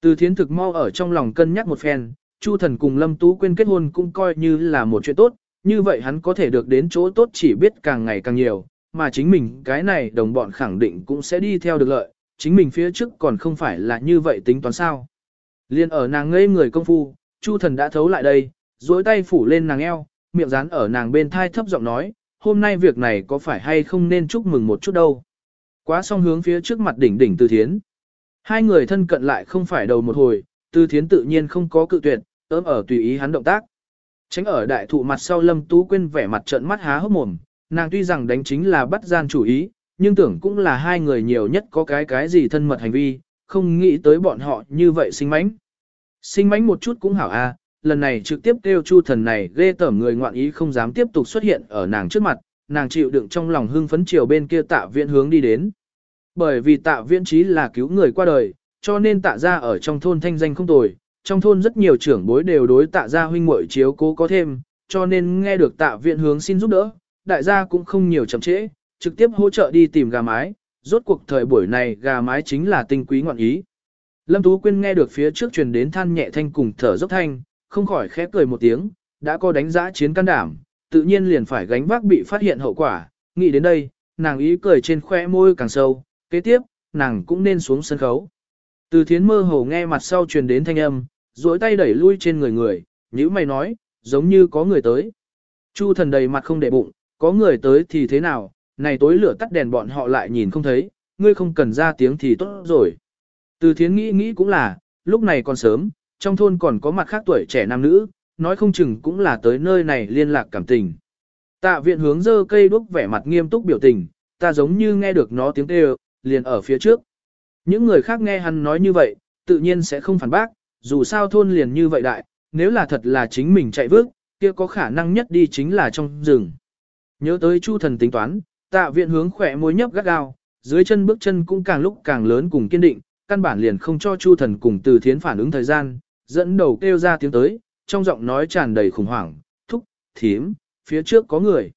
Từ thiến thực mau ở trong lòng cân nhắc một phen, Chu thần cùng Lâm Tú Quyên kết hôn cũng coi như là một chuyện tốt, như vậy hắn có thể được đến chỗ tốt chỉ biết càng ngày càng nhiều, mà chính mình cái này đồng bọn khẳng định cũng sẽ đi theo được lợi, chính mình phía trước còn không phải là như vậy tính toán sao. Liên ở nàng ngây người công phu, Chu thần đã thấu lại đây, duỗi tay phủ lên nàng eo, miệng dán ở nàng bên thai thấp giọng nói, hôm nay việc này có phải hay không nên chúc mừng một chút đâu. Quá xong hướng phía trước mặt đỉnh đỉnh từ thiến. Hai người thân cận lại không phải đầu một hồi, từ thiến tự nhiên không có cự tuyệt, ớm ở tùy ý hắn động tác. Tránh ở đại thụ mặt sau lâm tú quên vẻ mặt trợn mắt há hốc mồm, nàng tuy rằng đánh chính là bắt gian chủ ý, nhưng tưởng cũng là hai người nhiều nhất có cái cái gì thân mật hành vi, không nghĩ tới bọn họ như vậy sinh mánh. Sinh mánh một chút cũng hảo a, lần này trực tiếp kêu chu thần này ghê tởm người ngoạn ý không dám tiếp tục xuất hiện ở nàng trước mặt, nàng chịu đựng trong lòng hưng phấn chiều bên kia tạ viện hướng đi đến. Bởi vì tạ viện trí là cứu người qua đời, cho nên tạ ra ở trong thôn thanh danh không tồi, trong thôn rất nhiều trưởng bối đều đối tạ ra huynh muội chiếu cố có thêm, cho nên nghe được tạ viện hướng xin giúp đỡ, đại gia cũng không nhiều chậm trễ, trực tiếp hỗ trợ đi tìm gà mái, rốt cuộc thời buổi này gà mái chính là tinh quý ngoạn ý. Lâm Tú Quyên nghe được phía trước truyền đến than nhẹ thanh cùng thở dốc thanh, không khỏi khẽ cười một tiếng, đã có đánh giá chiến can đảm, tự nhiên liền phải gánh vác bị phát hiện hậu quả, nghĩ đến đây, nàng ý cười trên khoe môi càng sâu, kế tiếp, nàng cũng nên xuống sân khấu. Từ thiến mơ hồ nghe mặt sau truyền đến thanh âm, duỗi tay đẩy lui trên người người, như mày nói, giống như có người tới. Chu thần đầy mặt không để bụng, có người tới thì thế nào, này tối lửa tắt đèn bọn họ lại nhìn không thấy, ngươi không cần ra tiếng thì tốt rồi. Từ thiến nghĩ nghĩ cũng là, lúc này còn sớm, trong thôn còn có mặt khác tuổi trẻ nam nữ, nói không chừng cũng là tới nơi này liên lạc cảm tình. Tạ viện hướng dơ cây đuốc vẻ mặt nghiêm túc biểu tình, ta giống như nghe được nó tiếng kêu, liền ở phía trước. Những người khác nghe hắn nói như vậy, tự nhiên sẽ không phản bác, dù sao thôn liền như vậy đại, nếu là thật là chính mình chạy vước, kia có khả năng nhất đi chính là trong rừng. Nhớ tới chu thần tính toán, tạ viện hướng khỏe môi nhấp gắt gao, dưới chân bước chân cũng càng lúc càng lớn cùng kiên định, căn bản liền không cho chu thần cùng từ thiến phản ứng thời gian, dẫn đầu kêu ra tiếng tới, trong giọng nói tràn đầy khủng hoảng, thúc, thiếm, phía trước có người.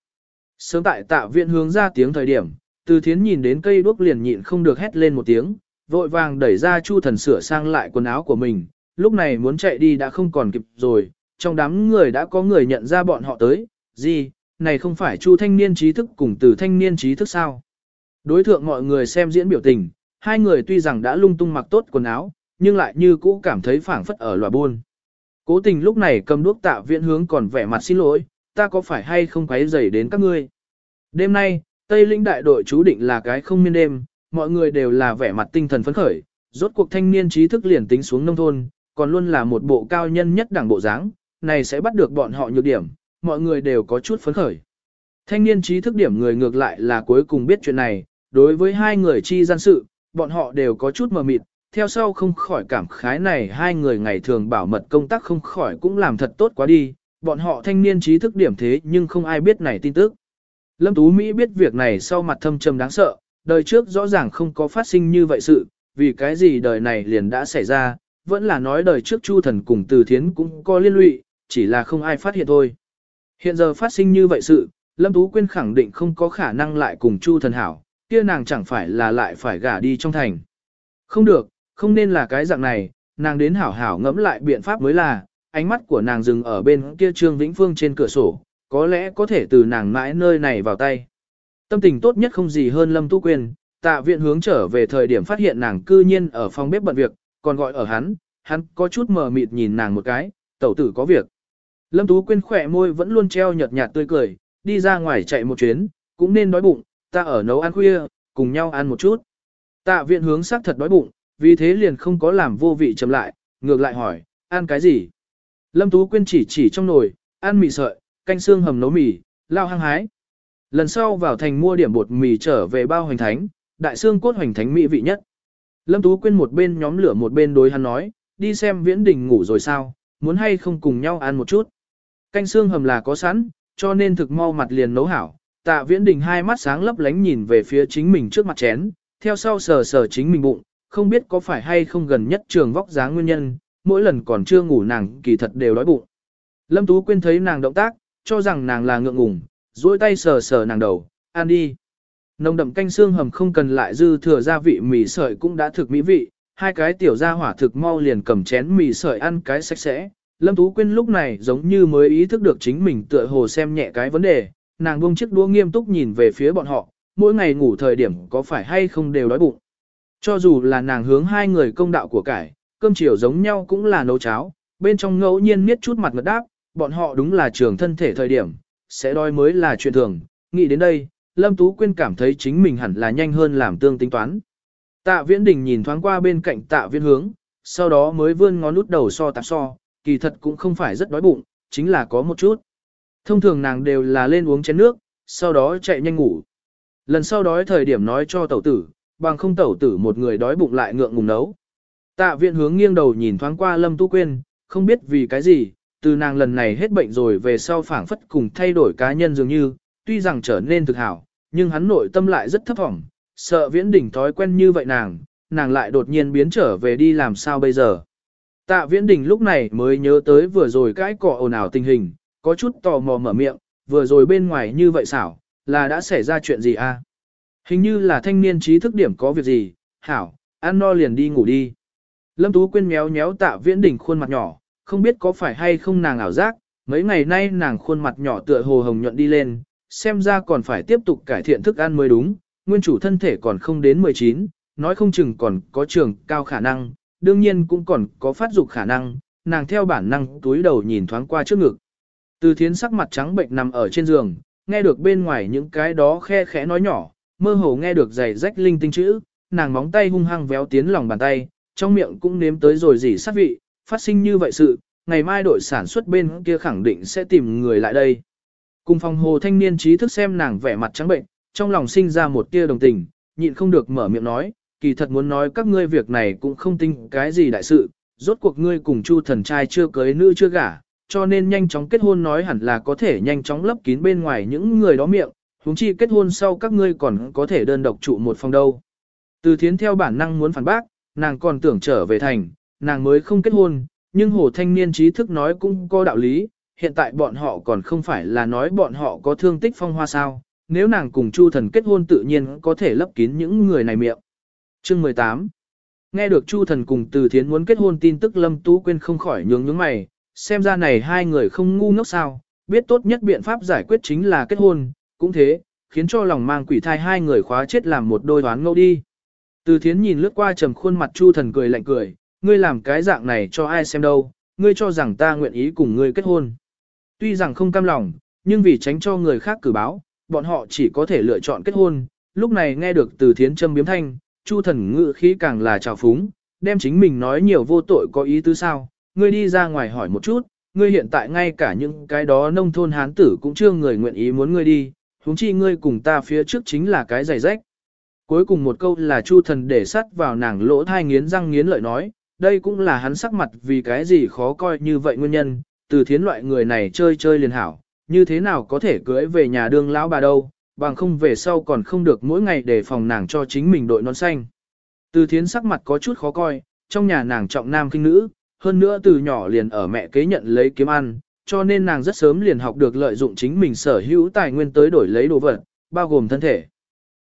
Sớm tại tạ viện hướng ra tiếng thời điểm, từ thiến nhìn đến cây đuốc liền nhịn không được hét lên một tiếng, vội vàng đẩy ra chu thần sửa sang lại quần áo của mình, lúc này muốn chạy đi đã không còn kịp rồi, trong đám người đã có người nhận ra bọn họ tới, gì, này không phải chu thanh niên trí thức cùng từ thanh niên trí thức sao. Đối thượng mọi người xem diễn biểu tình, hai người tuy rằng đã lung tung mặc tốt quần áo, nhưng lại như cũ cảm thấy phảng phất ở lòa buôn. Cố tình lúc này cầm đuốc tạ viện hướng còn vẻ mặt xin lỗi, ta có phải hay không quấy rầy đến các ngươi. Đêm nay, Tây lĩnh đại đội chú định là cái không miên đêm, mọi người đều là vẻ mặt tinh thần phấn khởi, rốt cuộc thanh niên trí thức liền tính xuống nông thôn, còn luôn là một bộ cao nhân nhất đảng bộ dáng, này sẽ bắt được bọn họ nhược điểm, mọi người đều có chút phấn khởi. Thanh niên trí thức điểm người ngược lại là cuối cùng biết chuyện này, đối với hai người chi gian sự, bọn họ đều có chút mờ mịt, theo sau không khỏi cảm khái này hai người ngày thường bảo mật công tác không khỏi cũng làm thật tốt quá đi, bọn họ thanh niên trí thức điểm thế nhưng không ai biết này tin tức. Lâm Tú Mỹ biết việc này sau mặt thâm trầm đáng sợ, đời trước rõ ràng không có phát sinh như vậy sự, vì cái gì đời này liền đã xảy ra, vẫn là nói đời trước Chu Thần cùng Từ Thiến cũng có liên lụy, chỉ là không ai phát hiện thôi. Hiện giờ phát sinh như vậy sự, Lâm Tú Quyên khẳng định không có khả năng lại cùng Chu Thần hảo, kia nàng chẳng phải là lại phải gả đi trong thành. Không được, không nên là cái dạng này, nàng đến hảo hảo ngẫm lại biện pháp mới là, ánh mắt của nàng dừng ở bên kia Trương Vĩnh Phương trên cửa sổ, có lẽ có thể từ nàng mãi nơi này vào tay. Tâm tình tốt nhất không gì hơn Lâm Tu Quyên, tạ viện hướng trở về thời điểm phát hiện nàng cư nhiên ở phòng bếp bận việc, còn gọi ở hắn, hắn có chút mờ mịt nhìn nàng một cái, tẩu tử có việc. Lâm Tú Quyên khỏe môi vẫn luôn treo nhợt nhạt tươi cười, đi ra ngoài chạy một chuyến, cũng nên đói bụng, ta ở nấu ăn khuya, cùng nhau ăn một chút. Tạ viện hướng sắc thật đói bụng, vì thế liền không có làm vô vị chậm lại, ngược lại hỏi, ăn cái gì? Lâm Tú Quyên chỉ chỉ trong nồi, ăn mì sợi, canh xương hầm nấu mì, lao hăng hái. Lần sau vào thành mua điểm bột mì trở về bao hoành thánh, đại xương cốt hoành thánh mỹ vị nhất. Lâm Tú Quyên một bên nhóm lửa một bên đối hắn nói, đi xem viễn đình ngủ rồi sao, muốn hay không cùng nhau ăn một chút. Canh xương hầm là có sẵn, cho nên thực mau mặt liền nấu hảo. Tạ viễn đình hai mắt sáng lấp lánh nhìn về phía chính mình trước mặt chén, theo sau sờ sờ chính mình bụng, không biết có phải hay không gần nhất trường vóc dáng nguyên nhân, mỗi lần còn chưa ngủ nàng kỳ thật đều đói bụng. Lâm Tú Quyên thấy nàng động tác, cho rằng nàng là ngượng ngùng, duỗi tay sờ sờ nàng đầu, ăn đi. Nồng đậm canh xương hầm không cần lại dư thừa gia vị mì sợi cũng đã thực mỹ vị, hai cái tiểu gia hỏa thực mau liền cầm chén mì sợi ăn cái sạch sẽ. Lâm Tú Quyên lúc này giống như mới ý thức được chính mình tựa hồ xem nhẹ cái vấn đề, nàng buông chiếc đũa nghiêm túc nhìn về phía bọn họ, mỗi ngày ngủ thời điểm có phải hay không đều đói bụng. Cho dù là nàng hướng hai người công đạo của cải, cơm chiều giống nhau cũng là nấu cháo, bên trong ngẫu nhiên miết chút mặt ngật đáp, bọn họ đúng là trường thân thể thời điểm, sẽ đói mới là chuyện thường. Nghĩ đến đây, Lâm Tú Quyên cảm thấy chính mình hẳn là nhanh hơn làm tương tính toán. Tạ Viễn Đình nhìn thoáng qua bên cạnh Tạ Viễn Hướng, sau đó mới vươn ngón út đầu so tạp so, kỳ thật cũng không phải rất đói bụng, chính là có một chút. Thông thường nàng đều là lên uống chén nước, sau đó chạy nhanh ngủ. Lần sau đói thời điểm nói cho tẩu tử, bằng không tẩu tử một người đói bụng lại ngượng ngùng nấu. Tạ viện hướng nghiêng đầu nhìn thoáng qua Lâm Tu Quyên, không biết vì cái gì, từ nàng lần này hết bệnh rồi về sau phảng phất cùng thay đổi cá nhân dường như, tuy rằng trở nên thực hảo, nhưng hắn nội tâm lại rất thấp vọng, sợ viễn đỉnh thói quen như vậy nàng, nàng lại đột nhiên biến trở về đi làm sao bây giờ. Tạ viễn đình lúc này mới nhớ tới vừa rồi cái cọ ồn ào tình hình, có chút tò mò mở miệng, vừa rồi bên ngoài như vậy xảo, là đã xảy ra chuyện gì a? À? Hình như là thanh niên trí thức điểm có việc gì, hảo, ăn no liền đi ngủ đi. Lâm Tú Quyên méo méo tạ viễn đỉnh khuôn mặt nhỏ, không biết có phải hay không nàng ảo giác, mấy ngày nay nàng khuôn mặt nhỏ tựa hồ hồng nhuận đi lên, xem ra còn phải tiếp tục cải thiện thức ăn mới đúng, nguyên chủ thân thể còn không đến 19, nói không chừng còn có trường cao khả năng, đương nhiên cũng còn có phát dục khả năng, nàng theo bản năng túi đầu nhìn thoáng qua trước ngực. Từ thiến sắc mặt trắng bệnh nằm ở trên giường, nghe được bên ngoài những cái đó khe khẽ nói nhỏ, mơ hồ nghe được giày rách linh tinh chữ, nàng móng tay hung hăng véo tiến lòng bàn tay, trong miệng cũng nếm tới rồi gì sát vị, phát sinh như vậy sự, ngày mai đội sản xuất bên kia khẳng định sẽ tìm người lại đây. Cùng phòng hồ thanh niên trí thức xem nàng vẻ mặt trắng bệnh, trong lòng sinh ra một tia đồng tình, nhịn không được mở miệng nói, kỳ thật muốn nói các ngươi việc này cũng không tin cái gì đại sự, rốt cuộc ngươi cùng chu thần trai chưa cưới nữ chưa gả, cho nên nhanh chóng kết hôn nói hẳn là có thể nhanh chóng lấp kín bên ngoài những người đó miệng, huống chi kết hôn sau các ngươi còn có thể đơn độc trụ một phòng đâu. Từ thiến theo bản năng muốn phản bác, nàng còn tưởng trở về thành, nàng mới không kết hôn, nhưng hồ thanh niên trí thức nói cũng có đạo lý, hiện tại bọn họ còn không phải là nói bọn họ có thương tích phong hoa sao, nếu nàng cùng chu thần kết hôn tự nhiên có thể lấp kín những người này miệng. Chương 18 Nghe được chu thần cùng từ thiến muốn kết hôn tin tức Lâm Tú Quyên không khỏi nhướng nhướng mày, xem ra này hai người không ngu ngốc sao, biết tốt nhất biện pháp giải quyết chính là kết hôn, cũng thế, khiến cho lòng mang quỷ thai hai người khóa chết làm một đôi đoán ngẫu đi. Từ thiến nhìn lướt qua trầm khuôn mặt chu thần cười lạnh cười, ngươi làm cái dạng này cho ai xem đâu, ngươi cho rằng ta nguyện ý cùng ngươi kết hôn. Tuy rằng không cam lòng, nhưng vì tránh cho người khác cử báo, bọn họ chỉ có thể lựa chọn kết hôn. Lúc này nghe được từ thiến châm biếm thanh, chu thần ngự khí càng là trào phúng, đem chính mình nói nhiều vô tội có ý tứ sao, ngươi đi ra ngoài hỏi một chút, ngươi hiện tại ngay cả những cái đó nông thôn hán tử cũng chưa người nguyện ý muốn ngươi đi, huống chi ngươi cùng ta phía trước chính là cái giày rách. Cuối cùng một câu là chu thần để sắt vào nàng lỗ thai nghiến răng nghiến lợi nói, đây cũng là hắn sắc mặt vì cái gì khó coi như vậy nguyên nhân, từ thiến loại người này chơi chơi liền hảo, như thế nào có thể cưỡi về nhà đương lão bà đâu, bằng không về sau còn không được mỗi ngày để phòng nàng cho chính mình đội nón xanh. Từ thiến sắc mặt có chút khó coi, trong nhà nàng trọng nam kinh nữ, hơn nữa từ nhỏ liền ở mẹ kế nhận lấy kiếm ăn, cho nên nàng rất sớm liền học được lợi dụng chính mình sở hữu tài nguyên tới đổi lấy đồ vật, bao gồm thân thể.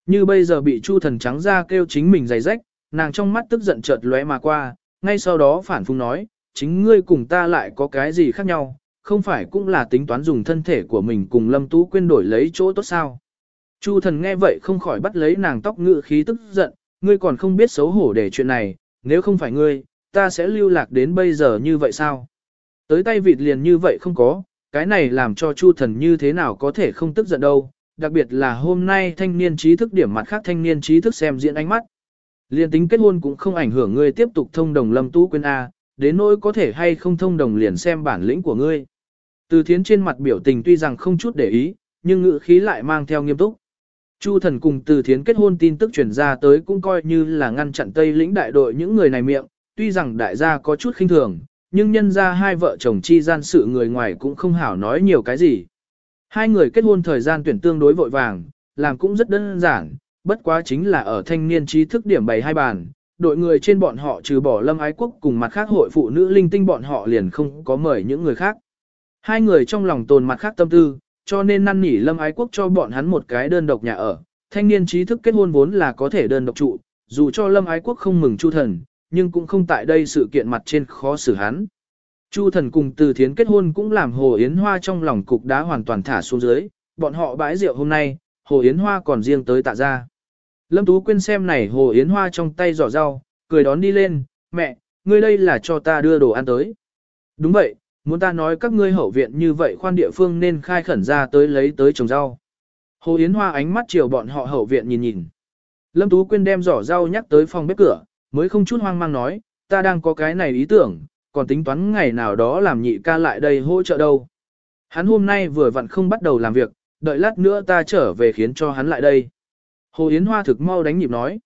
Như bây giờ bị Chu thần trắng ra kêu chính mình giày rách, nàng trong mắt tức giận chợt lóe mà qua, ngay sau đó phản phung nói, chính ngươi cùng ta lại có cái gì khác nhau, không phải cũng là tính toán dùng thân thể của mình cùng Lâm Tú Quyên đổi lấy chỗ tốt sao. Chu thần nghe vậy không khỏi bắt lấy nàng tóc ngự khí tức giận, ngươi còn không biết xấu hổ để chuyện này, nếu không phải ngươi, ta sẽ lưu lạc đến bây giờ như vậy sao? Tới tay vịt liền như vậy không có, cái này làm cho Chu thần như thế nào có thể không tức giận đâu, đặc biệt là hôm nay thanh niên trí thức điểm mặt khác thanh niên trí thức xem diễn ánh mắt. Liên tính kết hôn cũng không ảnh hưởng ngươi tiếp tục thông đồng lâm tú quên A, đến nỗi có thể hay không thông đồng liền xem bản lĩnh của ngươi. Từ thiến trên mặt biểu tình tuy rằng không chút để ý, nhưng ngữ khí lại mang theo nghiêm túc. Chu thần cùng từ thiến kết hôn tin tức truyền ra tới cũng coi như là ngăn chặn Tây lĩnh đại đội những người này miệng, tuy rằng đại gia có chút khinh thường, nhưng nhân ra hai vợ chồng chi gian sự người ngoài cũng không hảo nói nhiều cái gì. Hai người kết hôn thời gian tuyển tương đối vội vàng, làm cũng rất đơn giản, bất quá chính là ở thanh niên trí thức điểm bày hai bàn, đội người trên bọn họ trừ bỏ lâm ái quốc cùng mặt khác hội phụ nữ linh tinh bọn họ liền không có mời những người khác. Hai người trong lòng tồn mặt khác tâm tư, cho nên năn nỉ Lâm Ái Quốc cho bọn hắn một cái đơn độc nhà ở. Thanh niên trí thức kết hôn vốn là có thể đơn độc trụ, dù cho Lâm Ái Quốc không mừng Chu Thần, nhưng cũng không tại đây sự kiện mặt trên khó xử hắn. Chu Thần cùng Từ Thiến kết hôn cũng làm Hồ Yến Hoa trong lòng cục đá hoàn toàn thả xuống dưới, bọn họ bãi rượu hôm nay, Hồ Yến Hoa còn riêng tới tạ ra. Lâm Tú Quyên xem này Hồ Yến Hoa trong tay giỏ rau, cười đón đi lên, mẹ, ngươi đây là cho ta đưa đồ ăn tới. Đúng vậy, muốn ta nói các ngươi hậu viện như vậy khoan địa phương nên khai khẩn ra tới lấy tới trồng rau. Hồ Yến Hoa ánh mắt chiều bọn họ hậu viện nhìn nhìn. Lâm Tú Quyên đem giỏ rau nhắc tới phòng bếp cửa, mới không chút hoang mang nói, ta đang có cái này ý tưởng, còn tính toán ngày nào đó làm nhị ca lại đây hỗ trợ đâu. Hắn hôm nay vừa vặn không bắt đầu làm việc, đợi lát nữa ta trở về khiến cho hắn lại đây. Hồ Yến Hoa thực mau đánh nhịp nói.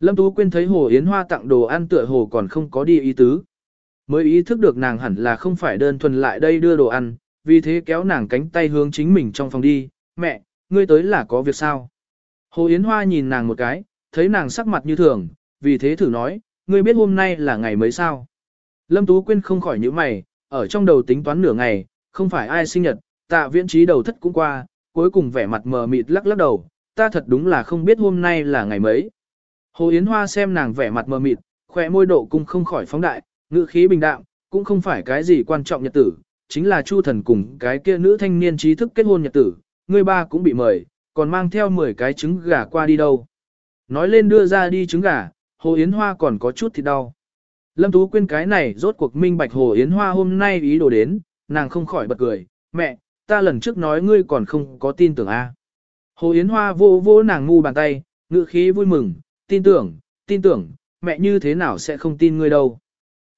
Lâm Tú Quyên thấy Hồ Yến Hoa tặng đồ ăn tựa hồ còn không có đi ý tứ. Mới ý thức được nàng hẳn là không phải đơn thuần lại đây đưa đồ ăn, vì thế kéo nàng cánh tay hướng chính mình trong phòng đi. Mẹ, ngươi tới là có việc sao? Hồ Yến Hoa nhìn nàng một cái, thấy nàng sắc mặt như thường, vì thế thử nói, ngươi biết hôm nay là ngày mấy sao? Lâm Tú Quyên không khỏi nhíu mày, ở trong đầu tính toán nửa ngày, không phải ai sinh nhật, tạ viễn trí đầu thất cũng qua, cuối cùng vẻ mặt mờ mịt lắc lắc đầu, ta thật đúng là không biết hôm nay là ngày mấy. Hồ Yến Hoa xem nàng vẻ mặt mờ mịt, khỏe môi độ cung không khỏi phóng đại, ngữ khí bình đạm, cũng không phải cái gì quan trọng nhật tử, chính là Chu thần cùng cái kia nữ thanh niên trí thức kết hôn nhật tử, người ba cũng bị mời, còn mang theo 10 cái trứng gà qua đi đâu. Nói lên đưa ra đi trứng gà, Hồ Yến Hoa còn có chút thì đau. Lâm Tú Quyên cái này rốt cuộc minh bạch Hồ Yến Hoa hôm nay ý đồ đến, nàng không khỏi bật cười, mẹ, ta lần trước nói ngươi còn không có tin tưởng a. À. Hồ Yến Hoa vô vô nàng ngu bàn tay, ngựa khí vui mừng, tin tưởng, tin tưởng, mẹ như thế nào sẽ không tin ngươi đâu.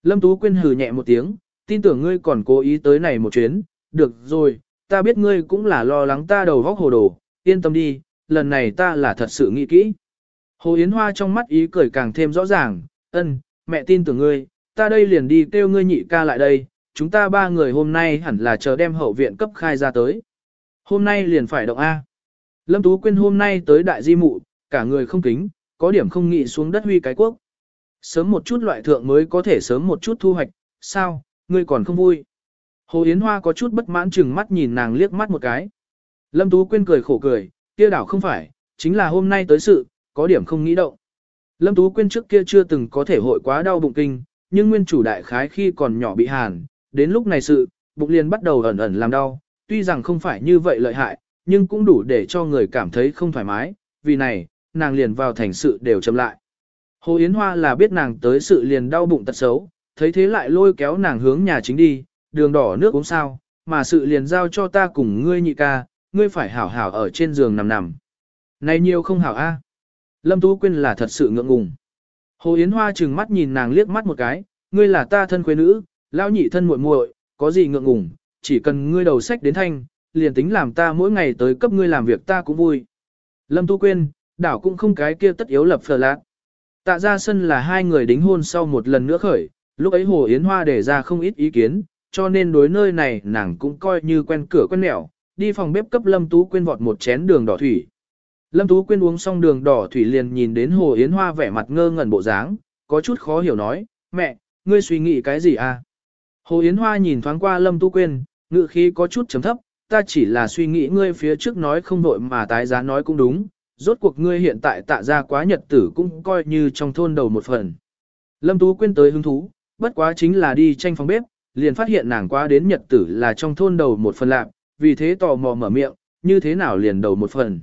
Lâm Tú Quyên hừ nhẹ một tiếng, tin tưởng ngươi còn cố ý tới này một chuyến, được rồi, ta biết ngươi cũng là lo lắng ta đầu vóc hồ đồ, yên tâm đi, lần này ta là thật sự nghĩ kỹ. Hồ Yến Hoa trong mắt ý cười càng thêm rõ ràng, ân, mẹ tin tưởng ngươi, ta đây liền đi kêu ngươi nhị ca lại đây, chúng ta ba người hôm nay hẳn là chờ đem hậu viện cấp khai ra tới. Hôm nay liền phải động A. Lâm Tú Quyên hôm nay tới đại di mụ, cả người không kính, có điểm không nghĩ xuống đất huy cái quốc. Sớm một chút loại thượng mới có thể sớm một chút thu hoạch, sao, ngươi còn không vui. Hồ Yến Hoa có chút bất mãn chừng mắt nhìn nàng liếc mắt một cái. Lâm Tú Quyên cười khổ cười, kia đảo không phải, chính là hôm nay tới sự, có điểm không nghĩ động. Lâm Tú Quyên trước kia chưa từng có thể hội quá đau bụng kinh, nhưng nguyên chủ đại khái khi còn nhỏ bị hàn, đến lúc này sự, bụng liền bắt đầu ẩn ẩn làm đau, tuy rằng không phải như vậy lợi hại, nhưng cũng đủ để cho người cảm thấy không thoải mái, vì này, nàng liền vào thành sự đều chậm lại. Hồ Yến Hoa là biết nàng tới sự liền đau bụng tật xấu, thấy thế lại lôi kéo nàng hướng nhà chính đi, đường đỏ nước uống sao, mà sự liền giao cho ta cùng ngươi nhị ca, ngươi phải hảo hảo ở trên giường nằm nằm. Này nhiều không hảo a. Lâm Tú Quyên là thật sự ngượng ngùng. Hồ Yến Hoa trừng mắt nhìn nàng liếc mắt một cái, ngươi là ta thân quê nữ, lão nhị thân muội muội, có gì ngượng ngùng, chỉ cần ngươi đầu sách đến thanh, liền tính làm ta mỗi ngày tới cấp ngươi làm việc ta cũng vui. Lâm Tu Quyên, đảo cũng không cái kia tất yếu lập phờ lạc. Tạ ra sân là hai người đính hôn sau một lần nữa khởi, lúc ấy Hồ Yến Hoa để ra không ít ý kiến, cho nên đối nơi này nàng cũng coi như quen cửa quen nẻo. đi phòng bếp cấp Lâm Tú Quyên vọt một chén đường đỏ thủy. Lâm Tú Quyên uống xong đường đỏ thủy liền nhìn đến Hồ Yến Hoa vẻ mặt ngơ ngẩn bộ dáng, có chút khó hiểu nói, mẹ, ngươi suy nghĩ cái gì à? Hồ Yến Hoa nhìn thoáng qua Lâm Tú Quyên, ngự khí có chút chấm thấp, ta chỉ là suy nghĩ ngươi phía trước nói không đội mà tái giá nói cũng đúng, rốt cuộc ngươi hiện tại tạ ra quá nhật tử cũng coi như trong thôn đầu một phần. Lâm Tú Quyên tới hứng thú, bất quá chính là đi tranh phòng bếp, liền phát hiện nàng quá đến nhật tử là trong thôn đầu một phần lạc, vì thế tò mò mở miệng, như thế nào liền đầu một phần.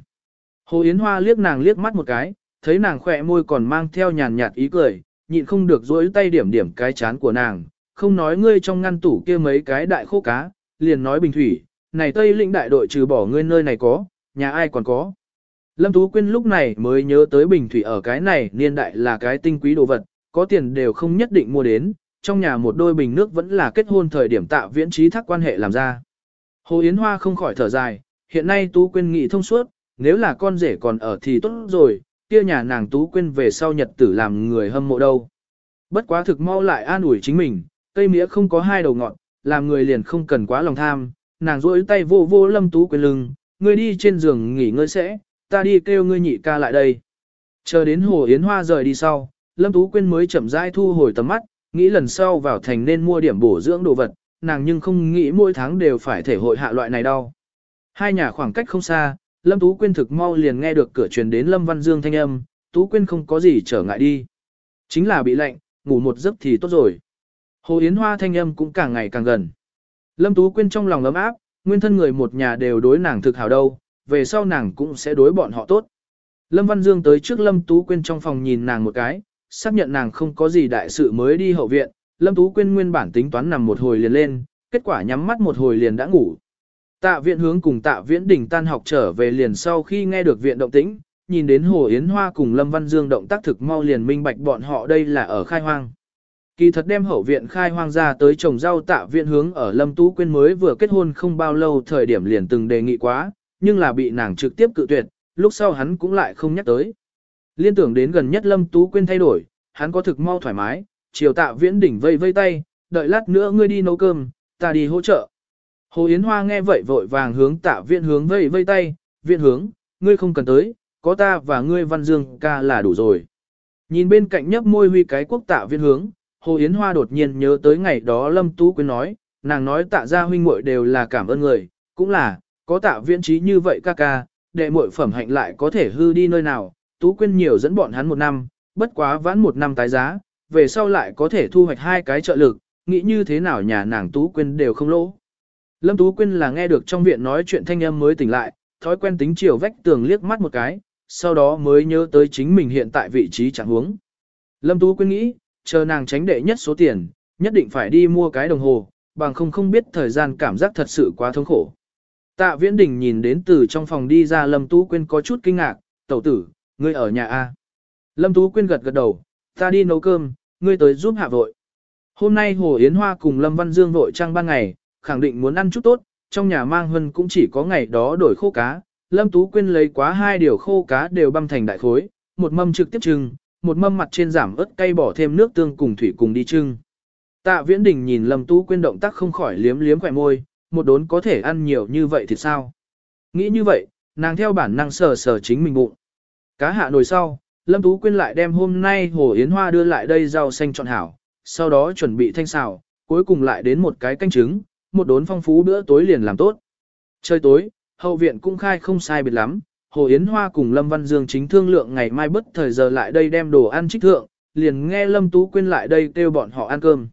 Hồ Yến Hoa liếc nàng liếc mắt một cái, thấy nàng khỏe môi còn mang theo nhàn nhạt ý cười, nhịn không được dối tay điểm điểm cái chán của nàng, không nói ngươi trong ngăn tủ kia mấy cái đại khô cá, liền nói bình thủy, này Tây lĩnh đại đội trừ bỏ ngươi nơi này có, nhà ai còn có. Lâm Tú Quyên lúc này mới nhớ tới bình thủy ở cái này niên đại là cái tinh quý đồ vật, có tiền đều không nhất định mua đến, trong nhà một đôi bình nước vẫn là kết hôn thời điểm tạo viễn trí thác quan hệ làm ra. Hồ Yến Hoa không khỏi thở dài, hiện nay Tú Quyên nghị thông suốt, nếu là con rể còn ở thì tốt rồi, kia nhà nàng Tú Quyên về sau nhật tử làm người hâm mộ đâu. Bất quá thực mau lại an ủi chính mình, cây mía không có hai đầu ngọn, làm người liền không cần quá lòng tham, nàng rỗi tay vô vô lâm tú quyên lưng, ngươi đi trên giường nghỉ ngơi sẽ, ta đi kêu ngươi nhị ca lại đây. Chờ đến hồ yến hoa rời đi sau, lâm tú quyên mới chậm rãi thu hồi tầm mắt, nghĩ lần sau vào thành nên mua điểm bổ dưỡng đồ vật, nàng nhưng không nghĩ mỗi tháng đều phải thể hội hạ loại này đâu. Hai nhà khoảng cách không xa, Lâm Tú Quyên thực mau liền nghe được cửa truyền đến Lâm Văn Dương thanh âm, Tú Quyên không có gì trở ngại đi. Chính là bị lạnh, ngủ một giấc thì tốt rồi. Hồ Yến Hoa thanh âm cũng càng ngày càng gần. Lâm Tú Quyên trong lòng ấm áp, nguyên thân người một nhà đều đối nàng thực hảo đâu, về sau nàng cũng sẽ đối bọn họ tốt. Lâm Văn Dương tới trước Lâm Tú Quyên trong phòng nhìn nàng một cái, xác nhận nàng không có gì đại sự mới đi hậu viện, Lâm Tú Quyên nguyên bản tính toán nằm một hồi liền lên, kết quả nhắm mắt một hồi liền đã ngủ. Tạ viện hướng cùng tạ viễn đỉnh tan học trở về liền sau khi nghe được viện động tĩnh, nhìn đến Hồ Yến Hoa cùng Lâm Văn Dương động tác thực mau liền minh bạch bọn họ đây là ở khai hoang. Kỳ thật đem hậu viện khai hoang ra tới trồng rau tạ viện hướng ở Lâm Tú Quyên mới vừa kết hôn không bao lâu thời điểm liền từng đề nghị quá, nhưng là bị nàng trực tiếp cự tuyệt, lúc sau hắn cũng lại không nhắc tới. Liên tưởng đến gần nhất Lâm Tú Quyên thay đổi, hắn có thực mau thoải mái, chiều tạ viễn đỉnh vây vây tay, đợi lát nữa ngươi đi nấu cơm, ta đi hỗ trợ. Hồ Yến Hoa nghe vậy vội vàng hướng tạ viện hướng vây vây tay, viện hướng, ngươi không cần tới, có ta và ngươi văn dương ca là đủ rồi. Nhìn bên cạnh nhấp môi huy cái quốc tạ viện hướng, Hồ Yến Hoa đột nhiên nhớ tới ngày đó Lâm Tú Quyên nói, nàng nói tạ gia huynh muội đều là cảm ơn người, cũng là, có tạ viện trí như vậy ca ca, đệ muội phẩm hạnh lại có thể hư đi nơi nào, Tú Quyên nhiều dẫn bọn hắn một năm, bất quá vãn một năm tái giá, về sau lại có thể thu hoạch hai cái trợ lực, nghĩ như thế nào nhà nàng Tú Quyên đều không lỗ. Lâm Tú Quyên là nghe được trong viện nói chuyện thanh âm mới tỉnh lại, thói quen tính chiều vách tường liếc mắt một cái, sau đó mới nhớ tới chính mình hiện tại vị trí chẳng huống. Lâm Tú Quyên nghĩ, chờ nàng tránh đệ nhất số tiền, nhất định phải đi mua cái đồng hồ, bằng không không biết thời gian cảm giác thật sự quá thống khổ. Tạ Viễn Đình nhìn đến từ trong phòng đi ra Lâm Tú Quyên có chút kinh ngạc, tẩu tử, ngươi ở nhà A. Lâm Tú Quyên gật gật đầu, ta đi nấu cơm, ngươi tới giúp hạ vội. Hôm nay Hồ Yến Hoa cùng Lâm Văn Dương vội trang ban ngày, khẳng định muốn ăn chút tốt, trong nhà mang hân cũng chỉ có ngày đó đổi khô cá. Lâm Tú Quyên lấy quá hai điều khô cá đều băm thành đại khối, một mâm trực tiếp trưng, một mâm mặt trên giảm ớt cay bỏ thêm nước tương cùng thủy cùng đi trưng. Tạ Viễn Đình nhìn Lâm Tú Quyên động tác không khỏi liếm liếm khỏe môi, một đốn có thể ăn nhiều như vậy thì sao? Nghĩ như vậy, nàng theo bản năng sờ sờ chính mình bụng. Cá hạ nồi sau, Lâm Tú Quyên lại đem hôm nay Hồ Yến Hoa đưa lại đây rau xanh chọn hảo, sau đó chuẩn bị thanh xào, cuối cùng lại đến một cái canh trứng, một đốn phong phú bữa tối liền làm tốt. Trời tối, hậu viện cũng khai không sai biệt lắm, Hồ Yến Hoa cùng Lâm Văn Dương chính thương lượng ngày mai bất thời giờ lại đây đem đồ ăn trích thượng, liền nghe Lâm Tú Quyên lại đây kêu bọn họ ăn cơm.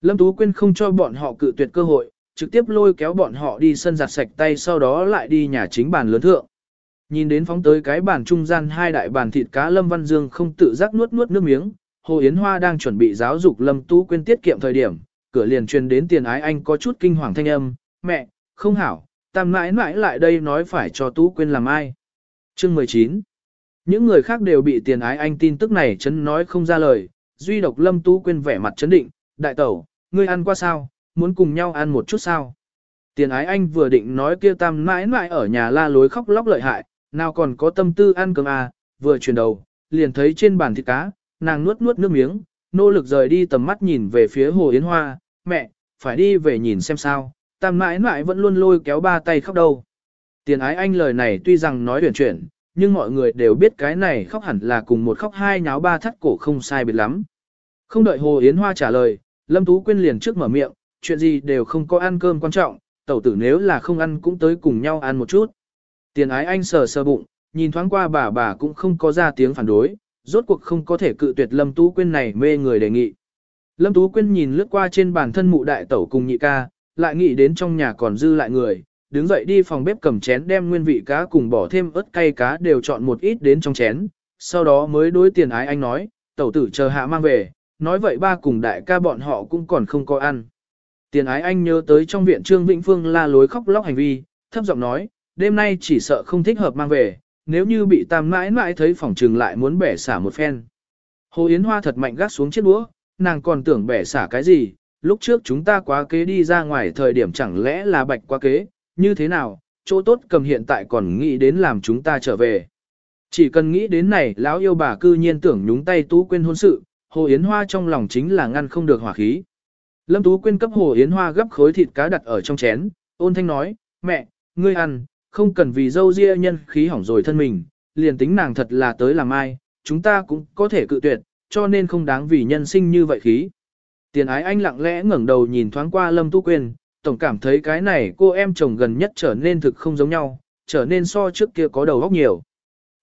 Lâm Tú Quyên không cho bọn họ cự tuyệt cơ hội, trực tiếp lôi kéo bọn họ đi sân giặt sạch tay sau đó lại đi nhà chính bàn lớn thượng. Nhìn đến phóng tới cái bàn trung gian hai đại bàn thịt cá Lâm Văn Dương không tự giác nuốt nuốt nước miếng, Hồ Yến Hoa đang chuẩn bị giáo dục Lâm Tú Quyên tiết kiệm thời điểm, cửa liền truyền đến tiền ái anh có chút kinh hoàng thanh âm, mẹ, không hảo, tam mãi mãi lại đây nói phải cho Tú Quyên làm ai. Chương 19 Những người khác đều bị tiền ái anh tin tức này chấn nói không ra lời, duy độc Lâm Tú Quyên vẻ mặt chấn định, đại tẩu, ngươi ăn qua sao, muốn cùng nhau ăn một chút sao. Tiền ái anh vừa định nói kia tam mãi mãi ở nhà la lối khóc lóc lợi hại, nào còn có tâm tư ăn cơm à, vừa chuyển đầu, liền thấy trên bàn thịt cá, nàng nuốt nuốt nước miếng, nỗ lực rời đi tầm mắt nhìn về phía hồ yến hoa, mẹ, phải đi về nhìn xem sao, tam mãi mãi vẫn luôn lôi kéo ba tay khóc đâu. Tiền ái anh lời này tuy rằng nói tuyển chuyển, nhưng mọi người đều biết cái này khóc hẳn là cùng một khóc hai nháo ba thắt cổ không sai biệt lắm. Không đợi Hồ Yến Hoa trả lời, Lâm Tú Quyên liền trước mở miệng, chuyện gì đều không có ăn cơm quan trọng, tẩu tử nếu là không ăn cũng tới cùng nhau ăn một chút. Tiền ái anh sờ sờ bụng, nhìn thoáng qua bà bà cũng không có ra tiếng phản đối, rốt cuộc không có thể cự tuyệt Lâm Tú Quyên này mê người đề nghị. Lâm Tú Quyên nhìn lướt qua trên bàn thân mụ đại tẩu cùng nhị ca, lại nghĩ đến trong nhà còn dư lại người, đứng dậy đi phòng bếp cầm chén đem nguyên vị cá cùng bỏ thêm ớt cay cá đều chọn một ít đến trong chén, sau đó mới đối tiền ái anh nói, tẩu tử chờ hạ mang về, nói vậy ba cùng đại ca bọn họ cũng còn không có ăn. Tiền ái anh nhớ tới trong viện Trương Vĩnh Phương la lối khóc lóc hành vi, thấp giọng nói, đêm nay chỉ sợ không thích hợp mang về, nếu như bị tam mãi mãi thấy phòng trừng lại muốn bẻ xả một phen. Hồ Yến Hoa thật mạnh gắt xuống chiếc đũa, nàng còn tưởng bẻ xả cái gì, lúc trước chúng ta quá kế đi ra ngoài thời điểm chẳng lẽ là bạch quá kế, như thế nào, chỗ tốt cầm hiện tại còn nghĩ đến làm chúng ta trở về. Chỉ cần nghĩ đến này, lão yêu bà cư nhiên tưởng nhúng tay tú quên hôn sự, Hồ Yến Hoa trong lòng chính là ngăn không được hỏa khí. Lâm Tú Quyên cấp Hồ Yến Hoa gấp khối thịt cá đặt ở trong chén, ôn thanh nói, mẹ, ngươi ăn, không cần vì dâu ria nhân khí hỏng rồi thân mình, liền tính nàng thật là tới làm ai, chúng ta cũng có thể cự tuyệt, cho nên không đáng vì nhân sinh như vậy khí. Tiền ái anh lặng lẽ ngẩng đầu nhìn thoáng qua Lâm Tu Quyên, tổng cảm thấy cái này cô em chồng gần nhất trở nên thực không giống nhau, trở nên so trước kia có đầu óc nhiều.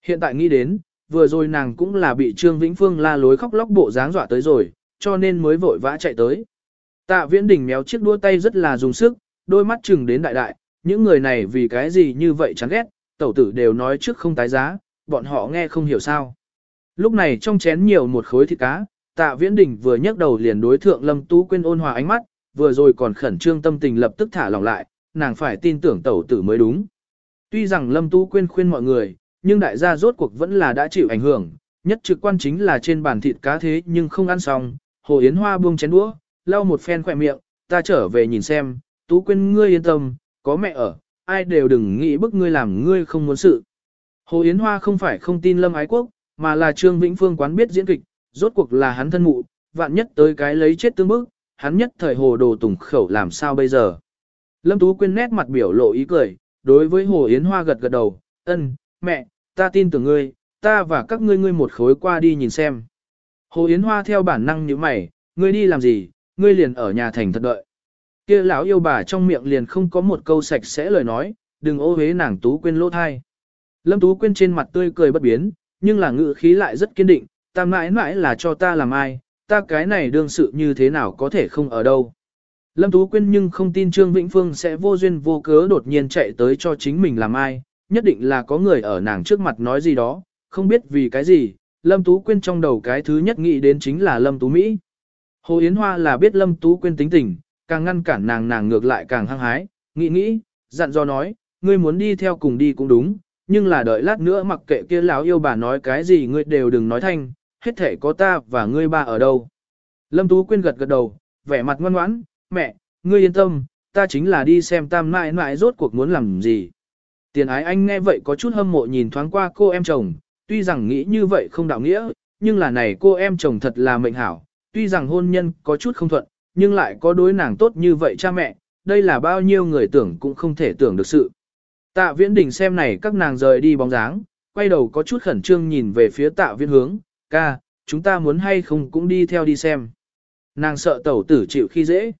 Hiện tại nghĩ đến, vừa rồi nàng cũng là bị Trương Vĩnh Phương la lối khóc lóc bộ dáng dọa tới rồi, cho nên mới vội vã chạy tới. Tạ viễn đình méo chiếc đua tay rất là dùng sức, đôi mắt chừng đến đại đại, những người này vì cái gì như vậy chán ghét, tẩu tử đều nói trước không tái giá, bọn họ nghe không hiểu sao. Lúc này trong chén nhiều một khối thịt cá, tạ viễn đình vừa nhấc đầu liền đối thượng Lâm Tú Quyên ôn hòa ánh mắt, vừa rồi còn khẩn trương tâm tình lập tức thả lỏng lại, nàng phải tin tưởng tẩu tử mới đúng. Tuy rằng Lâm Tú Quyên khuyên mọi người, nhưng đại gia rốt cuộc vẫn là đã chịu ảnh hưởng, nhất trực quan chính là trên bàn thịt cá thế nhưng không ăn xong, Hồ Yến Hoa buông chén đũa, lau một phen khỏe miệng, ta trở về nhìn xem, Tú Quyên ngươi yên tâm, có mẹ ở, ai đều đừng nghĩ bức ngươi làm ngươi không muốn sự. Hồ Yến Hoa không phải không tin Lâm Ái Quốc, mà là Trương Vĩnh Phương quán biết diễn kịch, rốt cuộc là hắn thân mụ, vạn nhất tới cái lấy chết tương bức, hắn nhất thời hồ đồ tùng khẩu làm sao bây giờ. Lâm Tú Quyên nét mặt biểu lộ ý cười, đối với Hồ Yến Hoa gật gật đầu, ân, mẹ, ta tin tưởng ngươi, ta và các ngươi ngươi một khối qua đi nhìn xem. Hồ Yến Hoa theo bản năng như mày, ngươi đi làm gì, ngươi liền ở nhà thành thật đợi. Kia lão yêu bà trong miệng liền không có một câu sạch sẽ lời nói, đừng ô hế nàng Tú Quyên lỗ thai. Lâm Tú Quyên trên mặt tươi cười bất biến, nhưng là ngữ khí lại rất kiên định, ta mãi mãi là cho ta làm ai, ta cái này đương sự như thế nào có thể không ở đâu. Lâm Tú Quyên nhưng không tin Trương Vĩnh Phương sẽ vô duyên vô cớ đột nhiên chạy tới cho chính mình làm ai, nhất định là có người ở nàng trước mặt nói gì đó, không biết vì cái gì, Lâm Tú Quyên trong đầu cái thứ nhất nghĩ đến chính là Lâm Tú Mỹ. Hồ Yến Hoa là biết Lâm Tú Quyên tính tình, càng ngăn cản nàng nàng ngược lại càng hăng hái, nghĩ nghĩ, dặn dò nói, ngươi muốn đi theo cùng đi cũng đúng, nhưng là đợi lát nữa mặc kệ kia lão yêu bà nói cái gì ngươi đều đừng nói thanh, hết thể có ta và ngươi ba ở đâu. Lâm Tú Quyên gật gật đầu, vẻ mặt ngoan ngoãn, mẹ, ngươi yên tâm, ta chính là đi xem tam mãi mãi rốt cuộc muốn làm gì. Tiền ái anh nghe vậy có chút hâm mộ nhìn thoáng qua cô em chồng, tuy rằng nghĩ như vậy không đạo nghĩa, nhưng là này cô em chồng thật là mệnh hảo, tuy rằng hôn nhân có chút không thuận, nhưng lại có đối nàng tốt như vậy cha mẹ, đây là bao nhiêu người tưởng cũng không thể tưởng được sự. Tạ viễn đình xem này các nàng rời đi bóng dáng, quay đầu có chút khẩn trương nhìn về phía tạ viễn hướng, ca, chúng ta muốn hay không cũng đi theo đi xem. Nàng sợ tẩu tử chịu khi dễ.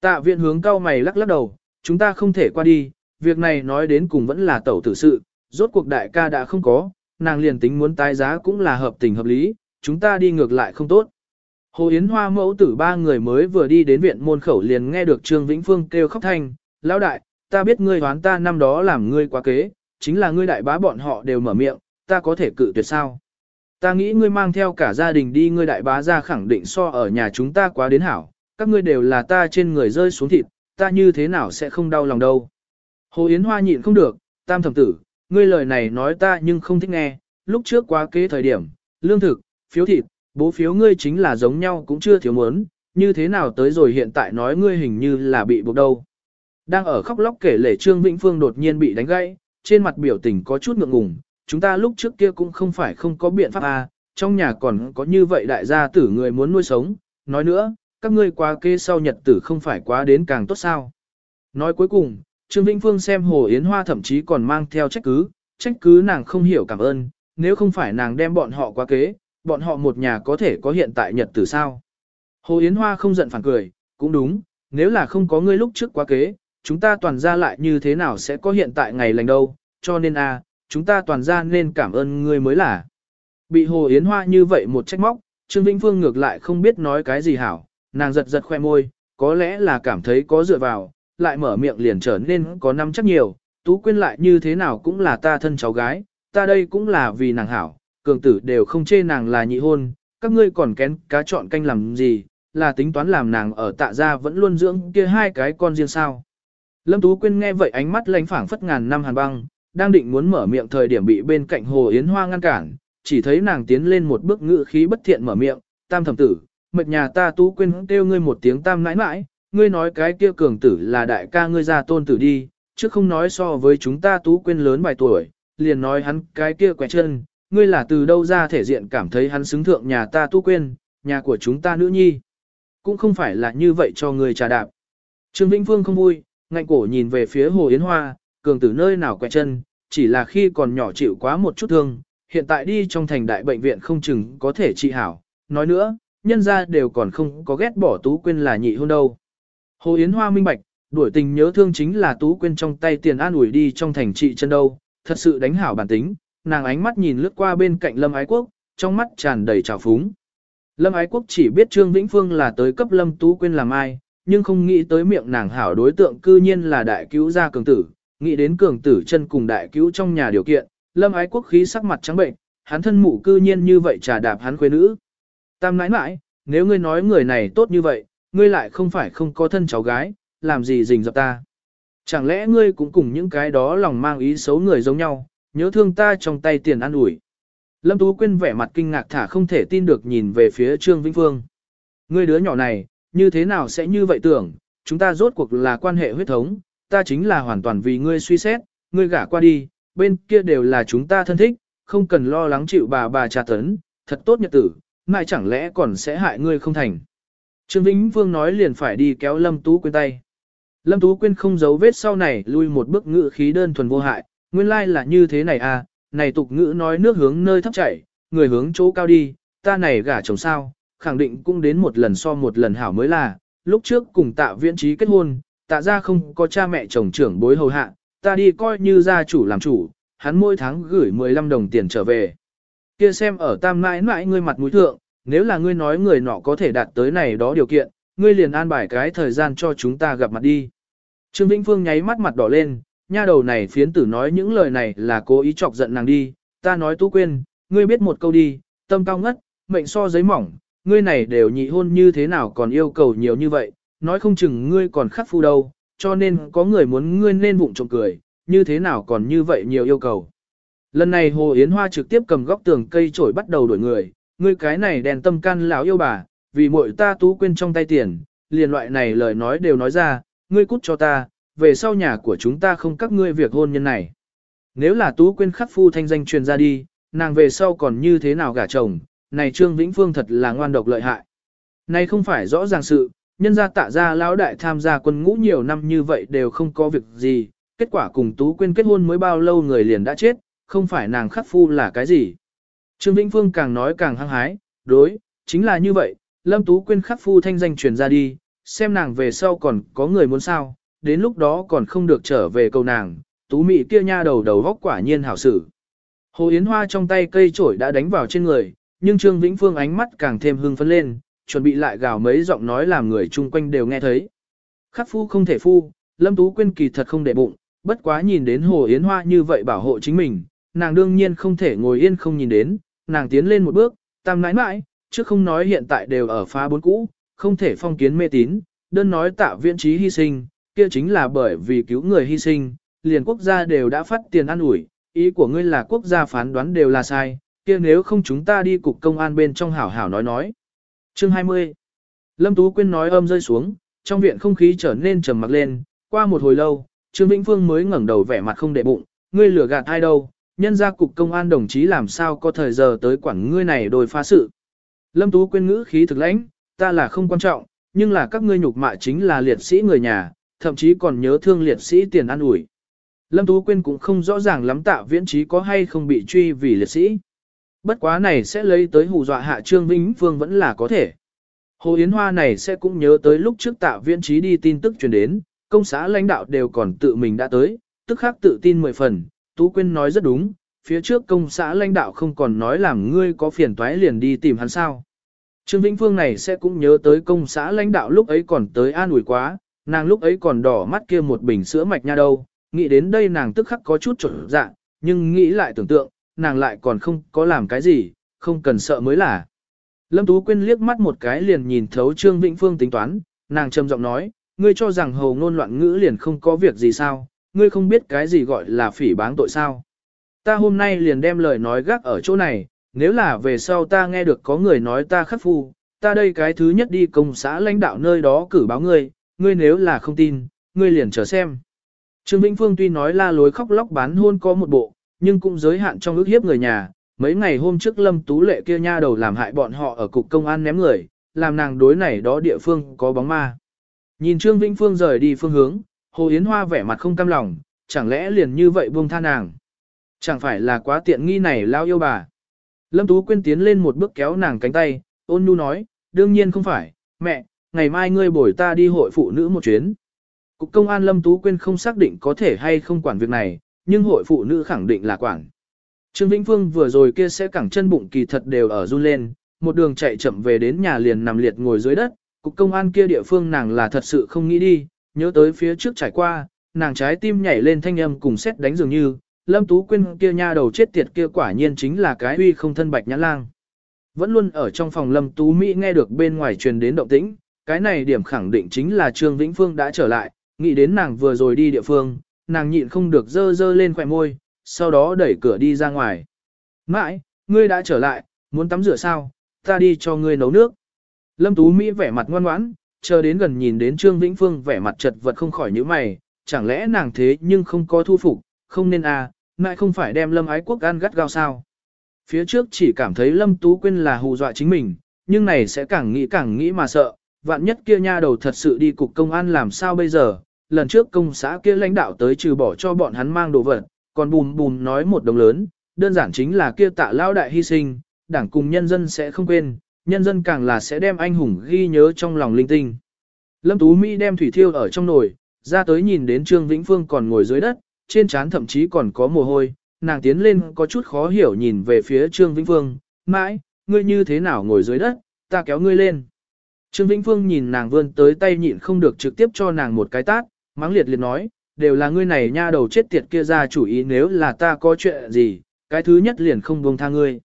Tạ viễn hướng cao mày lắc lắc đầu, chúng ta không thể qua đi, việc này nói đến cùng vẫn là tẩu tử sự, rốt cuộc đại ca đã không có, nàng liền tính muốn tái giá cũng là hợp tình hợp lý, chúng ta đi ngược lại không tốt. Hồ Yến Hoa mẫu tử ba người mới vừa đi đến viện môn khẩu liền nghe được Trương Vĩnh Phương kêu khóc thanh, lão đại, ta biết ngươi hoán ta năm đó làm ngươi quá kế, chính là ngươi đại bá bọn họ đều mở miệng, ta có thể cự tuyệt sao. Ta nghĩ ngươi mang theo cả gia đình đi ngươi đại bá ra khẳng định so ở nhà chúng ta quá đến hảo, các ngươi đều là ta trên người rơi xuống thịt, ta như thế nào sẽ không đau lòng đâu. Hồ Yến Hoa nhịn không được, tam thẩm tử, ngươi lời này nói ta nhưng không thích nghe, lúc trước quá kế thời điểm, lương thực, phiếu thịt, bố phiếu ngươi chính là giống nhau cũng chưa thiếu muốn, như thế nào tới rồi hiện tại nói ngươi hình như là bị buộc đâu. Đang ở khóc lóc kể lể Trương Vĩnh Phương đột nhiên bị đánh gãy, trên mặt biểu tình có chút ngượng ngùng, chúng ta lúc trước kia cũng không phải không có biện pháp à, trong nhà còn có như vậy đại gia tử người muốn nuôi sống, nói nữa, các ngươi qua kê sau nhật tử không phải quá đến càng tốt sao. Nói cuối cùng, Trương Vĩnh Phương xem Hồ Yến Hoa thậm chí còn mang theo trách cứ, trách cứ nàng không hiểu cảm ơn, nếu không phải nàng đem bọn họ qua kế, bọn họ một nhà có thể có hiện tại nhật tử sao. Hồ Yến Hoa không giận phản cười, cũng đúng, nếu là không có ngươi lúc trước quá kế, chúng ta toàn ra lại như thế nào sẽ có hiện tại ngày lành đâu, cho nên a, chúng ta toàn ra nên cảm ơn ngươi mới là. Bị Hồ Yến Hoa như vậy một trách móc, Trương Vĩnh Phương ngược lại không biết nói cái gì hảo, nàng giật giật khoe môi, có lẽ là cảm thấy có dựa vào, lại mở miệng liền trở nên có năm chắc nhiều, Tú Quyên lại như thế nào cũng là ta thân cháu gái, ta đây cũng là vì nàng hảo, cường tử đều không chê nàng là nhị hôn, các ngươi còn kén cá chọn canh làm gì, là tính toán làm nàng ở tạ gia vẫn luôn dưỡng kia hai cái con riêng sao. Lâm Tú Quyên nghe vậy ánh mắt lánh phảng phất ngàn năm hàn băng, đang định muốn mở miệng thời điểm bị bên cạnh Hồ Yến Hoa ngăn cản, chỉ thấy nàng tiến lên một bước ngự khí bất thiện mở miệng, tam thẩm tử, mệt nhà ta Tú Quyên kêu ngươi một tiếng tam nãi nãi, ngươi nói cái kia cường tử là đại ca ngươi ra tôn tử đi, chứ không nói so với chúng ta Tú Quyên lớn vài tuổi, liền nói hắn cái kia quẹt chân, ngươi là từ đâu ra thể diện cảm thấy hắn xứng thượng nhà ta Tú Quyên, nhà của chúng ta nữ nhi. Cũng không phải là như vậy cho ngươi trà đạp. Trương Vĩnh Phương không vui, ngạnh cổ nhìn về phía Hồ Yến Hoa, cường tử nơi nào quẹt chân, chỉ là khi còn nhỏ chịu quá một chút thương, hiện tại đi trong thành đại bệnh viện không chừng có thể trị hảo. Nói nữa, nhân ra đều còn không có ghét bỏ Tú Quyên là nhị hôn đâu. Hồ Yến Hoa minh bạch, đuổi tình nhớ thương chính là Tú Quyên trong tay tiền an ủi đi trong thành trị chân đâu, thật sự đánh hảo bản tính, nàng ánh mắt nhìn lướt qua bên cạnh Lâm Ái Quốc, trong mắt tràn đầy trào phúng. Lâm Ái Quốc chỉ biết Trương Vĩnh Phương là tới cấp Lâm Tú Quyên làm ai, nhưng không nghĩ tới miệng nàng hảo đối tượng cư nhiên là đại cứu gia cường tử, nghĩ đến cường tử chân cùng đại cứu trong nhà điều kiện, Lâm Ái Quốc khí sắc mặt trắng bệnh, hắn thân mụ cư nhiên như vậy trà đạp hắn khuê nữ. Tam nãi nãi, nếu ngươi nói người này tốt như vậy, ngươi lại không phải không có thân cháu gái, làm gì rình dập ta. Chẳng lẽ ngươi cũng cùng những cái đó lòng mang ý xấu người giống nhau, nhớ thương ta trong tay tiền ăn ủi. Lâm Tú Quyên vẻ mặt kinh ngạc thả không thể tin được nhìn về phía Trương Vĩnh Phương. Ngươi đứa nhỏ này, như thế nào sẽ như vậy tưởng, chúng ta rốt cuộc là quan hệ huyết thống, ta chính là hoàn toàn vì ngươi suy xét, ngươi gả qua đi, bên kia đều là chúng ta thân thích, không cần lo lắng chịu bà bà trà tấn, thật tốt nhật tử, mai chẳng lẽ còn sẽ hại ngươi không thành. Trương Vĩnh Vương nói liền phải đi kéo Lâm Tú Quyên tay. Lâm Tú Quyên không giấu vết sau này lui một bước ngữ khí đơn thuần vô hại, nguyên lai là như thế này à, này tục ngữ nói nước hướng nơi thấp chảy, người hướng chỗ cao đi, ta này gả chồng sao, khẳng định cũng đến một lần so một lần hảo mới là, lúc trước cùng tạ viễn trí kết hôn, tạ ra không có cha mẹ chồng trưởng bối hầu hạ, ta đi coi như gia chủ làm chủ, hắn mỗi tháng gửi 15 đồng tiền trở về. Kia xem ở tam mãi mãi ngươi mặt mũi thượng, nếu là ngươi nói người nọ có thể đạt tới này đó điều kiện, ngươi liền an bài cái thời gian cho chúng ta gặp mặt đi. Trương Vĩnh Phương nháy mắt mặt đỏ lên, nha đầu này phiến tử nói những lời này là cố ý chọc giận nàng đi, ta nói tú quên, ngươi biết một câu đi, tâm cao ngất, mệnh so giấy mỏng, ngươi này đều nhị hôn như thế nào còn yêu cầu nhiều như vậy, nói không chừng ngươi còn khắc phu đâu, cho nên có người muốn ngươi nên bụng trộm cười, như thế nào còn như vậy nhiều yêu cầu. Lần này Hồ Yến Hoa trực tiếp cầm góc tường cây trổi bắt đầu đuổi người, ngươi cái này đèn tâm can lão yêu bà, vì muội ta tú quên trong tay tiền, liền loại này lời nói đều nói ra, ngươi cút cho ta, về sau nhà của chúng ta không các ngươi việc hôn nhân này. Nếu là tú quên khắc phu thanh danh truyền ra đi, nàng về sau còn như thế nào gả chồng, này Trương Vĩnh Phương thật là ngoan độc lợi hại. Này không phải rõ ràng sự, nhân gia tạ gia lão đại tham gia quân ngũ nhiều năm như vậy đều không có việc gì, kết quả cùng Tú Quyên kết hôn mới bao lâu người liền đã chết, không phải nàng khắc phu là cái gì. Trương Vĩnh Phương càng nói càng hăng hái, đối, chính là như vậy, Lâm Tú Quyên khắc phu thanh danh truyền ra đi, xem nàng về sau còn có người muốn sao, đến lúc đó còn không được trở về cầu nàng, Tú Mị kia nha đầu đầu góc quả nhiên hảo sự. Hồ Yến Hoa trong tay cây chổi đã đánh vào trên người, nhưng Trương Vĩnh Phương ánh mắt càng thêm hưng phấn lên, chuẩn bị lại gào mấy giọng nói làm người chung quanh đều nghe thấy. Khắc phu không thể phu, Lâm Tú Quyên kỳ thật không để bụng, bất quá nhìn đến Hồ Yến Hoa như vậy bảo hộ chính mình, nàng đương nhiên không thể ngồi yên không nhìn đến, nàng tiến lên một bước, tam nãi nãi, chứ không nói hiện tại đều ở phá bốn cũ, không thể phong kiến mê tín, đơn nói tạ viễn trí hy sinh, kia chính là bởi vì cứu người hy sinh, liền quốc gia đều đã phát tiền ăn ủi, ý của ngươi là quốc gia phán đoán đều là sai, kia nếu không chúng ta đi cục công an bên trong hảo hảo nói nói. Chương 20 Lâm Tú Quyên nói âm rơi xuống, trong viện không khí trở nên trầm mặc lên, qua một hồi lâu, Trương Vĩnh Phương mới ngẩng đầu vẻ mặt không để bụng, ngươi lừa gạt ai đâu, nhân ra cục công an đồng chí làm sao có thời giờ tới quản ngươi này đồi phá sự. Lâm Tú Quyên ngữ khí thực lãnh, ta là không quan trọng, nhưng là các ngươi nhục mạ chính là liệt sĩ người nhà, thậm chí còn nhớ thương liệt sĩ tiền ăn ủi. Lâm Tú Quyên cũng không rõ ràng lắm tạ viễn trí có hay không bị truy vì liệt sĩ. Bất quá này sẽ lấy tới hù dọa hạ Trương Vĩnh Phương vẫn là có thể. Hồ Yến Hoa này sẽ cũng nhớ tới lúc trước tạ viên trí đi tin tức truyền đến, công xã lãnh đạo đều còn tự mình đã tới, tức khác tự tin mười phần, Tú Quyên nói rất đúng, phía trước công xã lãnh đạo không còn nói làm ngươi có phiền toái liền đi tìm hắn sao. Trương Vĩnh Phương này sẽ cũng nhớ tới công xã lãnh đạo lúc ấy còn tới an ủi quá, nàng lúc ấy còn đỏ mắt kia một bình sữa mạch nha đâu, nghĩ đến đây nàng tức khắc có chút trở dạng, nhưng nghĩ lại tưởng tượng, nàng lại còn không có làm cái gì, không cần sợ mới là. Lâm Tú Quyên liếc mắt một cái liền nhìn thấu Trương Vĩnh Phương tính toán, nàng trầm giọng nói, ngươi cho rằng hầu ngôn loạn ngữ liền không có việc gì sao, ngươi không biết cái gì gọi là phỉ báng tội sao. Ta hôm nay liền đem lời nói gác ở chỗ này, nếu là về sau ta nghe được có người nói ta khắc phu, ta đây cái thứ nhất đi công xã lãnh đạo nơi đó cử báo ngươi, ngươi nếu là không tin, ngươi liền chờ xem. Trương Vĩnh Phương tuy nói la lối khóc lóc bán hôn có một bộ, nhưng cũng giới hạn trong ước hiếp người nhà. Mấy ngày hôm trước Lâm Tú Lệ kia nha đầu làm hại bọn họ ở cục công an ném người, làm nàng đối này đó địa phương có bóng ma. Nhìn Trương Vĩnh Phương rời đi phương hướng, Hồ Yến Hoa vẻ mặt không cam lòng, chẳng lẽ liền như vậy buông tha nàng. Chẳng phải là quá tiện nghi này lao yêu bà. Lâm Tú Quyên tiến lên một bước kéo nàng cánh tay, ôn nhu nói, đương nhiên không phải, mẹ, ngày mai ngươi bổi ta đi hội phụ nữ một chuyến. Cục công an Lâm Tú Quyên không xác định có thể hay không quản việc này, nhưng hội phụ nữ khẳng định là quản. Trương Vĩnh Phương vừa rồi kia sẽ cẳng chân bụng kỳ thật đều ở run lên, một đường chạy chậm về đến nhà liền nằm liệt ngồi dưới đất, cục công an kia địa phương nàng là thật sự không nghĩ đi, nhớ tới phía trước trải qua, nàng trái tim nhảy lên thanh âm cùng xét đánh dường như, Lâm Tú Quyên kia nha đầu chết tiệt kia quả nhiên chính là cái uy không thân bạch nhãn lang. Vẫn luôn ở trong phòng Lâm Tú Mỹ nghe được bên ngoài truyền đến động tĩnh, cái này điểm khẳng định chính là Trương Vĩnh Phương đã trở lại, nghĩ đến nàng vừa rồi đi địa phương, nàng nhịn không được dơ dơ lên khỏe môi, sau đó đẩy cửa đi ra ngoài. Mãi, ngươi đã trở lại, muốn tắm rửa sao, ta đi cho ngươi nấu nước. Lâm Tú Mỹ vẻ mặt ngoan ngoãn, chờ đến gần nhìn đến Trương Vĩnh Phương vẻ mặt chật vật không khỏi những mày, chẳng lẽ nàng thế nhưng không có thu phục, không nên à, mãi không phải đem Lâm Ái Quốc ăn gắt gao sao. Phía trước chỉ cảm thấy Lâm Tú Quyên là hù dọa chính mình, nhưng này sẽ càng nghĩ càng nghĩ mà sợ, vạn nhất kia nha đầu thật sự đi cục công an làm sao bây giờ, lần trước công xã kia lãnh đạo tới trừ bỏ cho bọn hắn mang đồ vật, còn bùm bùm nói một đồng lớn, đơn giản chính là kia tạ lao đại hy sinh, đảng cùng nhân dân sẽ không quên, nhân dân càng là sẽ đem anh hùng ghi nhớ trong lòng linh tinh. Lâm Tú Mỹ đem thủy thiêu ở trong nồi, ra tới nhìn đến Trương Vĩnh Phương còn ngồi dưới đất, trên trán thậm chí còn có mồ hôi, nàng tiến lên có chút khó hiểu nhìn về phía Trương Vĩnh Phương, mãi, ngươi như thế nào ngồi dưới đất, ta kéo ngươi lên. Trương Vĩnh Phương nhìn nàng vươn tới tay nhịn không được trực tiếp cho nàng một cái tát, mắng liệt liệt nói, đều là ngươi này nha đầu chết tiệt kia ra chủ ý nếu là ta có chuyện gì, cái thứ nhất liền không buông tha ngươi.